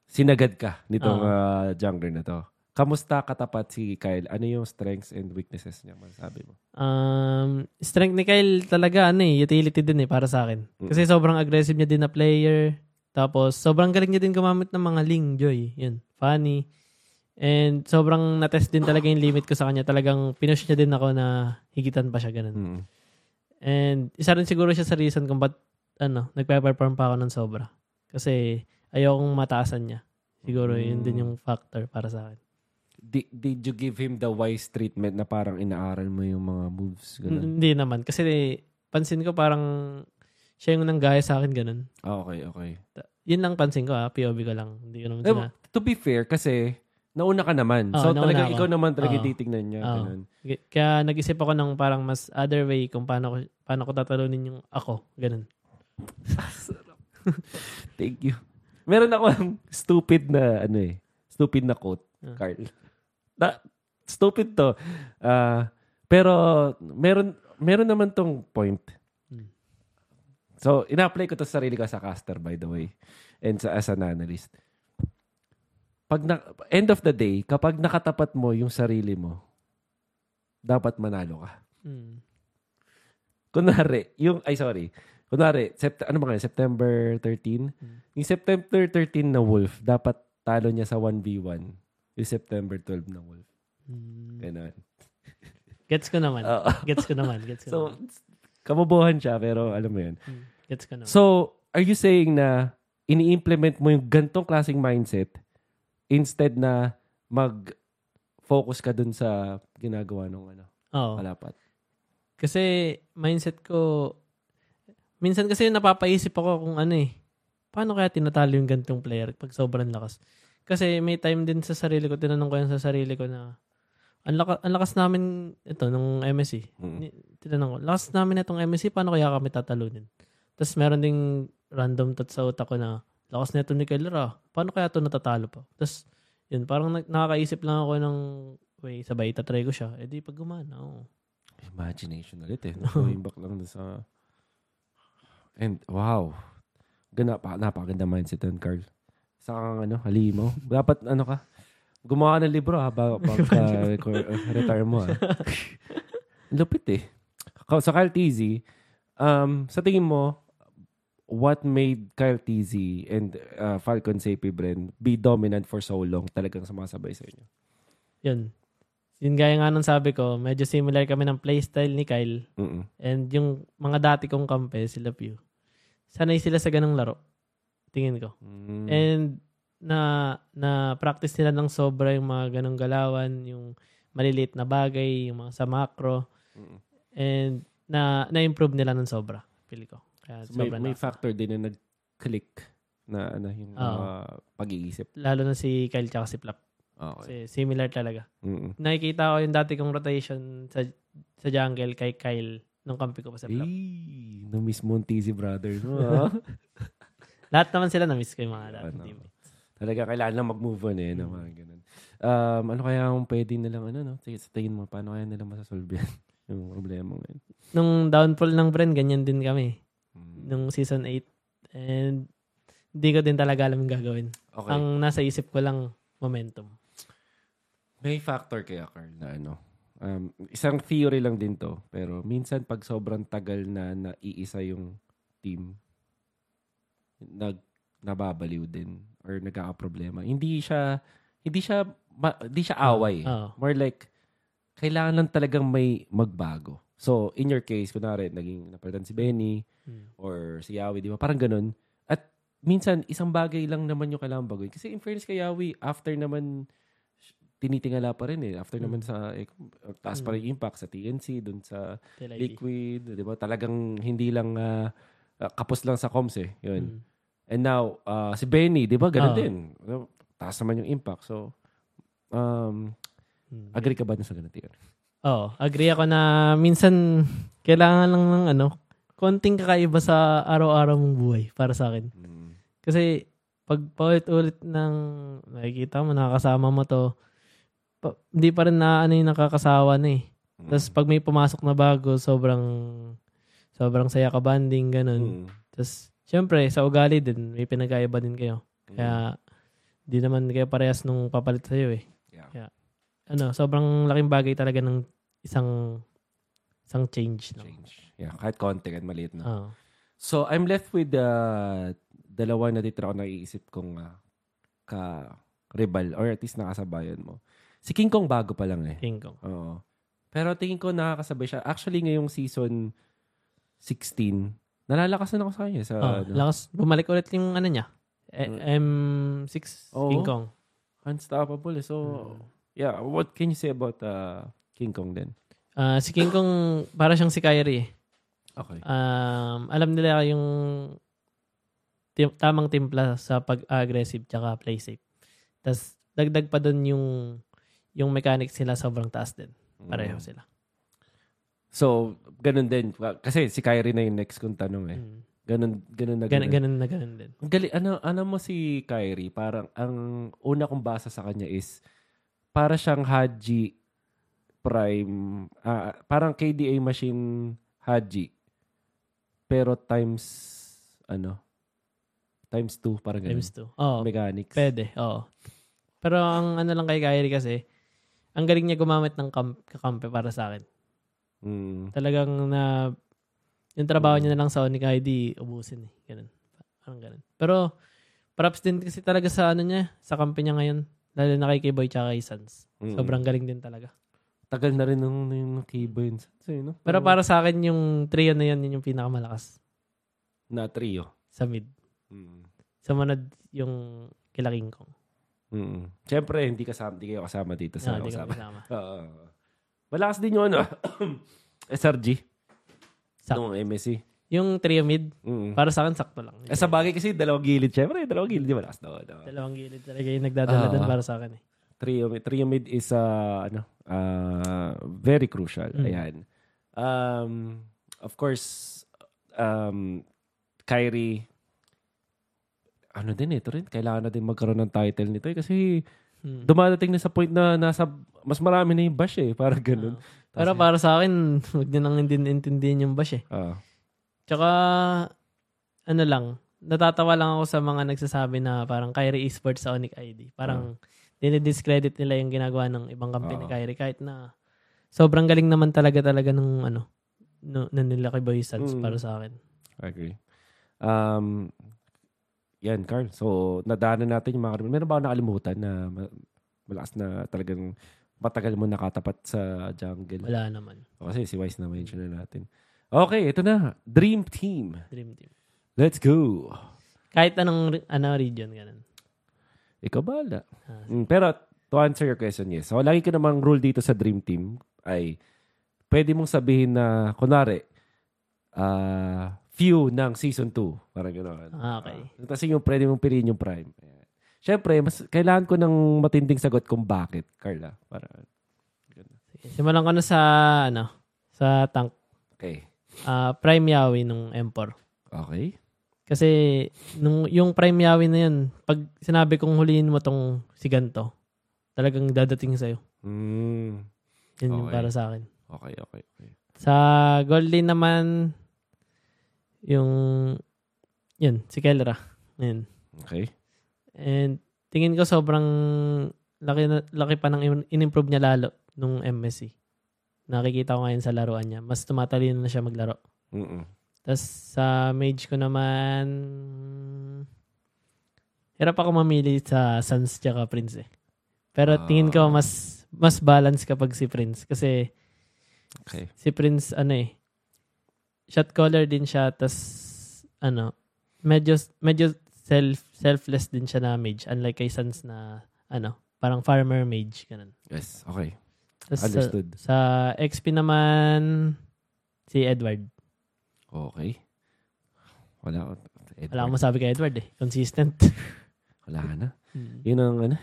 sinagad ka nitong ah, jungler na to. Kamusta katapat si Kyle? Ano yung strengths and weaknesses niya, masasabi mo? Um, strength ni Kyle talaga, ano eh, utility din eh, para sa akin. Mm. Kasi sobrang aggressive niya din na player. Tapos, sobrang galing niya din gumamit ng mga Ling Joy. Yun, funny. And sobrang na-test din talaga yung limit ko sa kanya. Talagang pinush niya din ako na higitan pa siya, ganun. Mm. And isa rin siguro siya sa reason kung ba't ano, nagpe-perform pa ako ng sobra. Kasi ayokong mataasan niya. Siguro yun din yung factor para sa akin. Di- did you give him the wise treatment na parang inaaral mo yung mga moves? Ganun? Hindi naman. Kasi pansin ko parang siya yung nanggaya sa akin ganun. Ah, okay, okay. Yun lang pansin ko ah. POV ko lang. Hindi ko naman Eh, sina- to be fair, kasi nauna ka naman. Oo, so talaga ako. ikaw naman talaga Oo. titignan niya. Oo. Ganun. Kaya nag-isip ako ng parang mas other way kung paano ko, paano ko tatalunin yung ako. Ganun. <laughs> Thank you. Meron ako stupid na ano eh. Stupid na quote, Ah. Carl. Na, stupid to. Ah, pero meron meron naman tong point. So, ina-apply ko to sa sarili ko sa caster by the way. And sa as an analyst. Pag na, end of the day, kapag nakatapat mo yung sarili mo, dapat manalo ka. Hmm. Kunwari, yung, ay sorry, kunwari, sept, ano ba nga, September 13? Hmm. Yung September 13 na Wolf, dapat talo niya sa 1v1. Yung September 12 na Wolf. Hmm. Ganun. Gets ko naman. <laughs> Oo. Gets ko naman. Gets ko so, naman. Kamubuhan siya, pero alam mo yun. Hmm. Gets ko naman. So, are you saying na ini-implement mo yung gantong klaseng mindset instead na mag-focus ka dun sa ginagawa ng ano, Oo. kalapat? Kasi mindset ko, minsan kasi napapaisip ako kung ano eh, paano kaya tinatalo yung gantong player pag sobrang lakas. Kasi may time din sa sarili ko, tinanong ko yan sa sarili ko na, ang, laka, ang lakas namin ito nung MSC. Mm. Ni- Tinanong ko, lakas namin itong MSC, paano kaya kami tatalunin? Tapos meron ding random thought sa utak ko na, lakas na ito ni Kyler ah, paano kaya ito natatalo pa? Tapos, yun, parang nakakaisip lang ako ng, way, sabay, itatry ko siya. Eh di pag gumana, oo. Imagination ulit eh. <laughs> Going back lang sa... And wow. Gana, pa, napakaganda mindset yun, Carl. Isa kang ano, halimaw. Dapat ano ka, gumawa ng libro ha, bago pagka <laughs> retire mo ha. <laughs> Lupit eh. Sa Kyle TZ, um, sa tingin mo, what made Kyle TZ and uh, Falcon Sapi Bren be dominant for so long talagang sumasabay sa inyo? Yun. Yun gaya nga nung sabi ko, medyo similar kami ng playstyle ni Kyle. Mm-mm. And yung mga dati kong kampe, sila Pew. Sanay sila sa ganong laro. Tingin ko. Mm. And na na practice nila ng sobra yung mga ganong galawan, yung maliliit na bagay, yung mga sa macro. Mm. And na na-improve nila ng sobra. Pili ko. Kaya So, may, sobra may na. factor din na nag-click na ano yung Oo. mga pag-iisip. Lalo na si Kyle tsaka si Flap. Okay. Kasi similar talaga. Mm-mm. Nakikita ko yung dati kong rotation sa sa jungle kay Kyle nung kampi ko pa sa Flap. Eh, no miss mo ang TZ brothers mo, ha? <laughs> Lahat naman sila na-miss ko yung mga dati Ano? Talaga kailangan lang mag-move on eh, no, mga ganun. Um, ano kaya ang pwede nilang, ano, no? Sige, sa tingin mo, paano kaya nila masasolve yan? <laughs> yung problema ngayon. Nung downfall ng Bren, ganyan din kami. Mm. Nung season 8, And hindi ko din talaga alam yung gagawin. Okay. Ang nasa isip ko lang, momentum. May factor kaya, Carl, na ano. Um, isang theory lang din to. Pero minsan pag sobrang tagal na naiisa yung team, nag nababaliw din or nagkakaproblema. Hindi siya hindi siya ma- hindi siya away. Oo. More like kailangan lang talagang may magbago. So, in your case, kunwari, naging napalitan si Benny Hmm. or si Yawi, di ba? Parang ganun. At minsan, isang bagay lang naman yung kailangan baguhin. Kasi in fairness kay Yawi, after naman, tinitingala pa rin eh. After naman sa, eh, taas pa rin impact sa TNC, dun sa. Liquid, di ba? Talagang hindi lang, ah, kapos lang sa comms eh. Yun. Mm. And now, ah, si Benny, di ba? Ganun Oo. din. Taas naman yung impact. So, um, Mm. agree ka ba sa ganun theory? Oo, agree ako na minsan kailangan lang ng ano, konting kakaiba sa araw-araw mong buhay para sa akin. Mm. Kasi pag paulit-ulit ng nakikita mo, nakakasama mo to, pa, hindi pa rin na ano yung nakakasawa na eh. Mm. Tapos pag may pumasok na bago, sobrang sobrang saya ka banding, ganun. Mm. Tapos, syempre, sa ugali din, may pinagkaiba din kayo. Mm. Kaya, di naman kayo parehas nung papalit sa'yo eh. Yeah. Kaya, ano, sobrang laking bagay talaga ng isang isang change. No? Change. Yeah, kahit konti, kahit maliit na. Oo. So, I'm left with uh, dalawa na titira ko naiisip kong uh, ka-rebel or at least nakasabayan mo. Si King Kong bago pa lang eh. King Kong. Oo. Pero tingin ko nakakasabay siya. Actually, ngayong season 16, nalalakasan ako sa kanya. Sa, Oh, ano, lakas, bumalik ulit yung ano niya. E- M6 Oo. King Kong. unstoppable. eh. So, yeah. What can you say about uh, King Kong din? Ah, si King Kong, para siyang si Kyrie. eh. Okay. Um, alam nila yung tim- tamang timpla sa pag-aggressive tsaka play safe. Tapos, dagdag pa doon yung yung mechanics sila sobrang taas din. Pareho Mm. sila. So, ganun din. Kasi si Kyrie na yung next kong tanong eh. Mm. Ganun, ganun na Gan- ganun. ganun na ganun din. Ang gali, ano, ano mo si Kyrie, parang ang una kong basa sa kanya is para siyang Haji Prime, ah, parang KDA machine Haji. Pero times, ano, times 2, parang ganun. Times 2. Oo. Mechanics. Pwede, oo. Pero ang ano lang kay Kyrie kasi, ang galing niya gumamit ng kamp, kakampi para sa akin. Mm. Talagang na, yung trabaho Mm. niya na lang sa Onic ID, ubusin eh. Ganun. Parang ganun. Pero, props din kasi talaga sa ano niya, sa kampi niya ngayon. Lalo na kay K-Boy tsaka kay Sans. Mm. Sobrang galing din talaga. Tagal na rin nung, nung Kibo yun. So, yun, no? Pero para sa akin, yung trio na yan, yun yung pinakamalakas Na trio. sa mid. Mm. Sumunod yung kila King Kong. Mm. Siyempre, hindi kasama, hindi kayo kasama dito sa Ah, ko usapan. kasama. <laughs> Oo. Malakas din yung ano, <coughs> SRG. Sakto. Nung MSC. Yung trio mid, Mm. para sa akin, sakto lang. Eh, sa bagay kasi, dalawang gilid. Siyempre, dalawang gilid. Di ba? Lakas na. No? Dalawang gilid talaga yung nagdadala doon para sa akin eh. Trio, trio mid is, uh, ano, uh, very crucial. Mm. Ayan. Um, of course, um, Kyrie, ano din ito rin, kailangan na din magkaroon ng title nito eh, kasi Hmm. dumadating na sa point na nasa, mas marami na yung bash eh, parang ganun. Pero para sa akin, huwag din nang hindi intindihin yung bash eh. Ah. Tsaka, ano lang, natatawa lang ako sa mga nagsasabi na parang Kyrie Esports sa Onic ID. Parang, dinidiscredit nila yung ginagawa ng ibang company ni Oo. Kyrie kahit na sobrang galing naman talaga talaga ng ano, no, na nila kay Boy Sons Mm. para sa akin. I agree. Um, yan, Carl. So, nadaanan natin yung mga... Meron ba ako nakalimutan na ma- malakas na talagang matagal mo nakatapat sa jungle? Wala naman. O, Kasi si Wise na mention na natin. Okay, ito na. Dream Team. Dream team. Let's go. Kahit anong re- ano, region, ganun. Ikaw bahala. Ah, Mm, pero to answer your question, yes. So, lagi ko namang rule dito sa Dream Team ay pwede mong sabihin na, kunwari, ah few ng season 2. Parang gano'n. Okay. Uh, kasi yung pwede mong piliin yung prime. Ayan. Siyempre, mas, kailangan ko ng matinding sagot kung bakit, Carla. Para, Sige. Simulan ko na sa, ano, sa tank. okay. Ah, Prime Yawi nung M4. Okay. Kasi nung yung Prime Yawi na yun, pag sinabi kong huliin mo tong si ganto, talagang dadating sa'yo. Mm, Yun yung Okay. para sa akin. okay, okay, okay. Sa Gold Lane naman, yung Yun, si Kelra. Yun. Okay. And tingin ko sobrang laki, na, laki pa ng in- in-improve niya lalo nung MSC. Nakikita ko ngayon sa laruan niya. Mas tumatalino na siya maglaro. Mm-mm. Tapos sa mage ko naman, hirap ako mamili sa Sans tsaka Prince eh. Pero tingin ko mas mas balance kapag si Prince. Kasi Okay. si Prince, ano eh, shot caller din siya, tas ano, medyo, medyo self, selfless din siya na mage. Unlike kay Sans na, ano, parang farmer mage. Ganun. Yes. Okay. Tas sa, Understood. sa XP naman, si Edward. Okay. Wala ko. Edward. Wala akong masabi kay Edward eh. Consistent. <laughs> Wala na. Hmm. Yun ang ano.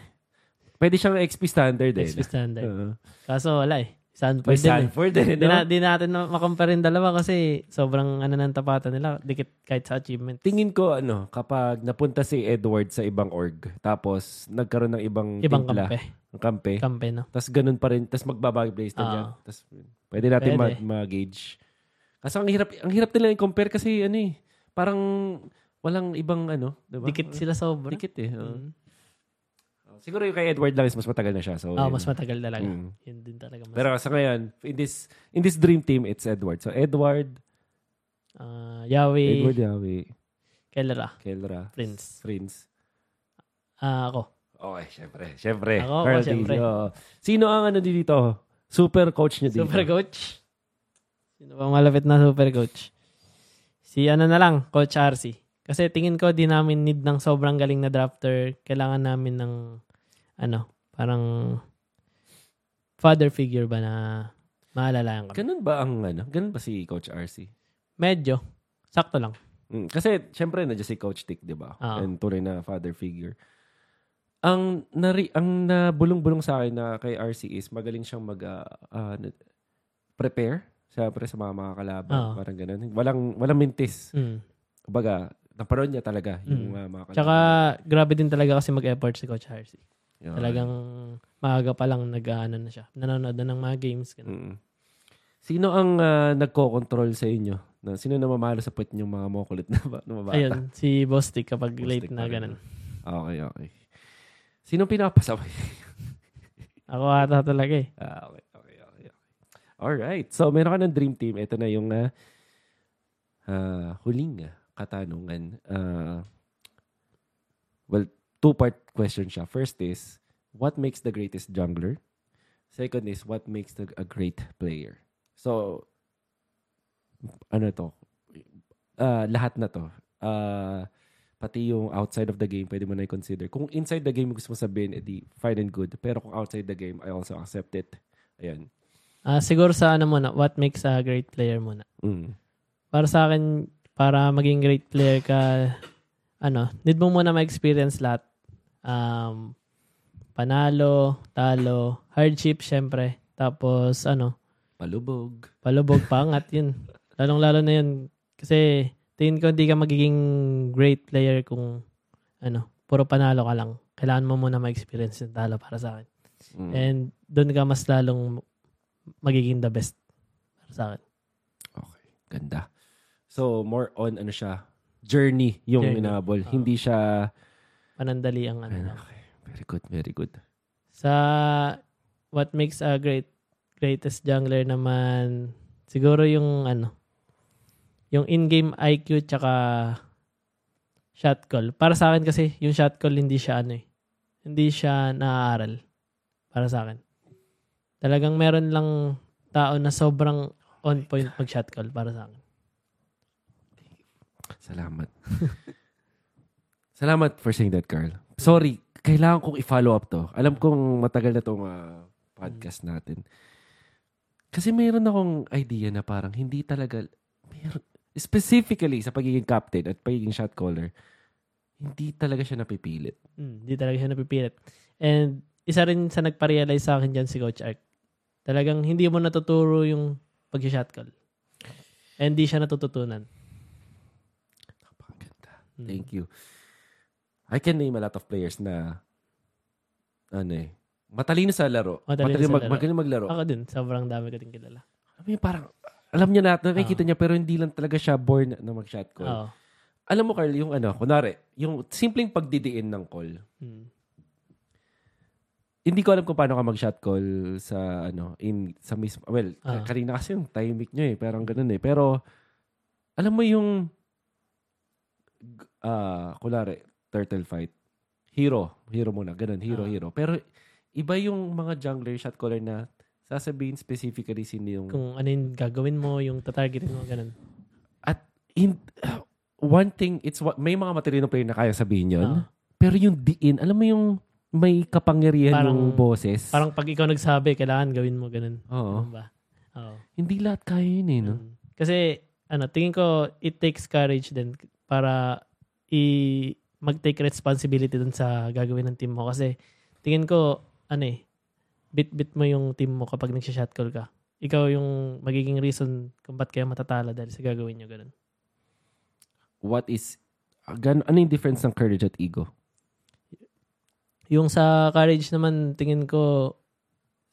Pwede siyang XP standard eh. XP standard. <laughs> Uh, Kaso wala eh. Sanford may din eh. Sanford eh. Di, no? na, di natin na makompare yung dalawa kasi sobrang ano ng tapatan nila. Dikit kahit sa achievement. Tingin ko ano, kapag napunta si Edward sa ibang org, tapos nagkaroon ng ibang, Ibang timpla, kampe. ng kampe, Kampe, no? tapos ganun pa rin, tapos magbabago yung playstyle Ah. niya. Tapos pwede natin Pwede. ma- ma-gauge. Kasi ang hirap, ang hirap nila i-compare kasi ano eh, parang walang ibang ano, diba? Dikit sila sobra. Dikit eh. oo. Mm. Siguro yung kay Edward lang is mas matagal na siya. So, Ah, yun. mas matagal talaga. Mm. Yun din talaga. Mas, Pero sa ngayon, in this in this dream team, it's Edward. So, Edward, ah, Yahweh, Edward Yahweh, Kelra, Kelra, Prince. Prince. Ah, ako. Okay, syempre. Syempre. Ako, ako, syempre. Oo. Sino ang ano dito? Super coach niya dito. Super coach. Sino ba malapit na super coach? Si ano na lang, Coach RC. Kasi tingin ko di namin need ng sobrang galing na drafter. Kailangan namin ng ano, parang father figure ba na maalalayan kami. Ganun ba ang ano? Ganun ba si Coach RC? Medyo. Sakto lang. Mm, kasi, syempre, nandiyan si Coach Tick, di ba? Oo. And tunay na father figure. Ang nari, ang nabulong-bulong sa akin na kay RC is magaling siyang mag ah, ah, na- prepare syempre sa mga mga kalaban. Oo. Parang ganun. Walang, walang mintis. Mm. Kumbaga, naparoon niya talaga yung Mm. ah, mga kalaban. Tsaka, grabe din talaga kasi mag-effort si Coach RC. Yun. Talagang maaga pa lang nag-ano na siya. Nanonood na ng mga games. Ganun. Mm. Sino ang ah, nagko-control sa inyo? Na, sino na mamalo sa puwet yung mga mokulit na, ba, na mabata? Ayun, si Bostic kapag Bostic late na ganun. Okay, okay. Sino pinapasaway? <laughs> Ako ata talaga eh. Ah, okay, okay, okay. Alright. So, meron ka ng dream team. Ito na yung ah, ah, huling ah, katanungan. Ah, well, two-part question siya. First is, what makes the greatest jungler? Second is, what makes the, a great player? So, ano to? Ah, lahat na to. Ah, pati yung outside of the game, pwede mo na i-consider. Kung inside the game gusto mo sabihin, edi fine and good. Pero kung outside the game, I also accept it. Ayan. Ah, siguro sa ano muna, what makes a great player muna. Mm. Para sa akin, para maging great player ka, ano, need mo muna ma-experience lahat. Um, panalo, talo, hardship, syempre. Tapos, ano, Palubog. palubog, <laughs> pangat, yun. Lalong-lalo na yun. Kasi, tingin ko hindi ka magiging great player kung, ano, puro panalo ka lang. Kailangan mo muna ma-experience yung talo para sa akin. Mm. And doon ka mas lalong magiging the best para sa akin. Okay. Ganda. So, more on ano siya, journey yung Journey. inabol. Oo. Hindi siya, Panandali ang ano. Ayun, okay. Very good, very good. Sa what makes a great greatest jungler naman siguro yung ano yung in-game IQ tsaka shot call. Para sa akin kasi yung shot call hindi siya ano eh. Hindi siya naaaral. Para sa akin. Talagang meron lang tao na sobrang on point mag shot call para sa akin. Salamat. <laughs> Salamat for saying that, Carl. Sorry, kailangan kong i-follow up to. Alam kong matagal na tong ah, podcast natin. Kasi mayroon akong idea na parang hindi talaga, mayroon, specifically sa pagiging captain at pagiging shot caller, hindi talaga siya napipilit. Hmm, Hindi talaga siya napipilit. And isa rin sa nagpa-realize sa akin dyan si Coach Ark. Talagang hindi mo natuturo yung pag-shot call. And hindi siya natututunan. Hmm. Thank you. I can name a lot of players na ano eh, matalino sa laro. Matalino Matalino, sa mag, laro. magaling maglaro. Ako din, sobrang dami ko din kilala. Alam yun, parang, alam niya lahat, nakikita Ah. niya, pero hindi lang talaga siya born na mag-shot call. Oo. alam mo, Carl, yung ano, kunwari, yung simpleng pagdidiin ng call. Mm. Hindi ko alam kung paano ka mag-shot call sa, ano, in, sa mismo, well, Ah. kanina kasi yung timing nyo eh, parang ganun eh. Pero, alam mo yung, ah, kunwari, turtle fight. Hero. Hero muna. Ganun, hero, Ah. hero. Pero, iba yung mga jungler shot caller na sasabihin specifically sino yung Kung ano yung gagawin mo, yung tatargetin mo, ganun. At in, one thing, it's what, may mga matalino player na kaya sabihin yun. Ah. Pero yung diin, alam mo yung may kapangyarihan Parang- yung boses. Parang pag ikaw nagsabi, kailangan gawin mo ganun. Oo. Ano ba? Oo. Hindi lahat kaya yun eh, no? Mm. Kasi, ano, tingin ko, it takes courage din para i mag-take responsibility dun sa gagawin ng team mo. Kasi, tingin ko, ano eh, bit-bit mo yung team mo kapag nagsha-shot call ka. Ikaw yung magiging reason kung ba't kayo matatala dahil sa gagawin nyo ganun. What is, gan, ano yung difference ng courage at ego? Yung sa courage naman, tingin ko,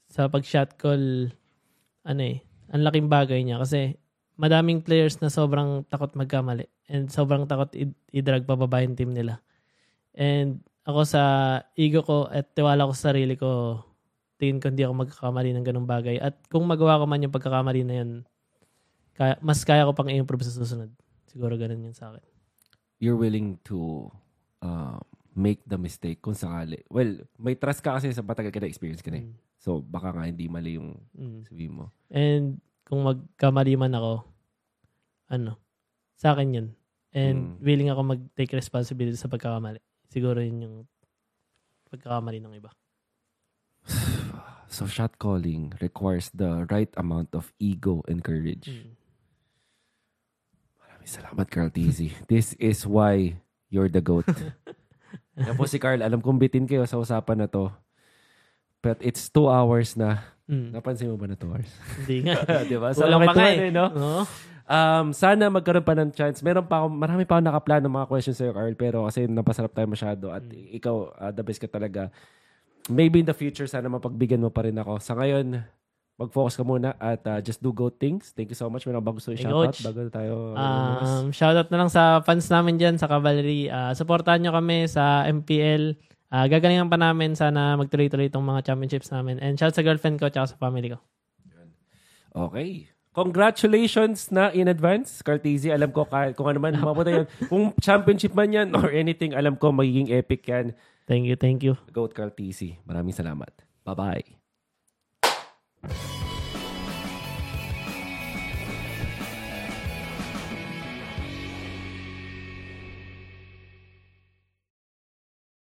sa pag-shot call, ano eh, ang laking bagay niya. Kasi, madaming players na sobrang takot magkamali. And sobrang takot i-drag pababa yung team nila. And ako sa ego ko at tiwala ko sa sarili ko, tingin ko hindi ako magkakamali ng ganung bagay. At kung magawa ko man yung pagkakamali na yun, kaya, mas kaya ko pang i-improve sa susunod. Siguro ganun yun sa akin. You're willing to uh, make the mistake kung sakali. Well, may trust ka kasi sa matagal ka na experience ka na eh. Mm. So, baka nga hindi mali yung Mm. sabihin mo. And kung magkamali man ako, ano, sa akin yun. And Mm. willing ako mag-take responsibility sa pagkakamali. Siguro yun yung pagkakamali ng iba. <sighs> So, shot calling requires the right amount of ego and courage. Mm. Maraming salamat, Carl Tizzy. <laughs> This is why you're the GOAT. <laughs> Yan po si Carl. Alam kong bitin kayo sa usapan na to. But it's two hours na. Mm. Napansin mo ba na two hours? Hindi nga. <laughs> Di ba? Kulang pa nga eh. no? Oo. Um, sana magkaroon pa ng chance. Meron pa ako, marami pa ako nakaplano ng mga questions sa'yo, Carl. Pero kasi napasarap tayo masyado. At ikaw, uh, the best ka talaga. Maybe in the future, sana mapagbigyan mo pa rin ako. Sa ngayon, mag-focus ka muna at uh, just do good things. Thank you so much. Meron bago gusto Hey, i-shoutout Coach. bago tayo. Um, shoutout na lang sa fans namin dyan sa Cavalry. Uh, supportahan nyo kami sa MPL. Uh, gagalingan pa namin. Sana magtuloy-tuloy itong mga championships namin. And shout sa girlfriend ko at sa family ko. Okay. Congratulations na in advance, Cartesi. Alam ko kahit kung ano man mapunta yan. <laughs> Kung championship man yan or anything, alam ko magiging epic yan. Thank you, thank you. Goat Cartesi. Maraming salamat. Bye-bye.